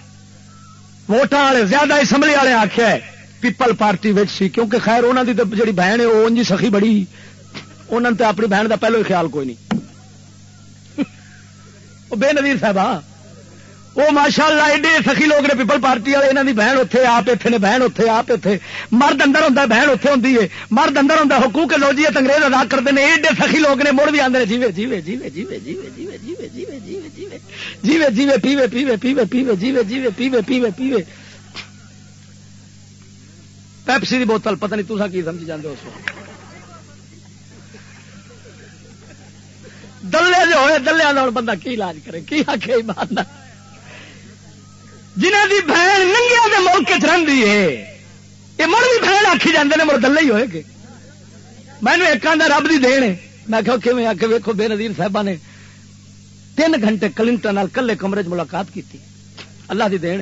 [SPEAKER 2] ووٹان والے زیادہ اسمبلی والے آخیا ہے، پیپل پارٹی سی۔ کیونکہ خیر انہوں کی جی بہن ہے، وہ انجی سخی بڑی۔ انہوں نے اپنی بہن کا پہلو ہی خیال کوئی نہیں۔ وہ بے نظیر صاحب ہاں۔ وہ ماشاء اللہ ایڈے سخی لوگ نے پیپل پارٹی والے یہاں کی بہن اتنے آپ اتنے نے بہن اتنے آپ اتنے مرد اندر ہوتا بہن اتنے ہوتی ہے مرد اندر ہوتا حقوق لوجیت انگریز ادا کرتے ہیں ایڈے سخی لوگ نے مڑ بھی آتے جیوے جیوے جیوے جیوے جیوے جیوے جیوے جیوے جیوے جیوے جیوے جیوے پیوے پیوے پیوے پیوے جیوے جیوے پیوے پیوے پیوے پیپسی کی بوتل پتہ نہیں تصا کی سمجھ جانے اس وقت دلے جو ہوئے دلیا بندہ کی علاج کرے کی آخ بات جنہ دی بہن ننگیا کے ملک چی ہے، یہ مڑ بھی بہن آخی جاتے مڑ دلے ہی ہوئے گے۔ میں نے ایک آدھا رب کی دین میں کہ آ کے ویکو بے نظیر صاحبہ نے تین گھنٹے کلنٹن کلے کمرے چ ملاقات کی اللہ کی دین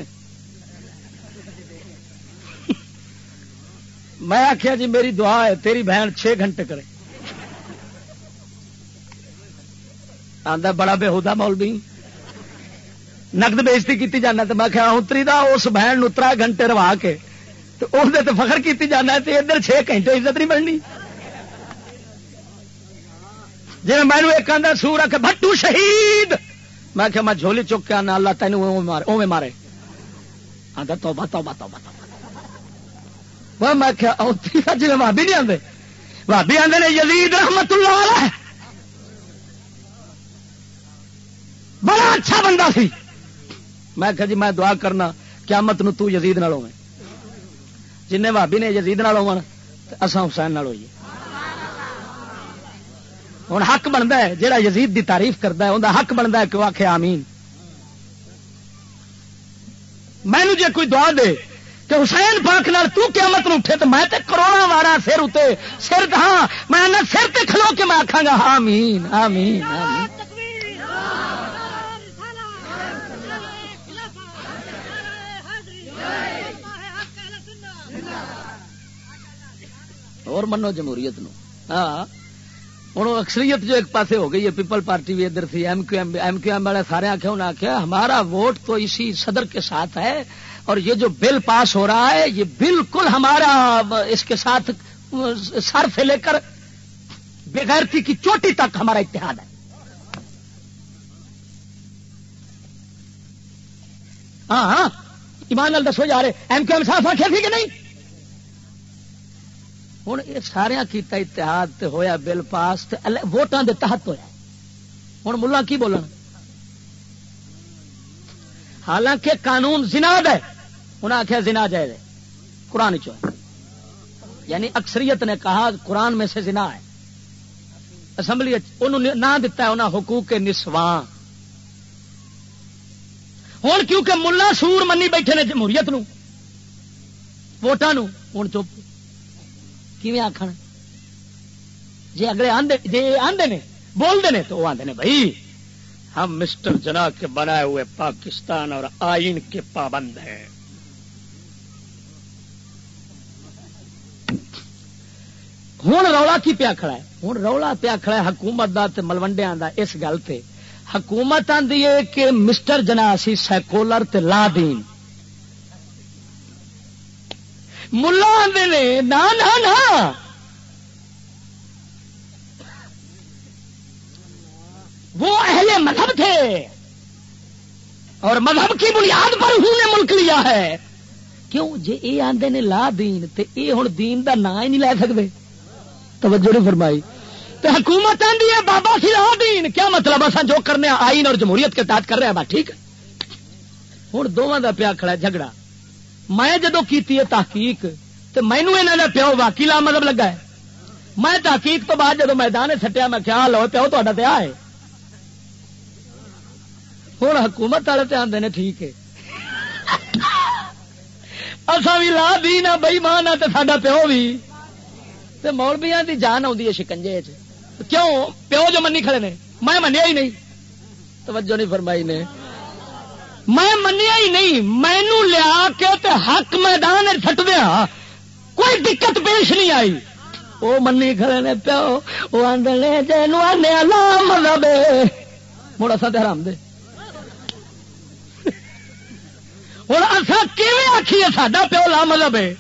[SPEAKER 2] میں آخیا جی میری دعا ہے، تیری بہن چھ گھنٹے کرے۔ آدھا بڑا بےحدا مول بھی نقد بےزتی کی جانا تو میں کیا اتری دا اس بہن نو تر گھنٹے روا کے تو اس فخر کی جانا تو ادھر چھ گھنٹے عزت نہیں بننی جی میں ایک آدھا سور آ کے بٹو شہید۔ میں کہ میں جھولی چک کے آنا، اللہ تین اوے مارے آدھا توبہ توبہ توبہ توبہ۔ میں کیا جی بھابی نہیں آتے بھابی آدھے نے یزید رحمت اللہ علیہ۔ بڑا اچھا بندہ سی۔ میں کہ جی میں دعا کرنا، قیامت نو تو یزید نال ہوئے جن بھابی نے یزید نال ہو اساں حسین نال ہوئیے۔ ہوں حق بنتا ہے جہاں یزید دی تعریف کرتا ہے انہیں حق بنتا ہے کہ وہ آخ آمین۔ میں جے کوئی دعا دے تے حسین پاک نال تو قیامت نو اٹھے تو میں تے کروڑا وارا سر اتنے سر ہاں میں سر تے کھلو کے میں آخا گا، آمین آمین آمین۔ اور منو جمہوریت نو۔ ہاں۔ ہوں اکثریت جو ایک پاسے ہو گئی ہے، پیپل پارٹی بھی ادھر تھی، M Q M M Q M والے سارے آخیا انہوں نے آخیا ہمارا ووٹ تو اسی صدر کے ساتھ ہے، اور یہ جو بل پاس ہو رہا ہے، یہ بالکل ہمارا اس کے ساتھ سر سے لے کر بےغیرتی کی چوٹی تک ہمارا اتحاد ہے۔ ہاں ہاں۔ ایمان دسو جا رہے ایم کیو ایم صاحب آخیا تھی کہ نہیں؟ ہوں یہ سارا کیتا اتحاد تے ہویا بل پاس ووٹان دے تحت ہویا۔ ہوں ملا کی بولن؟ حالانکہ قانون زناد ہے انہیں آخیا زنا جائے قرآن چو یعنی اکثریت نے کہا قرآن میں سے زنا ہے۔ اسمبلی نہ دتا ہے انہیں حقوق کے نسواں۔ ہوں کیونکہ ملا سور منی بیٹھے نے جمہوریت نو ووٹان ہوں چپ۔ آخ جی اگلے آدھے جی آدھے نے بولتے ہیں تو وہ آدھے نے، بھائی، ہم مسٹر جنا کے بنائے ہوئے پاکستان اور آئین کے پابند ہیں۔ ہوں رولا کی پیا کھڑا ہے؟ ہوں رولا پیا کھڑا ہے حکومت کا ملوڈیا کا اس گل سے حکومت آدھی ہے کہ مسٹر جنا سی سیکولر تے لا دین۔ ملا آدھے نہ وہ اہل مذہب تھے۔ اور مذہب کی بنیاد پر ہوں نے ملک لیا ہے۔ کیوں؟ جی یہ آدھے نے لا دین، تے اے ہوں دین دا نام ہی نہیں لے سکتے توجہ نہیں فرمائی۔ تو حکومت آدھی ہے، بابا سی لا دین۔ کیا مطلب اصا جو کرنے آئین اور جمہوریت کے تحت کر رہے ہیں؟ بات ٹھیک۔ ہوں دونوں کا پیا کھڑا جھگڑا۔ میں جدو کیتی ہے تحقیق تو مینو یہاں کا پیو واقعی لا مطلب لگا ہے۔ میں تحقیق تو بعد جدو میدان سٹیا، میں کیا لو پیو تا ہے۔ ہوں حکومت والے تو آتے ہیں ٹھیک ہے۔ اصا بھی لا دی نہ بئی ماں نہ ساڈا پیو بھی مولبیا کی جان آتی ہے شکنجے کیوں؟ پیو جو منی کھڑے نے۔ میں منیا ہی نہیں۔ توجہ نہیں فرمائی نے۔ میں منیا ہی نہیں مینو لیا کے تے حق میدان سٹ دیا ہاں۔ کوئی دقت پیش نہیں آئی۔ وہ منی کھڑے نے پیو وہ آدھے جن آنے مطلب مڑا سا حرام دے۔ ہوں اصا کیون آخیے ساڈا پیو لا مطلب ہے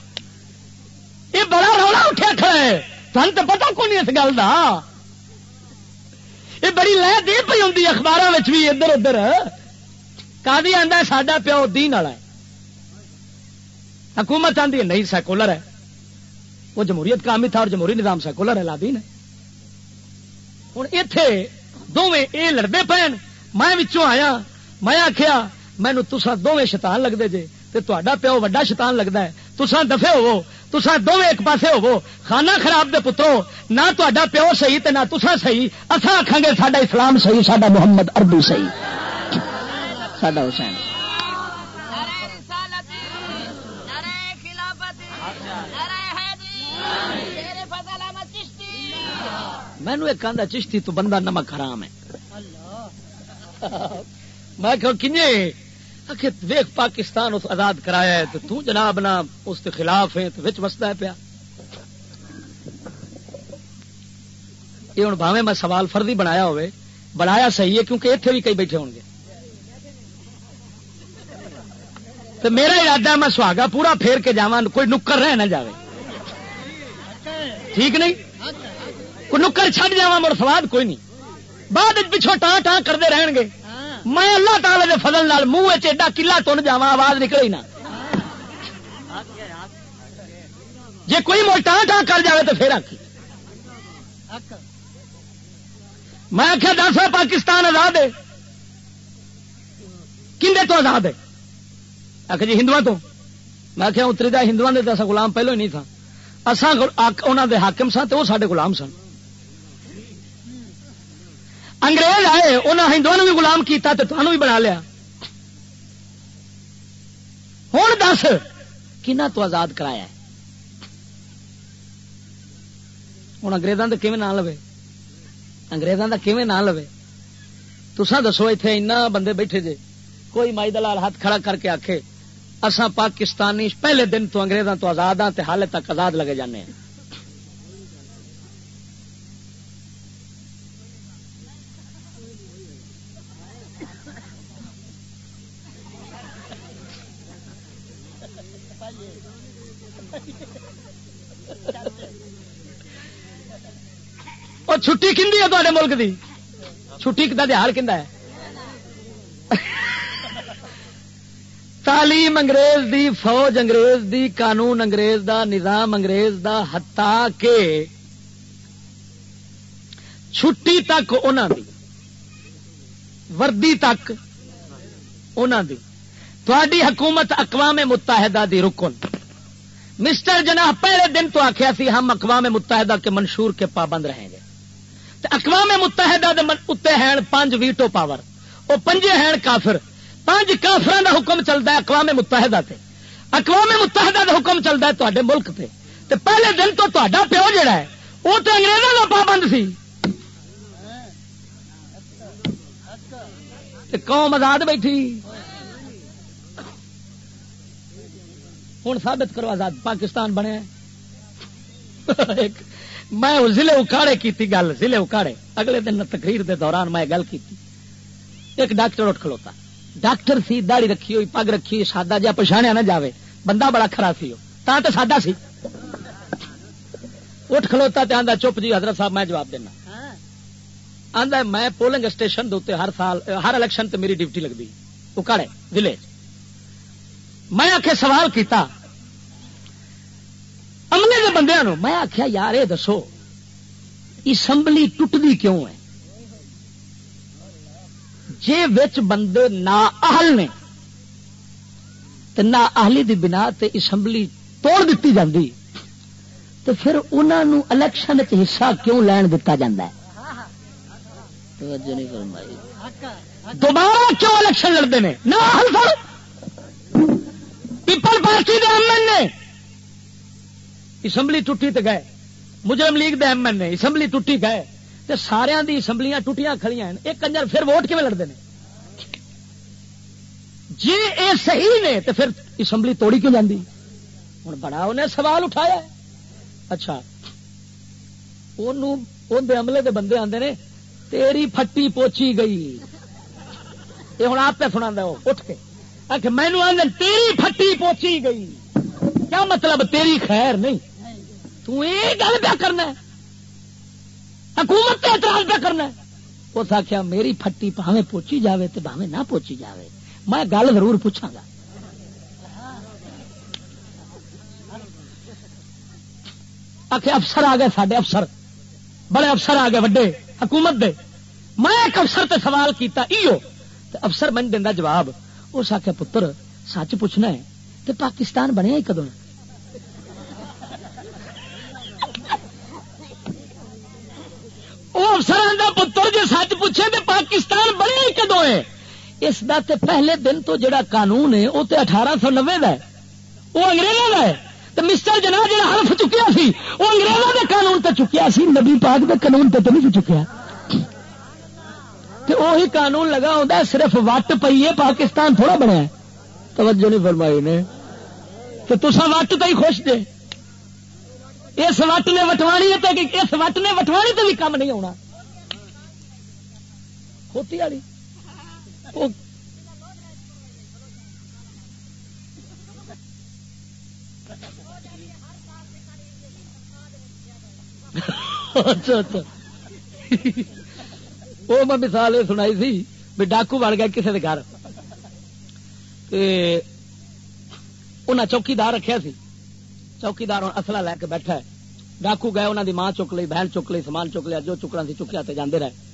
[SPEAKER 2] یہ بڑا رولا اٹھا کھڑا ہے۔ سن تو پتا کون اس گل کا یہ بڑی لہ دے پی ہوں اخبار بھی ادھر ادھر۔ کدی آتا سڈا پیو دین والا ہے حکومت آدھی ہے نہیں سیکولر ہے وہ جمہوریت کا تھا اور جمہوری نظام سیکولر ہے لادین ہے ہوں اتے دونیں یہ لڑتے پے میں آیا میں آخیا مینو تسا دونیں شیطان لگتے جے تا پیو وا شیطان لگتا ہے تسا دفے ہو تسا دونیں ایک پاسے ہوو خانہ خراب دے پترو نہ تا پیو صحیح تے نہ تسا صحیح اصا آخان گے سڈا اسلام صحیح سڈا محمد اربی صحیح ساڈا حسین۔ مینو ایک آدھا چشتی تو بندہ نمک حرام ہے۔ میں کہ ویخ پاکستان اس آزاد کرایا ہے، تو تو جناب نہ اس کے خلاف ہے تو وستا ہے پیا۔ یہ ہوں بھاوے میں سوال فردی بنایا ہوئے، بنایا صحیح ہے، کیونکہ اتنے بھی کئی بیٹھے ہو گے تو میرا ارادہ میں سہاگا پورا پھیر کے جا کوئی نکر رہ نہ جائے ٹھیک نہیں؟ کوئی نکر چڑ جا مر سواد کوئی نہیں۔ بعد پچھو ٹان ٹان کرتے رہن گے۔ میں اللہ تعالی کے فضل نال منہ ایڈا کلا تن جا آواز نکلے نہ۔ جی کوئی مول ٹان ٹان کر جائے تو پھر آخ میں آخیا دس پاکستان آزاد ہے۔ کھے تو آزاد ہے؟ آخ جی ہندو تو؟ میں آخیا اتری دا ہندو اصا گلام پہلو ہی نہیں تھا۔ اصا دے حاکم سن تو وہ سارے گلام سن۔ انگریز آئے انہیں ہندو نے بھی گلام کیا تو تمہوں بھی بنا لیا۔ ہوں دس کنہ تو آزاد کرایا ہے؟ ہوں اگریزوں کا کیون نہ لو اگریزوں کا کیون نہ لو تسا دسو اتنے اینا بندے بیٹھے جے، کوئی مائی دلال ہاتھ کھڑا کر کے آخے اساں پاکستانی پہلے دن تو انگریزوں تو آزاد ہاں حال تک آزاد لگے جانے ہیں۔ چھٹی کھی ہے تے ملک کی چھٹی کا دہار کہ تعلیم انگریز دی، فوج انگریز دی، قانون انگریز دا، نظام انگریز دا ہتا کے چھٹی تک دی، وردی تک دی۔ تھوڑی حکومت اقوام متحدہ دی رکن۔ مسٹر جناح پہلے دن تو آخیا سی، ہم اقوام متحدہ کے منشور کے پابند رہیں گے۔ اقوام متحدہ اتنے ہیں پانچ ویٹو پاور۔ وہ پنجے ہیں کافر۔ پانچ کافر کا حکم چلتا ہے، اقوام متحدہ تے۔ اقوام متحدہ کا حکم چلتا ہے تے ملک تے۔ تے پہلے دن تو تا پیو جڑا ہے وہ تو انگریزوں کا پابند سی۔ قوم آزاد بیٹھی۔ ہوں ثابت کرو آزاد پاکستان بنے۔ میں ضلع اکاڑے کی گل، ضلع اکاڑے اگلے دن تقریر دے دوران میں گل کی ایک ڈاکٹر اٹھ کھلوتا۔ ڈاکٹر سی داڑی رکھی ہوئی، پگ رکھی ہوئی، سادہ جا پچھاڑیا نہ جاوے۔ بندہ بڑا خراب سی تا تو سادہ سی۔ اٹھ کھلوتا تے آندا، چپ جی حضرت صاحب میں جواب دینا۔ آندا، میں پولنگ اسٹیشن دے ہر سال، ہر الیکشن تے میری ڈیوٹی لگتی اکاڑے ضلع میں آخ سوال کیتا۔ عملے کے بندے میں آخیا یار یہ دسو، اسمبلی ٹوٹتی کیوں ہے؟ جے وچ بندے نا اہل نے نا اہلی دی بنا تے اسمبلی توڑ دیتی جاندی۔ تو پھر انہوں الیکشن حصہ کیوں لین دتا جاندہ ہے؟ دوبارہ کیوں الیکشن لڑتے ہیں نہ پیپل پارٹی کے ایم ایل نے۔ اسمبلی ٹوٹی تو گئے۔ مجرم لیگ دے ایم ایل اے اسمبلی ٹوٹی گئے۔ تو سارا دی اسمبلیاں ٹوٹیاں کھڑیاں ہیں۔ ایک کنجر پھر ووٹ کیون لڑتے ہیں جی اے صحیح نے تو پھر اسمبلی توڑی کیوں جاندی؟ ہوں بڑا انہیں سوال اٹھایا اچھا عملے دے بندے آتے نے، تیری پھٹی پوچھی گئی۔ یہ ہوں آپ پہ سنا اٹھ کے۔ مینو آدھے تیری پھٹی پوچھی گئی۔ کیا مطلب تیری خیر نہیں؟ تو یہ گل پیا کرنا ہے۔ حکومت کا اعتراض پہ کرنا اس آخیا میری پھٹی پاوے پوچھی جاوے تو پاوے نہ پوچھی جاوے۔ میں گل ضرور پوچھا گا۔ آخر افسر آ گئے سڈے افسر۔ بڑے افسر آ گئے وڈے حکومت دے۔ میں ایک افسر تے سوال کیتا ایو تے افسر من دینا جواب، اس آخیا پتر، سچ پوچھنا ہے کہ پاکستان بنیا ہی کدو وہ افسر جی سچ پوچھے تو پاکستان بڑے ہی کدو ہے؟ اس دا تے پہلے دن تو جڑا قانون ہے وہ اٹھارہ سو نبے کا وہ انگریزوں کا ہے۔ تو مسٹر جنا جا حلف چکیا سی وہ انگریزوں کے قانون تے چکیا سی، نبی پاک کے قانون تے تو نہیں چکیا۔ وہی قانون لگا ہوتا ہے، صرف وٹ پی ہے، پاکستان تھوڑا بنیا توجہ نہیں فرمائی نے۔ تو تصا وٹ تو ہی خوش دے۔ اس وٹ نے وٹوانی ہے اس وٹ نے وٹوانی تو بھی کام نہیں ہونا۔ کھوتی والی اچھا اچھا۔ وہ میں مثال یہ سنائی سی بھی ڈاکو بڑ گیا کسی کے گھر۔ انہیں چوکیدار رکھا سی۔ چوکیدار اصلا لے کے بیٹھا ہے۔ ڈاکو گئے انہوں دی ماں چک لی، بہن چک لی، سامان چک لیا، جو چکنا سی چکیا تو جانے رہے۔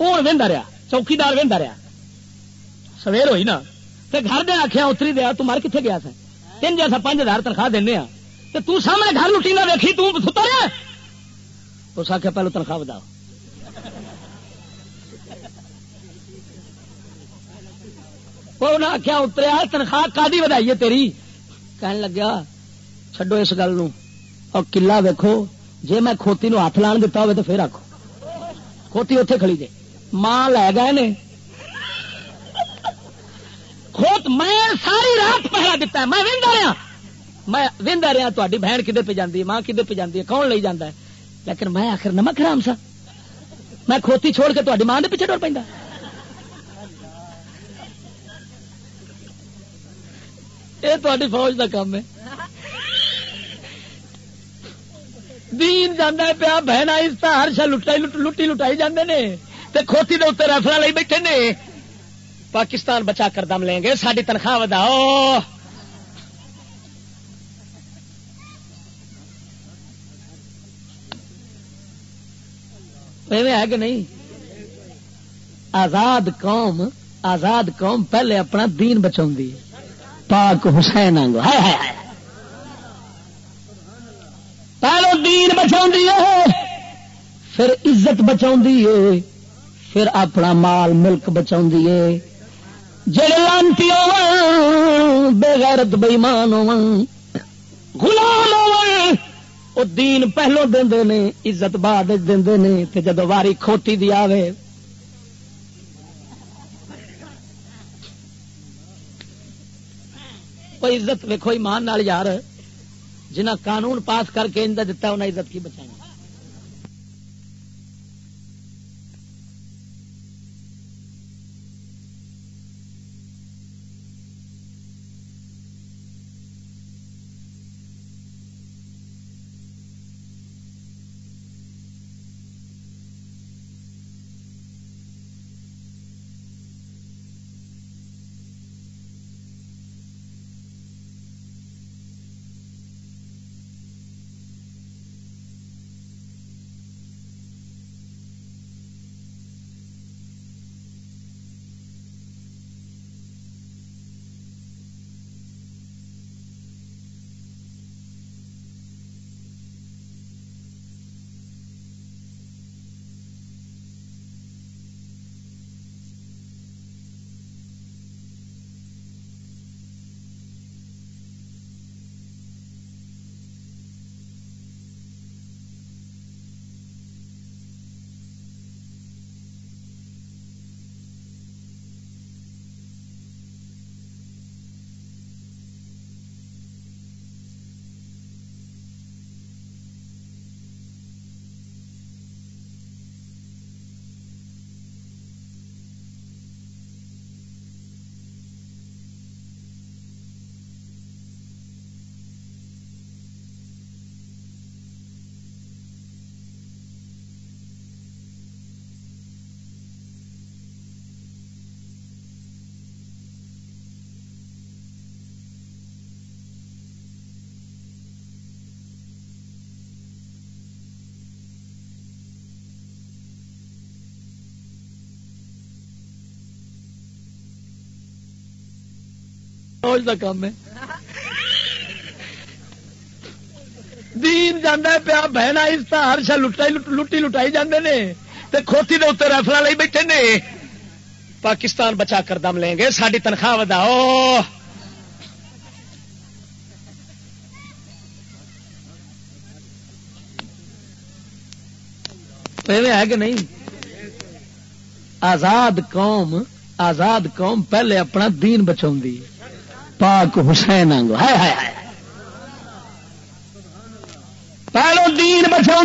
[SPEAKER 2] ہوں وہدا رہا چوکیدار وہدا رہا سویر ہوئی نا تو گھر دے آخیا اتری دیا تم مر کتنے گیا سا تین جیسا پانچ ہزار تنخواہ دینا تو تو سامنے گھر لٹی نہ ویکھی تتا رہا اس آخیا پہلو تنخواہ بتاؤ انہیں آخیا اتریا تنخواہ کا ودائی ہے تیری کہنے لگیا چڈو اس گل اور کلا ویکو جی میں کھوتی نو ہاتھ لان دتا تو پھر آخو کھوتی اتے کھڑی دے ماں لے گئے نے۔ کھوت میں ساری رات پہلا دتا ہے۔ میں رہا۔ میں وا رہا تاری بہن کدے پہ جاتی ہے؟ ماں کدے پہ جاتی ہے؟ کون لے جانا ہے؟ لیکن میں آخر نمک رام سا۔ میں کھوتی چھوڑ کے تاری ماں کے پیچھے ڈر پہ یہ تاری فوج کا کام ہے۔ دین جانا پیا، بہن اس ہر شا لٹی لٹائی جاندے نے۔ تے کھوتی دے اتنے ریفل لائی بیٹھے نے۔ پاکستان بچا کر دم لیں گے ساری تنخواہ وداؤ۔ ہے کہ نہیں؟ آزاد قوم آزاد قوم پہلے اپنا دین بچا پاک حسین آنگو۔ پہلو دین بچا پھر عزت بچا پھر اپنا مال ملک بچا جڑے لانتی بے غیرت بےمان غلام ہو دین پہلو دے نے، عزت بعد دے جدو واری کھوتی دی آوے۔ کوئی عزت ویکو ایمان نال یار، جنہ قانون پاس کر کے اندر دتا انہیں عزت کی بچائیں فوج کا کام ہے۔ دین جانا پیا بہن اس ہر شا لٹی لٹائی جاندے نے۔ تے کھوتی دے اتنے ریفل لائی بیٹھے نے۔ پاکستان بچا کر دم لیں گے ساری تنخواہ وداؤ۔ ہے کہ نہیں؟ آزاد قوم آزاد قوم پہلے اپنا دین بچا پاک حسین آنگو۔ پہلو دین بچا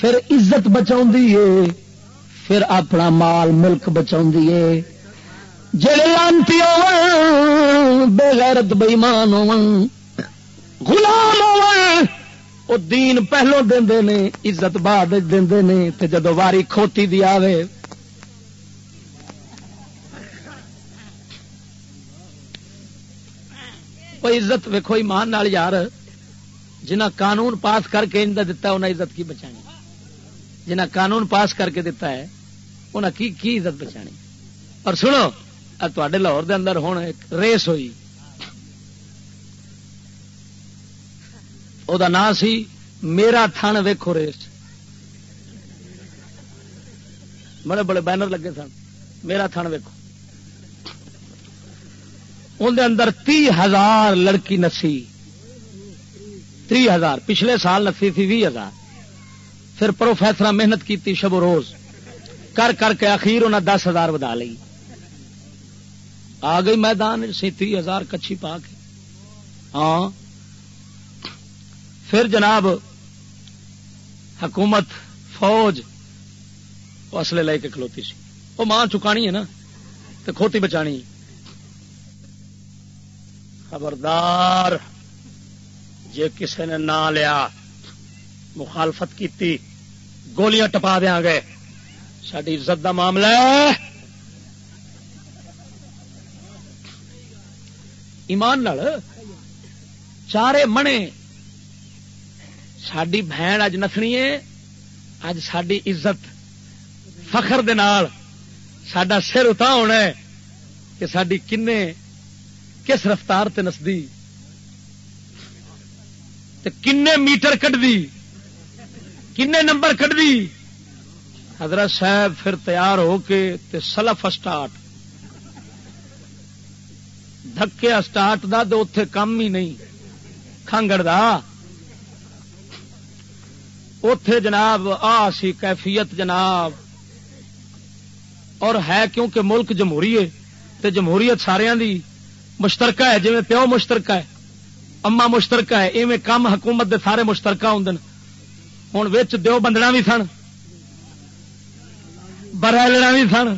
[SPEAKER 2] پھر عزت بچا پھر اپنا مال، ملک بچا جڑے لانتی بے غیرت بئیمان غلام ہو دین پہلو دے عزت بعد دے جدو واری کھوتی دی آوے کوئی عزت ویکو ایمان نال یار، جنہ قانون پاس کر کے اندر دتا انہیں عزت کی بچانی؟ جنہ قانون پاس کر کے دتا ہے، انہیں کی کی عزت بچانی؟ اور سنو تے لاہور دے اندر ہوں ایک ریس ہوئی۔ وہ نام سی، میرا تھن ویکو ریس۔ بڑے بڑے بینر لگے سن۔ میرا تھن ویکو اندر اندر تی ہزار لڑکی نسی۔ تی ہزار۔ پچھلے سال نسی تھی بھی ہزار۔ پھر پروفیسر محنت کی شب و روز۔ کر کر کے اخیر انہیں دس ہزار ودا لی آ گئی میدان سی تی ہزار کچھی پا کے۔ ہاں۔ پھر جناب حکومت فوج اصلے لے کے کھلوتی سی۔ وہ ماں چکانی ہے نا تو کھوتی بچانی۔ خبردار جے کسی نے نہ لیا، مخالفت کی گولیاں ٹپا دیا گئے ساری عزت کا معاملہ ہے۔ ایمان نال چارے منے۔ ساری بہن اج نسنی ہے، اج ساری عزت فخر سڈا سر اتا ہونا ہے کہ ساری کن کس رفتار تے نسدی؟ کنے میٹر کٹ دی کنے نمبر کٹ دی حضرت صاحب پھر تیار ہو کے تے سلف اسٹارٹ۔ دھکے اسٹارٹ دا تو اتے کم ہی نہیں۔ کانگڑ دا۔ اتے جناب آ سی کیفیت جناب۔ اور ہے کیونکہ ملک جمہوری ہے تے جمہوریت سارے دی۔ مشترکہ ہے جی پیو مشترکہ ہے، اما مشترکہ ہے، ایویں کم حکومت دے سارے مشترکہ ہوں ہوں دیو بندنا بھی سن برائلنا بھی سن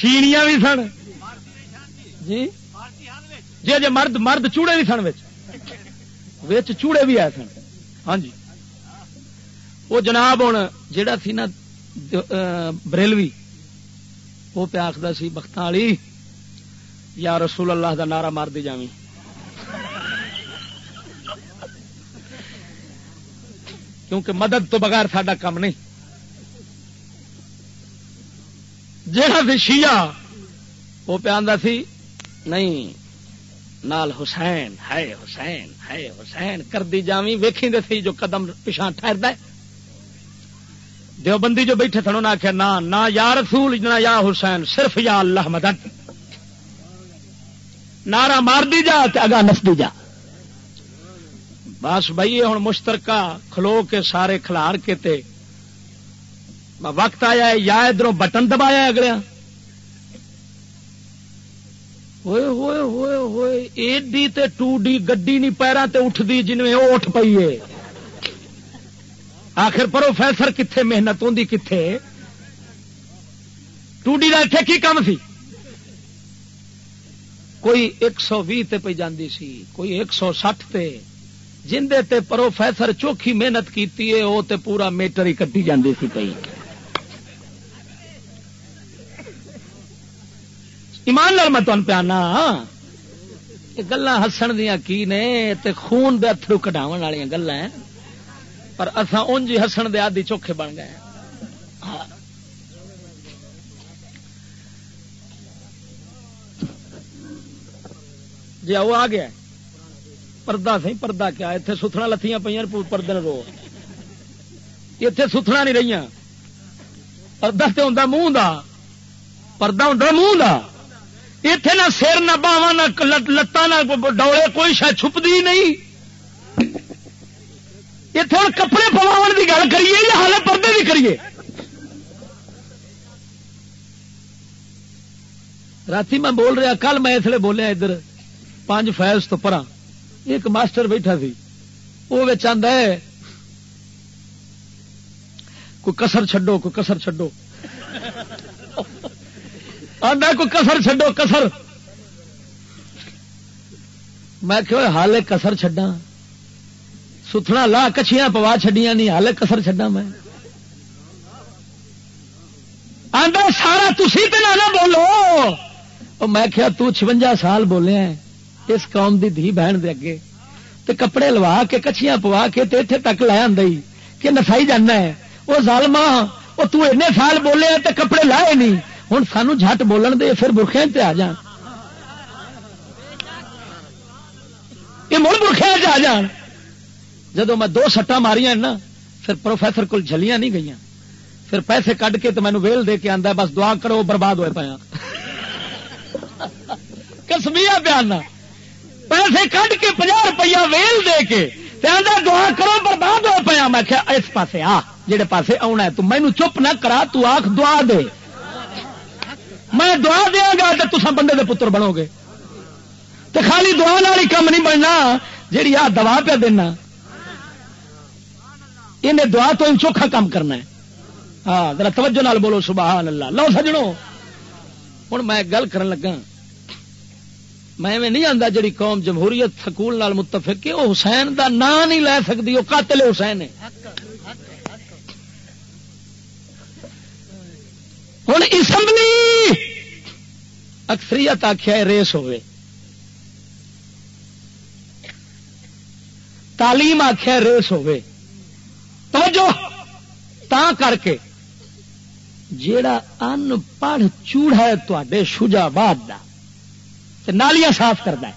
[SPEAKER 2] شیڑیاں بھی سن۔ جی؟ جی جی مرد مرد چوڑے بھی سن چوڑے بھی آئے سن۔ ہاں جی۔ وہ جناب ہوں جا سی نا بریلوی، وہ پیا آخر سی بخت والی۔ یا رسول اللہ دا نعرہ مار دی جاوی کیونکہ مدد تو بغیر ساڈا کام نہیں۔ جہاں سی شیعہ، وہ پیا سی، نہیں، نال حسین ہے حسین ہے حسین کر دی جاوی ویکھی دے سی جو قدم پچھا ٹھہرد دیوبندی جو بیٹھے تھے انہوں نے آخیا نہ نہ یا رسول، نہ یا حسین، صرف یا اللہ مدد۔ نعرہ مار دی جا اگا نس دی جا۔ بس بھائی ہوں مشترکہ کھلو کے سارے کھلار کے تے وقت آیا یا ادھر بٹن دبایا اگلے ہوئے ہوئے ہوئے ہوئے، ایڈی تے ٹو ڈی گڈی نہیں پیرا تے اٹھ دی جن میں وہ اٹھ پی ہے۔ آخر پروفیسر کتنے محنت ہوں کتنے ٹو ڈی کا اتنے کی کام سی؟ کوئی ایک سو بھی پہ جاندی سی، کوئی ایک سو سٹھ تے۔ جندے تے پروفیسر چوکھی محنت کیتی ہے وہ تے پورا میٹر ہی کٹی جاندی سی پی ایمان لال میں تمہیں پیانا گلا ہسن دیا کی نے؟ تے خون دے اترو کٹاو والی گلا پر اصا انج ہسن دے آدھی چوکھے بن گئے جی وہ آ گیا پردہ سی پردہ کیا؟ اتنے ستنا لتیاں پہ پردے رو۔ اتے ستنا نہیں رہی پردہ تو ہوں منہ پردہ ہوں منہ اتے نہ سر، نہ باوا نہ لتان نہ ڈولے، کوئی شاید چھپتی نہیں۔ اتنے ہوں کپڑے پواو کی گل کریے یا ہال پردے بھی کریے۔ رات میں بول رہا، کل میں اس لیے بولیا ادھر۔ پانچ فیض تو پرا ایک ماسٹر بیٹھا سی۔ وہ چاہتا ہے، کوئی کسر چڈو کوئی کسر چڈو آدھا کوئی کسر چڈو کسر۔ میں کہ حال کسر چڈا ستنا لا، کچھیاں پوا چڈیا نہیں۔ ہال کسر چڈا میں۔ آدھا سارا تھی تو نہ بولو۔ میں کیا تونجا سال بولے اس قوم دی دھی بہن دے اگے۔ تے کپڑے لوا کے، کچھیاں پوا کے تے اتنے تک لے آئی کہ نسائی جانا ہے۔ وہ ظالما وہ تو سال بولے تے کپڑے لائے نہیں۔ ہوں سانو جھٹ بولن دے، پھر برخے تے آ جان۔ یہ مڑ برخے آ جان۔ جدو میں دو سٹا ماریا نا، پھر پروفیسر کو جلیاں نہیں گئی پھر پیسے کڈ کے تو مینو ویل دے کے آدھا بس دعا کرو، برباد ہوئے پایا کسمیا پیانا پیسے کھ کے پناہ روپیہ ویل دے کے دعا کرو برباد ہو پیا۔ میں کیا اس پاسے آ جہے پاسے آنا تو مینو چپ نہ کرا، تو آخ دعا دے۔ میں دعا دیا گا تو تصا بندے دے پتر بنو گے۔ تو خالی دعا ہی کام نہیں بننا، جیڑی آ دوا پہ دینا انہیں دعا تو چوکھا کام کرنا ہے۔ ہاں ذرا توجہ نال بولو، سبحان اللہ۔ لو سجڑو ہوں میں گل کرن لگا میں نہیں آتا جی قوم جمہوریت سکول نال متفق وہ حسین دا نام نہیں لے سکتی وہ قاتل حسین ہے۔ ہوں اسمبلی اکثریت آخیا ریس ہوئے تعلیم آخیا ریس ہوئے توجہ تا کر کے، جیڑا ان پڑھ چوڑا ہے تے شجاباد کا نالیاں صاف کرتا ہے۔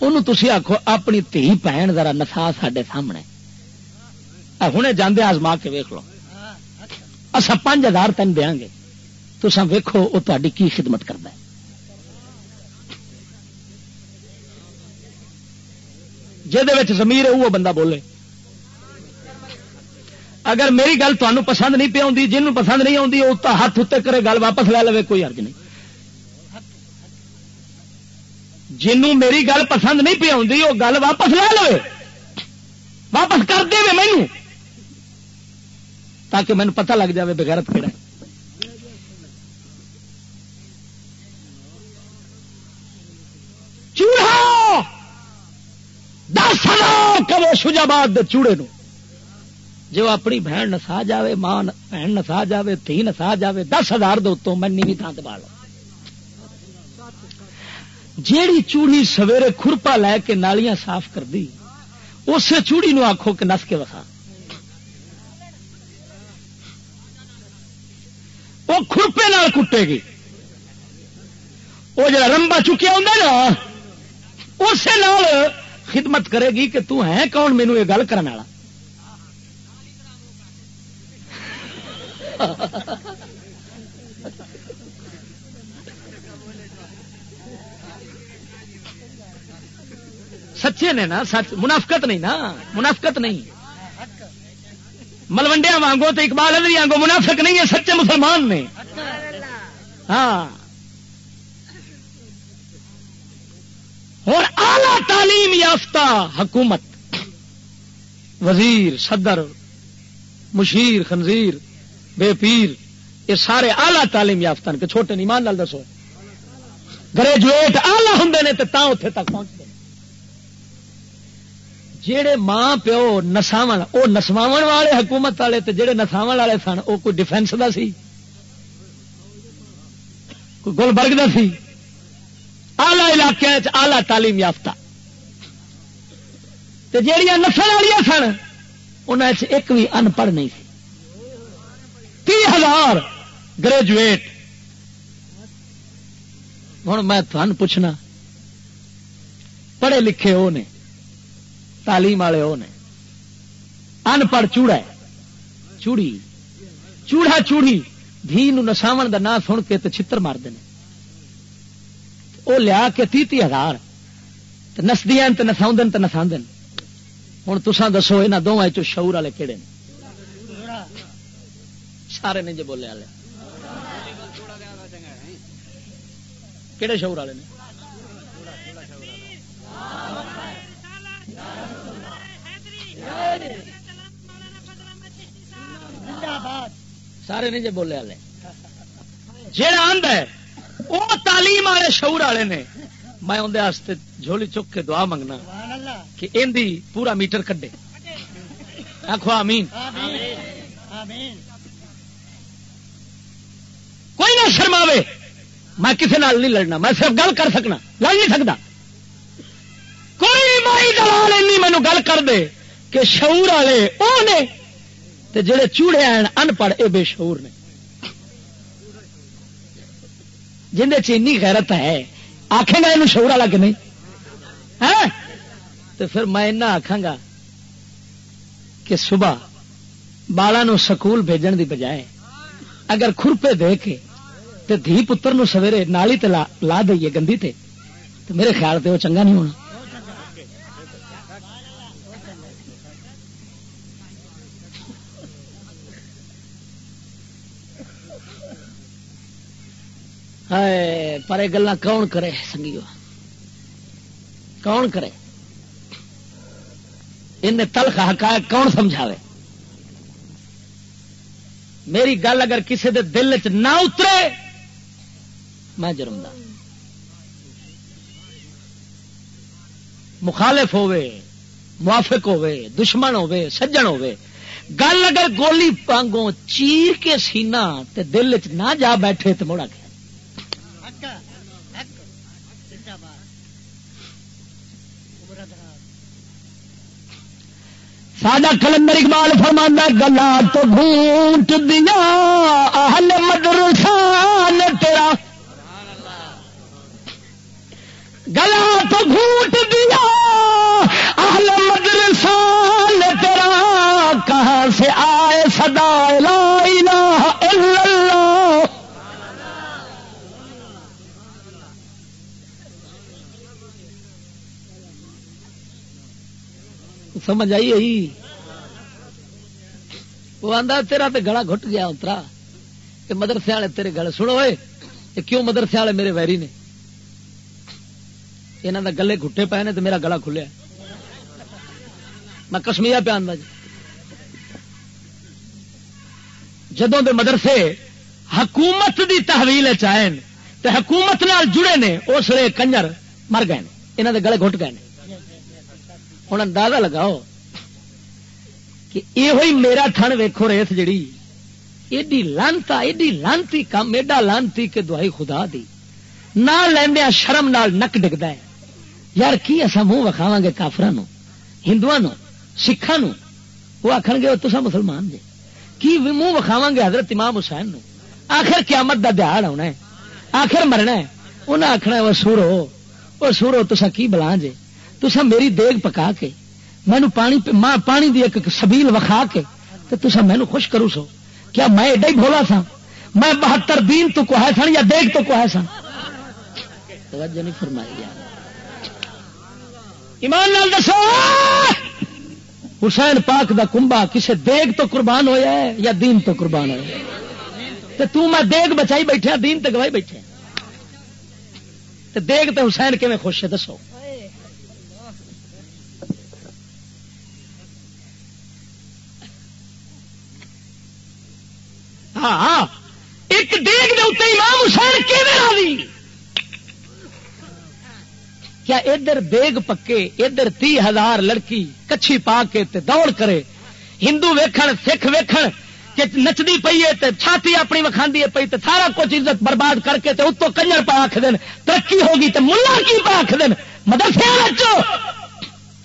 [SPEAKER 2] انہوں تھی آخو اپنی تھی بھن ذرا نسا سڈے سامنے۔ ہوں جانے آزما کے ویک لو۔ اصا پانچ ہزار تین دیا گے۔ تو ویکو وہ تاری کی خدمت کرتا ہے۔ جہد زمیر ہے وہ بندہ بولے۔ اگر میری گل تمہیں پسند نہیں پی آتی جن پسند نہیں آتی وہ ہاتھ اتنے کرے گل واپس لے لے کوئی ارج نہیں۔ جنوں میری گل پسند نہیں پی آتی وہ گل واپس لے لے واپس کر دے مینو تاکہ مینو پتہ لگ جائے بغیرت کہڑا چوڑا! دس ہزار کرو شجاباد چوڑے نو جو اپنی بہن نسا جائے ماں بہن نسا جائے تھی نسا جائے دس ہزار دو میں نیوی تھان دبا لو جیڑی چوڑی سویرے کورپا لے کے نالیاں صاف کر دی اس چوڑی نو آخو کہ نس کے وسا وہ کورپے کٹے گی۔ وہ جا رمبا چکیا ہوں نا، اسی خدمت کرے گی کہ تو ہے کون مینو یہ گل کرنے والا۔ سچے نے نا، سچ، منافقت نہیں نا، منافقت نہیں۔ ملوڈیا وانگو تو اقبال ادری وانگو منافق نہیں ہے، سچے مسلمان نے۔ ہاں۔ اور اعلی تعلیم یافتہ حکومت، وزیر، صدر، مشیر، خنزیر، بے پیر، یہ سارے آلہ تعلیم یافتہ کہ چھوٹے نہیں لال دسو۔ گریجویٹ آلہ ہوں نے تو اتے تک پہنچتے جہے ماں پیو نساو وہ نسوا والے حکومت والے جہے نساو والے سن وہ کوئی ڈیفینس کا سی؟ کوئی گلبرگ کا سی؟ آلہ علاقے آلہ تعلیم یافتہ۔ جہیا نسل والی سن ان ایک بھی ان پڑھ نہیں سی۔ تی ہزار گریجویٹ ہوں میں تھن پوچھنا، پڑھے لکھے وہ نے۔ تعلیم والے وہ نے۔ ان پڑھ چوڑا چوڑی۔ چوڑا چوڑی۔ دھی نساو کا نام سن کے چھتر مارتے ہیں وہ لیا کے تی تی ہزار نسدیا نسا نسا ہوں تسان دسو یہاں دونوں شعور والے کہڑے نے۔ سارے نہیں جی بولے والے۔ کہڑے شعور والے نے؟ سارے نہیں جی بولے والے۔ جہاں آند ہے وہ تعلیم والے شعور والے نے۔ میں اندر جھولی چک کے دعا منگنا کہ اندی پورا میٹر کڈے۔ آخو آمین۔ کوئی نہ شرما میں کسی نال نہیں لڑنا، میں صرف گل کر سکنا، لڑ نہیں سکتا کوئی مائی دلال مینو گل کر دے۔ کہ شعور والے وہ نے جڑے چوڑے ہیں، ان پڑھ یہ بے شعور نے۔ جن چینی غیرت ہے آخے گا یہ شعور والا کہ نہیں؟ ہاں؟ تو پھر میں آخا گا کہ صبح بالا سکول بھیجن دی بجائے اگر کھرپے دے کے تے دھی پتر نو سویرے نالی تے لا دئیے گندی تے تو میرے خیال تے وہ چنگا نہیں ہونا۔ پر یہ گلا کون کرے سنگیو؟ کون کرے؟ ان تلخ حقائق کون سمجھاوے؟ میری گل اگر کسی دے دل چ نہ اترے، میں جرم دا۔ مخالف ہوے موافق ہوے دشمن ہوے سجن ہوے گل اگر گولی پانگوں چیر کے سینا تے دل چ نہ جا بیٹھے تو موڑا گیا۔ ساڈا کلندر اقبال فرمانا گلا تو گھونٹ دیا، اہل مدرسان تیرا۔ گلا تو گھونٹ دیا، اہل مدرسان تیرا۔ کہاں سے آئے سدائے لا الہ الا اللہ سمجھ آئی وہ آدھا تیرا تو گلا گٹ گیا اترا۔ کہ مدرسے والے تیرے گل سنو کیوں مدرسے والے میرے ویری نے؟ یہاں کا گلے گٹے پے نے تو میرا گلا کھلیا۔ میں کسمیا پہ آدھا جی۔ جدوں دے مدرسے حکومت دی تحویل چائے تو حکومت نال جڑے نے، اس لیے کنجر مر گئے یہاں دے گلے گٹ گئے ہوں اندازہ لگاؤ کہ یہ میرا تھن ویکو ریت جڑی۔ ایڈی لانتا، ایڈی لانتی کام ایڈا لانتی کہ دوائی خدا دی۔ نہ لیندیا شرم نال نک ڈگتا ہے۔ یار کی اصا منہ وکھاوا گے کافران ہندو سکھان وہ آخر گے تو مسلمان جی کی منہ وکھاوا گے حضرت امام حسین نو آخر قیامت دا دیہڑ آنا ہے، آخر مرنا ہے۔ انہیں آخنا وہ سورو وہ سورو تسا کی بلا جے؟ تسا میری دیگ پکا کے مینو پانی پانی دی ایک سبیل وکھا کے تو تسا مینو خوش کرو سو۔ کیا میں ایڈا ہی بولا سا میں بہتر دین تو کو ہے سن یا دیگ تو کو ہے سن توجہ نہیں فرمائی ایمان لال دسو۔ حسین پاک دا کنبا کسے دیگ تو قربان ہویا ہے یا دین تو قربان ہوا تو تو میں دیگ بچائی بیٹھے دین تے گوائی بیٹھے دیگ تے حسین کیون خوش ہے؟ دسو۔ ہاں؟ ایک دیگ دے اتنے امام حسین راضی؟ کیا ادھر دیگ پکے، ادھر تی ہزار لڑکی کچھی پا کے تے دوڑ کرے؟ ہندو ویکھن، سکھ ویکھن، کہ نچدی پی ہے چھاتی اپنی وکھاندی ہے پی سارا کچھ عزت برباد کر کے تے اتو کنجر پا آخ دین، ترقی ہوگی تے ملا کی پا آخ دین؟ مدرسے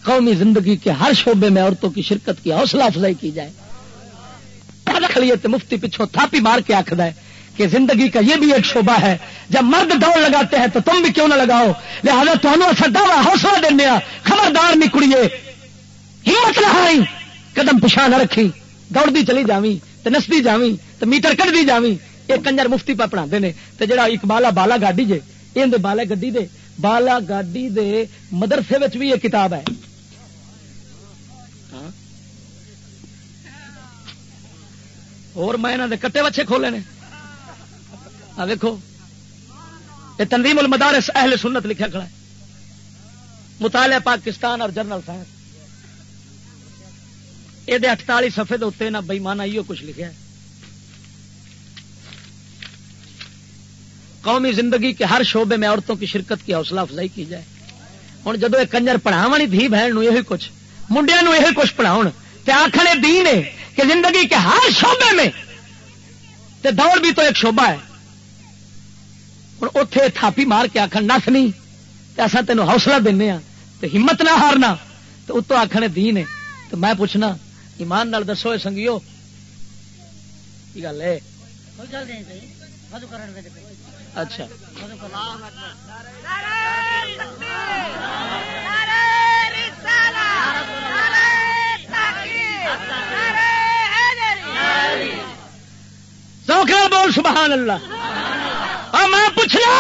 [SPEAKER 2] قومی زندگی کے ہر شعبے میں عورتوں کی شرکت کی حوصلہ افزائی کی جائے۔ رکھ لیے تو مفتی پچھو تھاپی مار کے آخر ہے کہ زندگی کا یہ بھی ایک شعبہ ہے، جب مرد دوڑ لگاتے ہیں تو تم بھی کیوں نہ لگاؤ؟ لہٰذا تمہوں اچھا دعوی، حوصلہ دینا خبردار نہیں کڑیے۔ ہمت نہ قدم پچھا نہ رکھی۔ دوڑتی چلی جاوی تو نستی جاوی تو میٹر کٹ دی جاوی یہ کنجر مفتی پہ پڑھا نے تو جڑا اقبالا بالا گاڈی جے یہ بالا گڈی دے، بالا گاڈی دے مدرسے بھی یہ کتاب ہے۔ اور میں یہاں کٹے بچے کھولے نے۔ دیکھو یہ تنظیم المدارس اہل سنت لکھا کھڑا ہے۔ مطالعہ پاکستان اور جرنل سائنس یہ اٹتالی سفے اتنے نہ بئیمانہ یہ کچھ لکھا ہے۔ قومی زندگی کے ہر شعبے میں عورتوں کی شرکت کی حوصلہ افزائی کی جائے۔ ہوں جدو یہ کنجر پڑھاو دھی بہن یہ کچھ منڈیا یہ کچھ پڑھاؤ آخر دین ہے کہ زندگی کے ہر شعبے میں تے دوڑ بھی تو ایک شعبہ ہے۔ ہوں اتے تھاپی مار کے آخر نس نہیں اصا تینوں حوصلہ دینا ہاں، تو ہمت نہ ہارنا۔ تو اتو آخر دین ہے۔ تو میں پوچھنا، ایمان نال دسو سنگیو۔ کی گل ہے؟ اچھا۔ بول سبحان اللہ۔ میں پوچھنا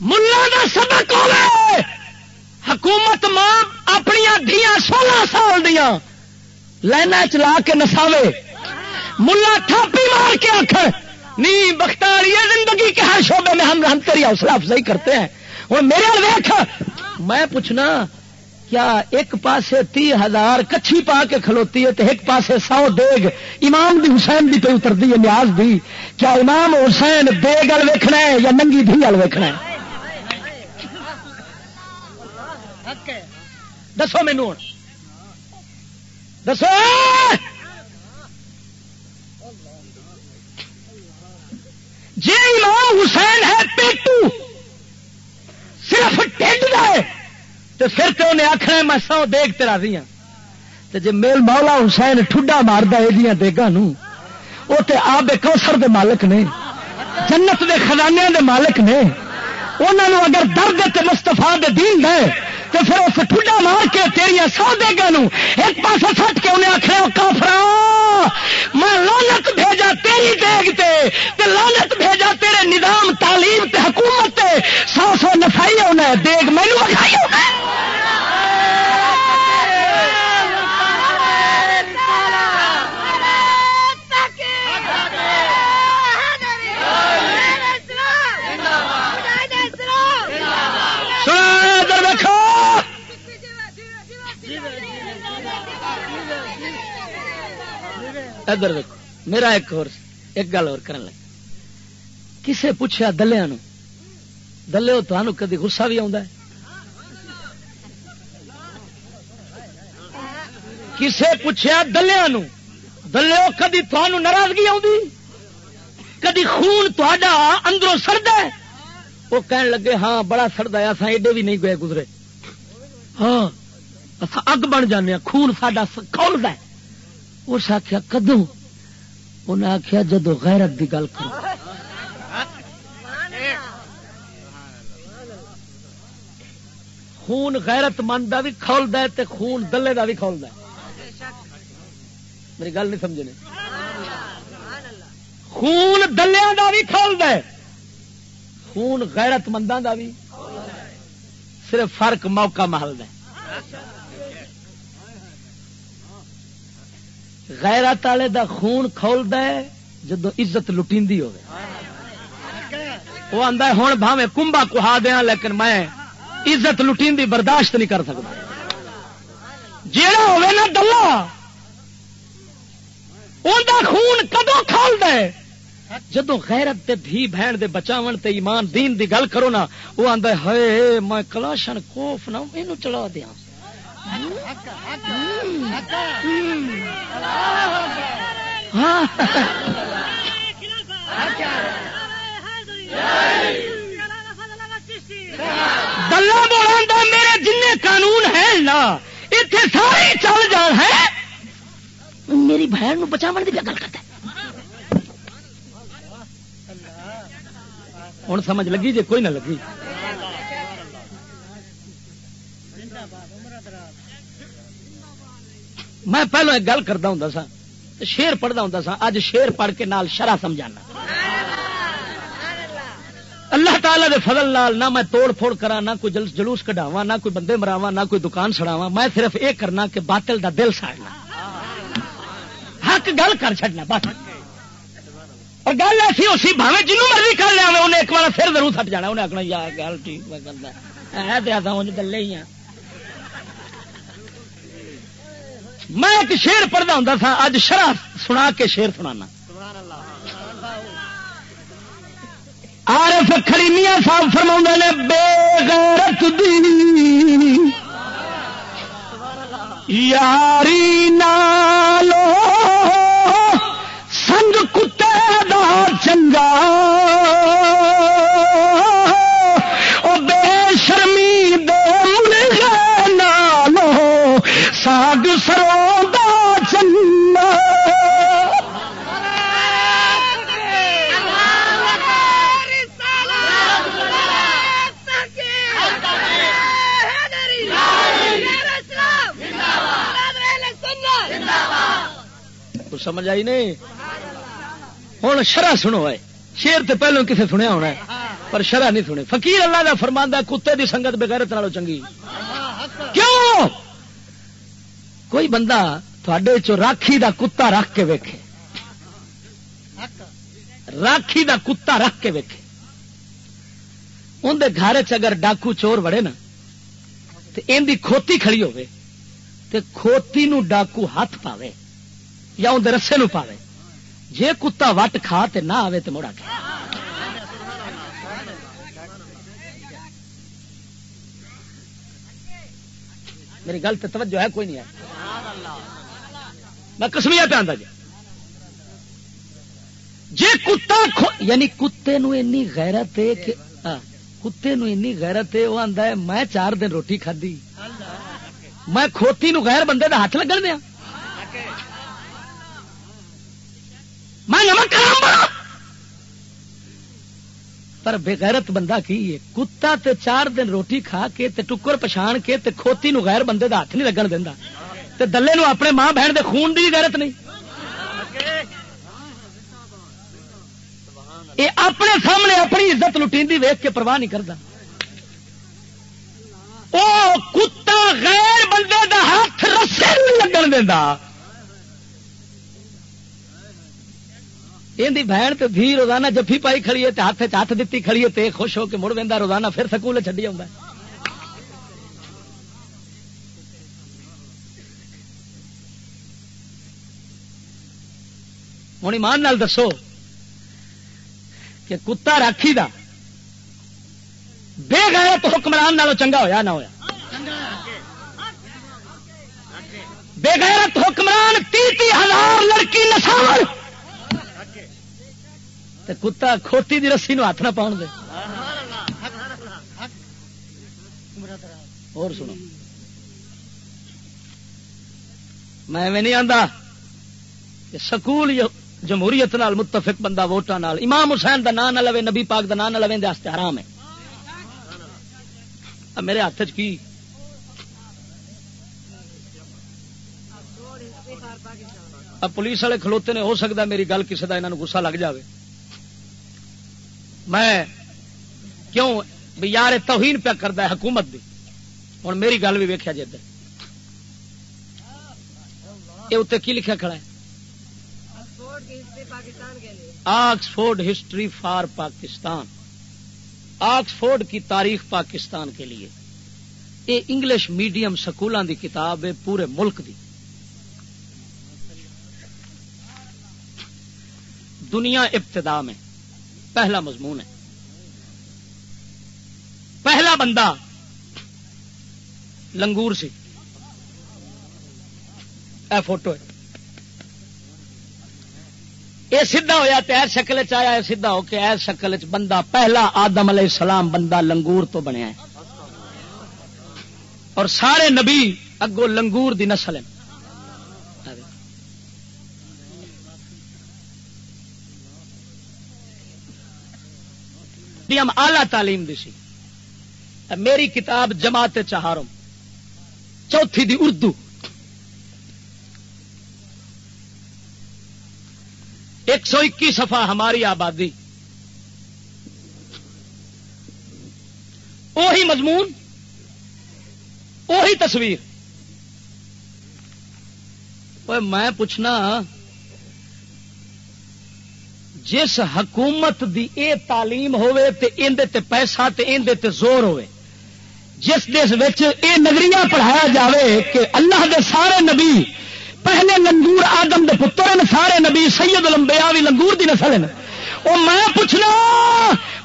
[SPEAKER 2] ملا کا سبق ہوے حکومت ماں اپنی دیا سولہ سال دیا لائن چلا کے نساوے۔ ملا تھاپی مار کے آخر نی بختار یہ زندگی کے ہر شعبے میں ہم ہم تیری حوصلہ افزائی کرتے ہیں۔ اور میرے ویخ میں پوچھنا کیا ایک پاسے تی ہزار کچھی پا کے کھلوتی ہے تو ایک پاسے سو دیگ؟ امام دی حسین دی پہ اترتی ہے نیاز دی۔ کیا امام حسین دیگ وال ویکھنا ہے یا ننگی دھی وال ویکھنا ہے؟ دسو مینو دسو! جی امام حسین ہے پیٹو، صرف ٹھنڈ ہے۔ تو پھر تو انہیں آخنا میں سو دیکھ تیرا دیا ہاں۔ تو جی میل مولا حسین ٹھڈا مارتا یہ دیگا وہ تو آب کوسر دے مالک نے، جنت دے خزانے دے مالک نے انہوں اگر درد مستفا دے دین دے تو پھر اس ٹھڈا مار کے تیریا سو دے گا ایک پاس سٹ کے انہیں آخر کافرا میں لانت بھیجا تیری دیگ تے تے لانت بھیجا تیرے نظام، تعلیم تے حکومت تے۔ سو سو نفائی ہونا ہے دیگ مینو اٹھائی ہونا ادھر دیکھو میرا ایک اور، ایک گل اور کرن لگا۔ کسے پوچھا دلیا دلے تمہوں کدی گسا بھی آ کسے پوچھا دلیا دلے کدی تمہوں ناراضگی آدھی خون تا اندروں سڑد وہ کہن لگے ہاں بڑا سڑتا ہے اصا ایڈے بھی نہیں گئے گزرے۔ ہاں اگ بن جانے ہاں، خون ساڈا کھولتا ہے۔ اس آخیا کدو انہیں آخیا جدو غیرت کی گل کرو. خون غیرت مند کا بھی کھولتا ہے خون دلے کا بھی کھولتا ہے۔ میری گل نہیں سمجھنے خون دلیا کا بھی کھولتا ہے۔ خون غیرت مندوں کا بھی صرف فرق موقع محل ہے۔ غیرت والے دا خون کھولد جدو عزت لٹی ہو وہ آدھا ہوں بھاوے کمبا کہا دیا لیکن میں عزت لٹی برداشت نہیں کر سکتا جیڑا ہوے نا دلہ ان خون کدو کھول دے جدو غیرت دے بھی بہن دے بچاون تے ایمان دین دی گل کرو نا، وہ آدھا ہے میں کلاشن کوف نہ چلا دیا گلا بولا میرے جن قانون ہے نا اتنے سارے چل جان ہے میری بہن بچاو کی گل کرتا ہوں سمجھ لگی جی کوئی نہ لگی میں پہلو ایک گل کرتا ہوں سا، شیر پڑھتا ہوں سا اج شیر پڑھ کے نال شرح سمجھانا۔ اللہ تعالی دے فضل نال نہ میں توڑ پھوڑ کرا نہ کوئی جلوس کٹاوا نہ کوئی بندے مراوا نہ کوئی دکان سڑاوا میں صرف یہ کرنا کہ باطل دا دل ساڑنا۔ حق گل کر چڑنا بس۔ اور گل ایسی اسی بھاوے جنوب مرضی کر لیا انہیں ایک بار پھر ضرور تھٹ جانا، انہیں آخنا یار گل ٹھیک میں کرتا ہے گلے ہی ہیں۔ میں ایک شیر پڑھتا ہوں سا، اج شرح سنا کے شیر سنا آر کھڑی میاں صاحب فرما نے، بے غیرت دی۔ یاری نالو، سنگ کتے دا چنگا۔ ساگ سرو سمجھ آئی نہیں؟ ہوں شرح سنو ہے شیر تو پہلو کسی سنیا ہونا ہے، پر شرح نہیں سنے فقیر اللہ کا فرماندہ کتے دی سنگت بغیرت نالوں چنگی کیوں کوئی بندہ تھوڑے چ راکھی دا کتا رکھ کے ویکھے۔ راکھی دا کتا رکھ کے ویکھے۔ اندر گھر چگر ڈاکو چور وڑے نا تو ان دی کھوتی کھڑی ہوئے تے کھوتی نو ڈاکو ہاتھ پاوے یا اندر رسے نو پاوے۔ جے کتا وٹ کھا تے نہ آوے تے مڑا کے میری گل تو توجہ ہے، کوئی نہیں ہے۔ میں کسمیا پہ آتا جی۔ جی کتا یعنی کتے نو اینی غیرت ہے کہ کتے نو اینی غیرت ہے وہ آندا ہے، میں چار دن روٹی کھدی میں کھوتی نو غیر بندے دا ہاتھ لگن دیا۔ میں نمک پر بےغیرت بندہ کی ہے؟ کتا تے چار دن روٹی کھا کے تے ٹکر پچھان کے تے کھوتی نو غیر بندے دا ہاتھ نہیں لگن دینا تے دلے نو اپنے ماں بہن دے خون دی غیرت نہیں۔ اے اپنے سامنے اپنی عزت لٹی ویک کے پرواہ نہیں کرتا او کتا غیر بندے دا ہاتھ رسے نہیں لگن دینا یہ بہن تو دھی روزانہ جفی پائی کھڑی ہے ہاتھ ہاتھ دیتی کھڑی ہے خوش ہو کے مڑ وہا روزانہ پھر سکول چڈی آ ہوں ایمان نال دسو کہ کتا راکھی دا بے گیا تو حکمران نالوں چنگا ہویا نہ ہویا۔ بے غیرت حکمران تی تی ہزار لڑکی نسال کتا کھوتی دی رسی نو ہاتھ نہ پاؤن دے۔ اور سنو۔ میں نہیں آتا کہ سکول جمہوریت نال متفق بندہ ووٹان نال. امام حسین دا نام نہ لوے، نبی پاک دا نام نہ لوے دے حرام ہے. اب میرے ہاتھ چ کی؟ اب پولیس والے کھلوتے نے، ہو سکتا میری گل کسی کا یہاں گسا لگ جائے میں کیوں؟ بھی یار توہین پیا کرتا ہے حکومت دی. ہوں میری گل بھی ویکیا جی ادھر. یہ اتنے کی لکھا کھڑا ہے؟ Oxford history for Pakistan, Oxford کی تاریخ پاکستان کے لیے۔ یہ انگلش میڈیم سکولوں کی کتاب ہے پورے ملک دی۔ دنیا ابتدا میں پہلا مضمون ہے۔ پہلا بندہ لنگور سی۔ اے فوٹو ہے۔ یہ سیدھا ہوا تو ایس شکل چیا سیدھا ہو کے ایس شکل چ بندہ پہلا آدم علیہ السلام بندہ لنگور تو بنیا ہے۔ اور سارے نبی اگو لنگور دی نسل ہے ہم آلہ تعلیم دی سی۔ میری کتاب جماعت چہارم، چوتھی دی اردو۔ ایک سو اکی سفا ہماری آبادی۔ وہی مضمون وہی تصویر۔ میں پوچھنا، جس حکومت دی اے تعلیم ہوے تے اندے تے پیسہ تے اندے تے زور ہوے جس دیس وچ اے نگریاں پڑھایا جاوے کہ اللہ دے سارے نبی پہلے لنگور آدم دے پتر ہیں، سارے نبی سید الانبیاء بھی لنگور دی نسل ہیں۔ او میں پوچھنا،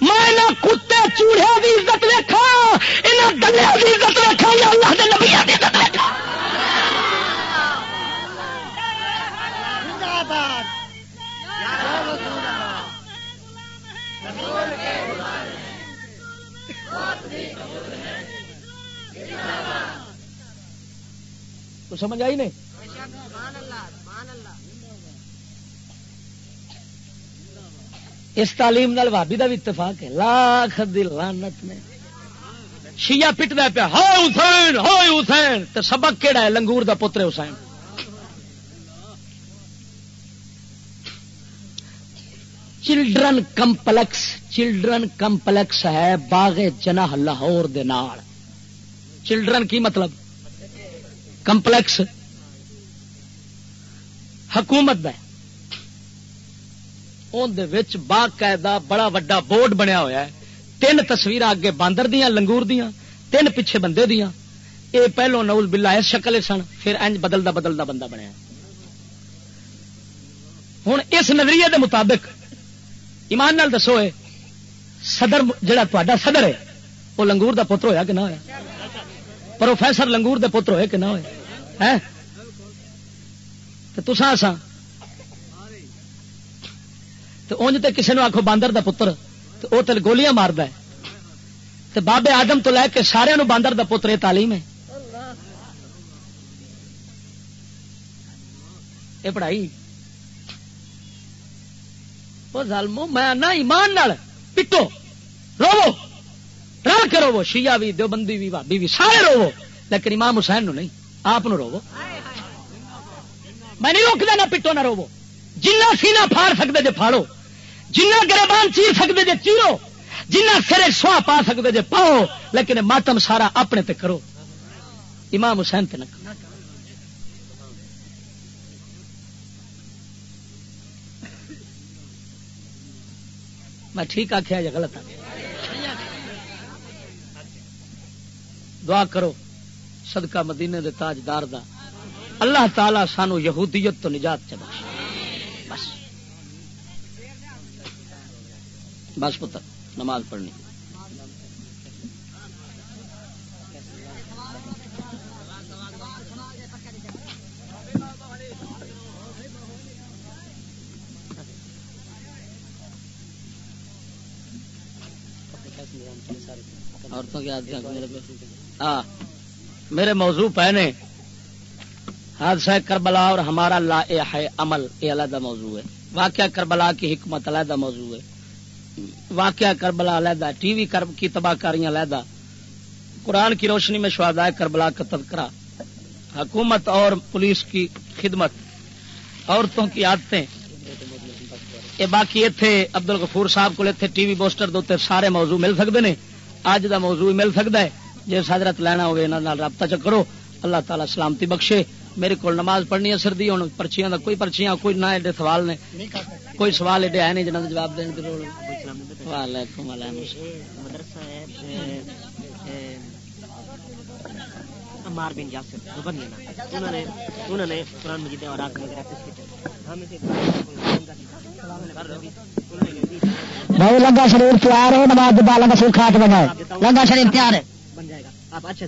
[SPEAKER 2] میں نہ کتے چوڑے دی عزت ویکھا انہاں دلے دی عزت ویکھا یا اللہ دے نبی دی عزت ویکھا تو سمجھ آئی نہیں؟ اس تعلیم نال بھابی کا بھی اتفاق ہے۔ لاکھ لانت نے شیعہ پٹتا پیا، ہائے حسین ہائے حسین۔ تو سبق کہڑا ہے؟ لنگور دا پتر Hussain. Children complex children complex ہے باغ جناح لاہور دے نال۔ چلڈرن کی مطلب؟ کمپلیکس۔ حکومت باقاعدہ بڑا وڈا بورڈ بنیا ہوا ہے۔ تین تصویر اگے باندر دیا لنگور دیا تین پیچھے بندے دیا یہ پہلو نول بلا اس شکل سن، پھر انج بدلتا بدلتا بندہ بنیا ہوں اس نظریے دے مطابق ایمان نال دسو صدر جڑا تا صدر ہے وہ لنگور دا پتر ہویا کہ نہ ہوا پروفیسر لنگور دے پتر ہوئے کہ نہ ہوئے؟ تو تسا سا تو اونج تے کسی نے آخو باندر دا پتر تو وہ تل گولیاں مارد تو بابے آدم تو لے کے سارے نو باندر دا پتر یہ تعلیم ہے۔ یہ پڑھائی۔ وہ ظالمو، میں نہ ایمان نال، پٹو رو رل کے رو شیعہ بھی، دیوبندی بھی بھابی بھی، سارے رو لیکن امام حسین نو نہیں، آپ رو میں نہیں روکتا نہ پٹو نہ رو جنا سینا پھاڑ سکتے جے پھاڑو جنا گربان چیر سکتے جے چیرو جنا سرے سوا پا سکتے جے پاؤ، لیکن ماتم سارا اپنے تے کرو۔ امام حسین تے نہ کرو۔ میں ٹھیک آخیا یا غلط آخیا دعا کرو، صدقہ مدینے دے تاجدار دا۔ اللہ تعالی سانو یہودیت تو نجات چ بس۔ بس پتر، نماز پڑھنی۔ عورتوں کی آدمی ہاں، میرے موضوع پہ نے۔ حادثہ کربلا اور ہمارا لا ہے عمل یہ علیحدہ موضوع ہے۔ واقعہ کربلا کی حکمت علیحدہ موضوع ہے۔ واقعہ کربلا علیحدہ، ٹی وی کی تباہ کاریاں علیحدہ۔ قرآن کی روشنی میں شہدائے کربلا کا تذکرہ۔ حکومت اور پولیس کی خدمت۔ عورتوں کی عادتیں۔ یہ باقی اتنے ابد الغفور صاحب کو ٹی وی پوسٹر دے سارے موضوع مل سکتے ہیں اج دا موضوع مل سکتا ہے۔ جی حضرت لینا ہوگا یہاں رابطہ چکرو اللہ تعالیٰ سلامتی بخشے۔ میرے کو نماز پڑھنی ہے سردی ہوں پرچیاں دا کوئی پرچیاں کوئی نہ ایڈے سوال نے۔ کوئی سوال ایڈے ہے نہیں جنہوں جواب دینے کی لوڑ وعلیکم عمار بن جاسر انہوں نے قرآن مجید اور بھائی لگا شریف تیار ہے نماز لگا شریف کھا کے بنائے۔ لگا شریف تیار ہے۔ بن جائے گا۔ آپ اچھا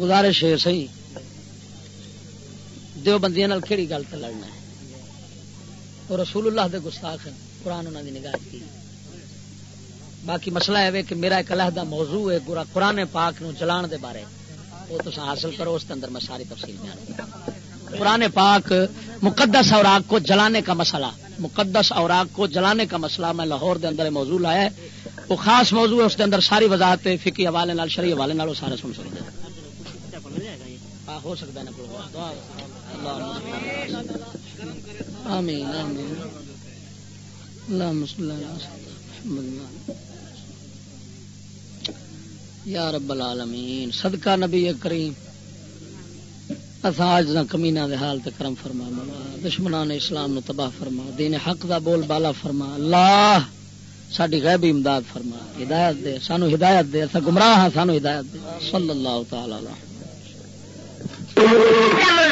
[SPEAKER 2] گزارش ہے سی دو بندیاں کہڑی گل تو لڑنا ہے؟ اور رسول اللہ دے گستاخ ہیں، قرآن انہوں نے نگاہ کی۔ باقی مسئلہ ہے کہ میرا ایک علیحدہ موضوع ہے قرآن پاک نو چلان دے بارے۔ وہ تو حاصل کرو، اس کے اندر میں ساری تفصیل بیان قرآن پاک مقدس اوراق کو جلانے کا مسئلہ، مقدس اوراق کو جلانے کا مسئلہ میں لاہور دے اندر موضوع لایا ہے۔ وہ خاص موضوع ہے، اس کے اندر ساری وضاحت فکی حوالے نال شری حوالے نال سارے سن سکتے ہیں۔ ہو سکتا ہے آمین آمین۔ اللهم صل على یا رب العالمین، صدقہ نبی کریم۔ اتھاج نہ کمینا دے حال تے کرم فرما مولا دشمنان اسلام نو تباہ فرما، دین حق دا بول بالا فرما۔ اللہ ساڈی غیبی امداد فرما۔ ہدایت دے، سانو ہدایت دے اسا گمراہ ہاں سانو ہدایت دے۔ صلی اللہ تعالی علیہ۔
[SPEAKER 1] چل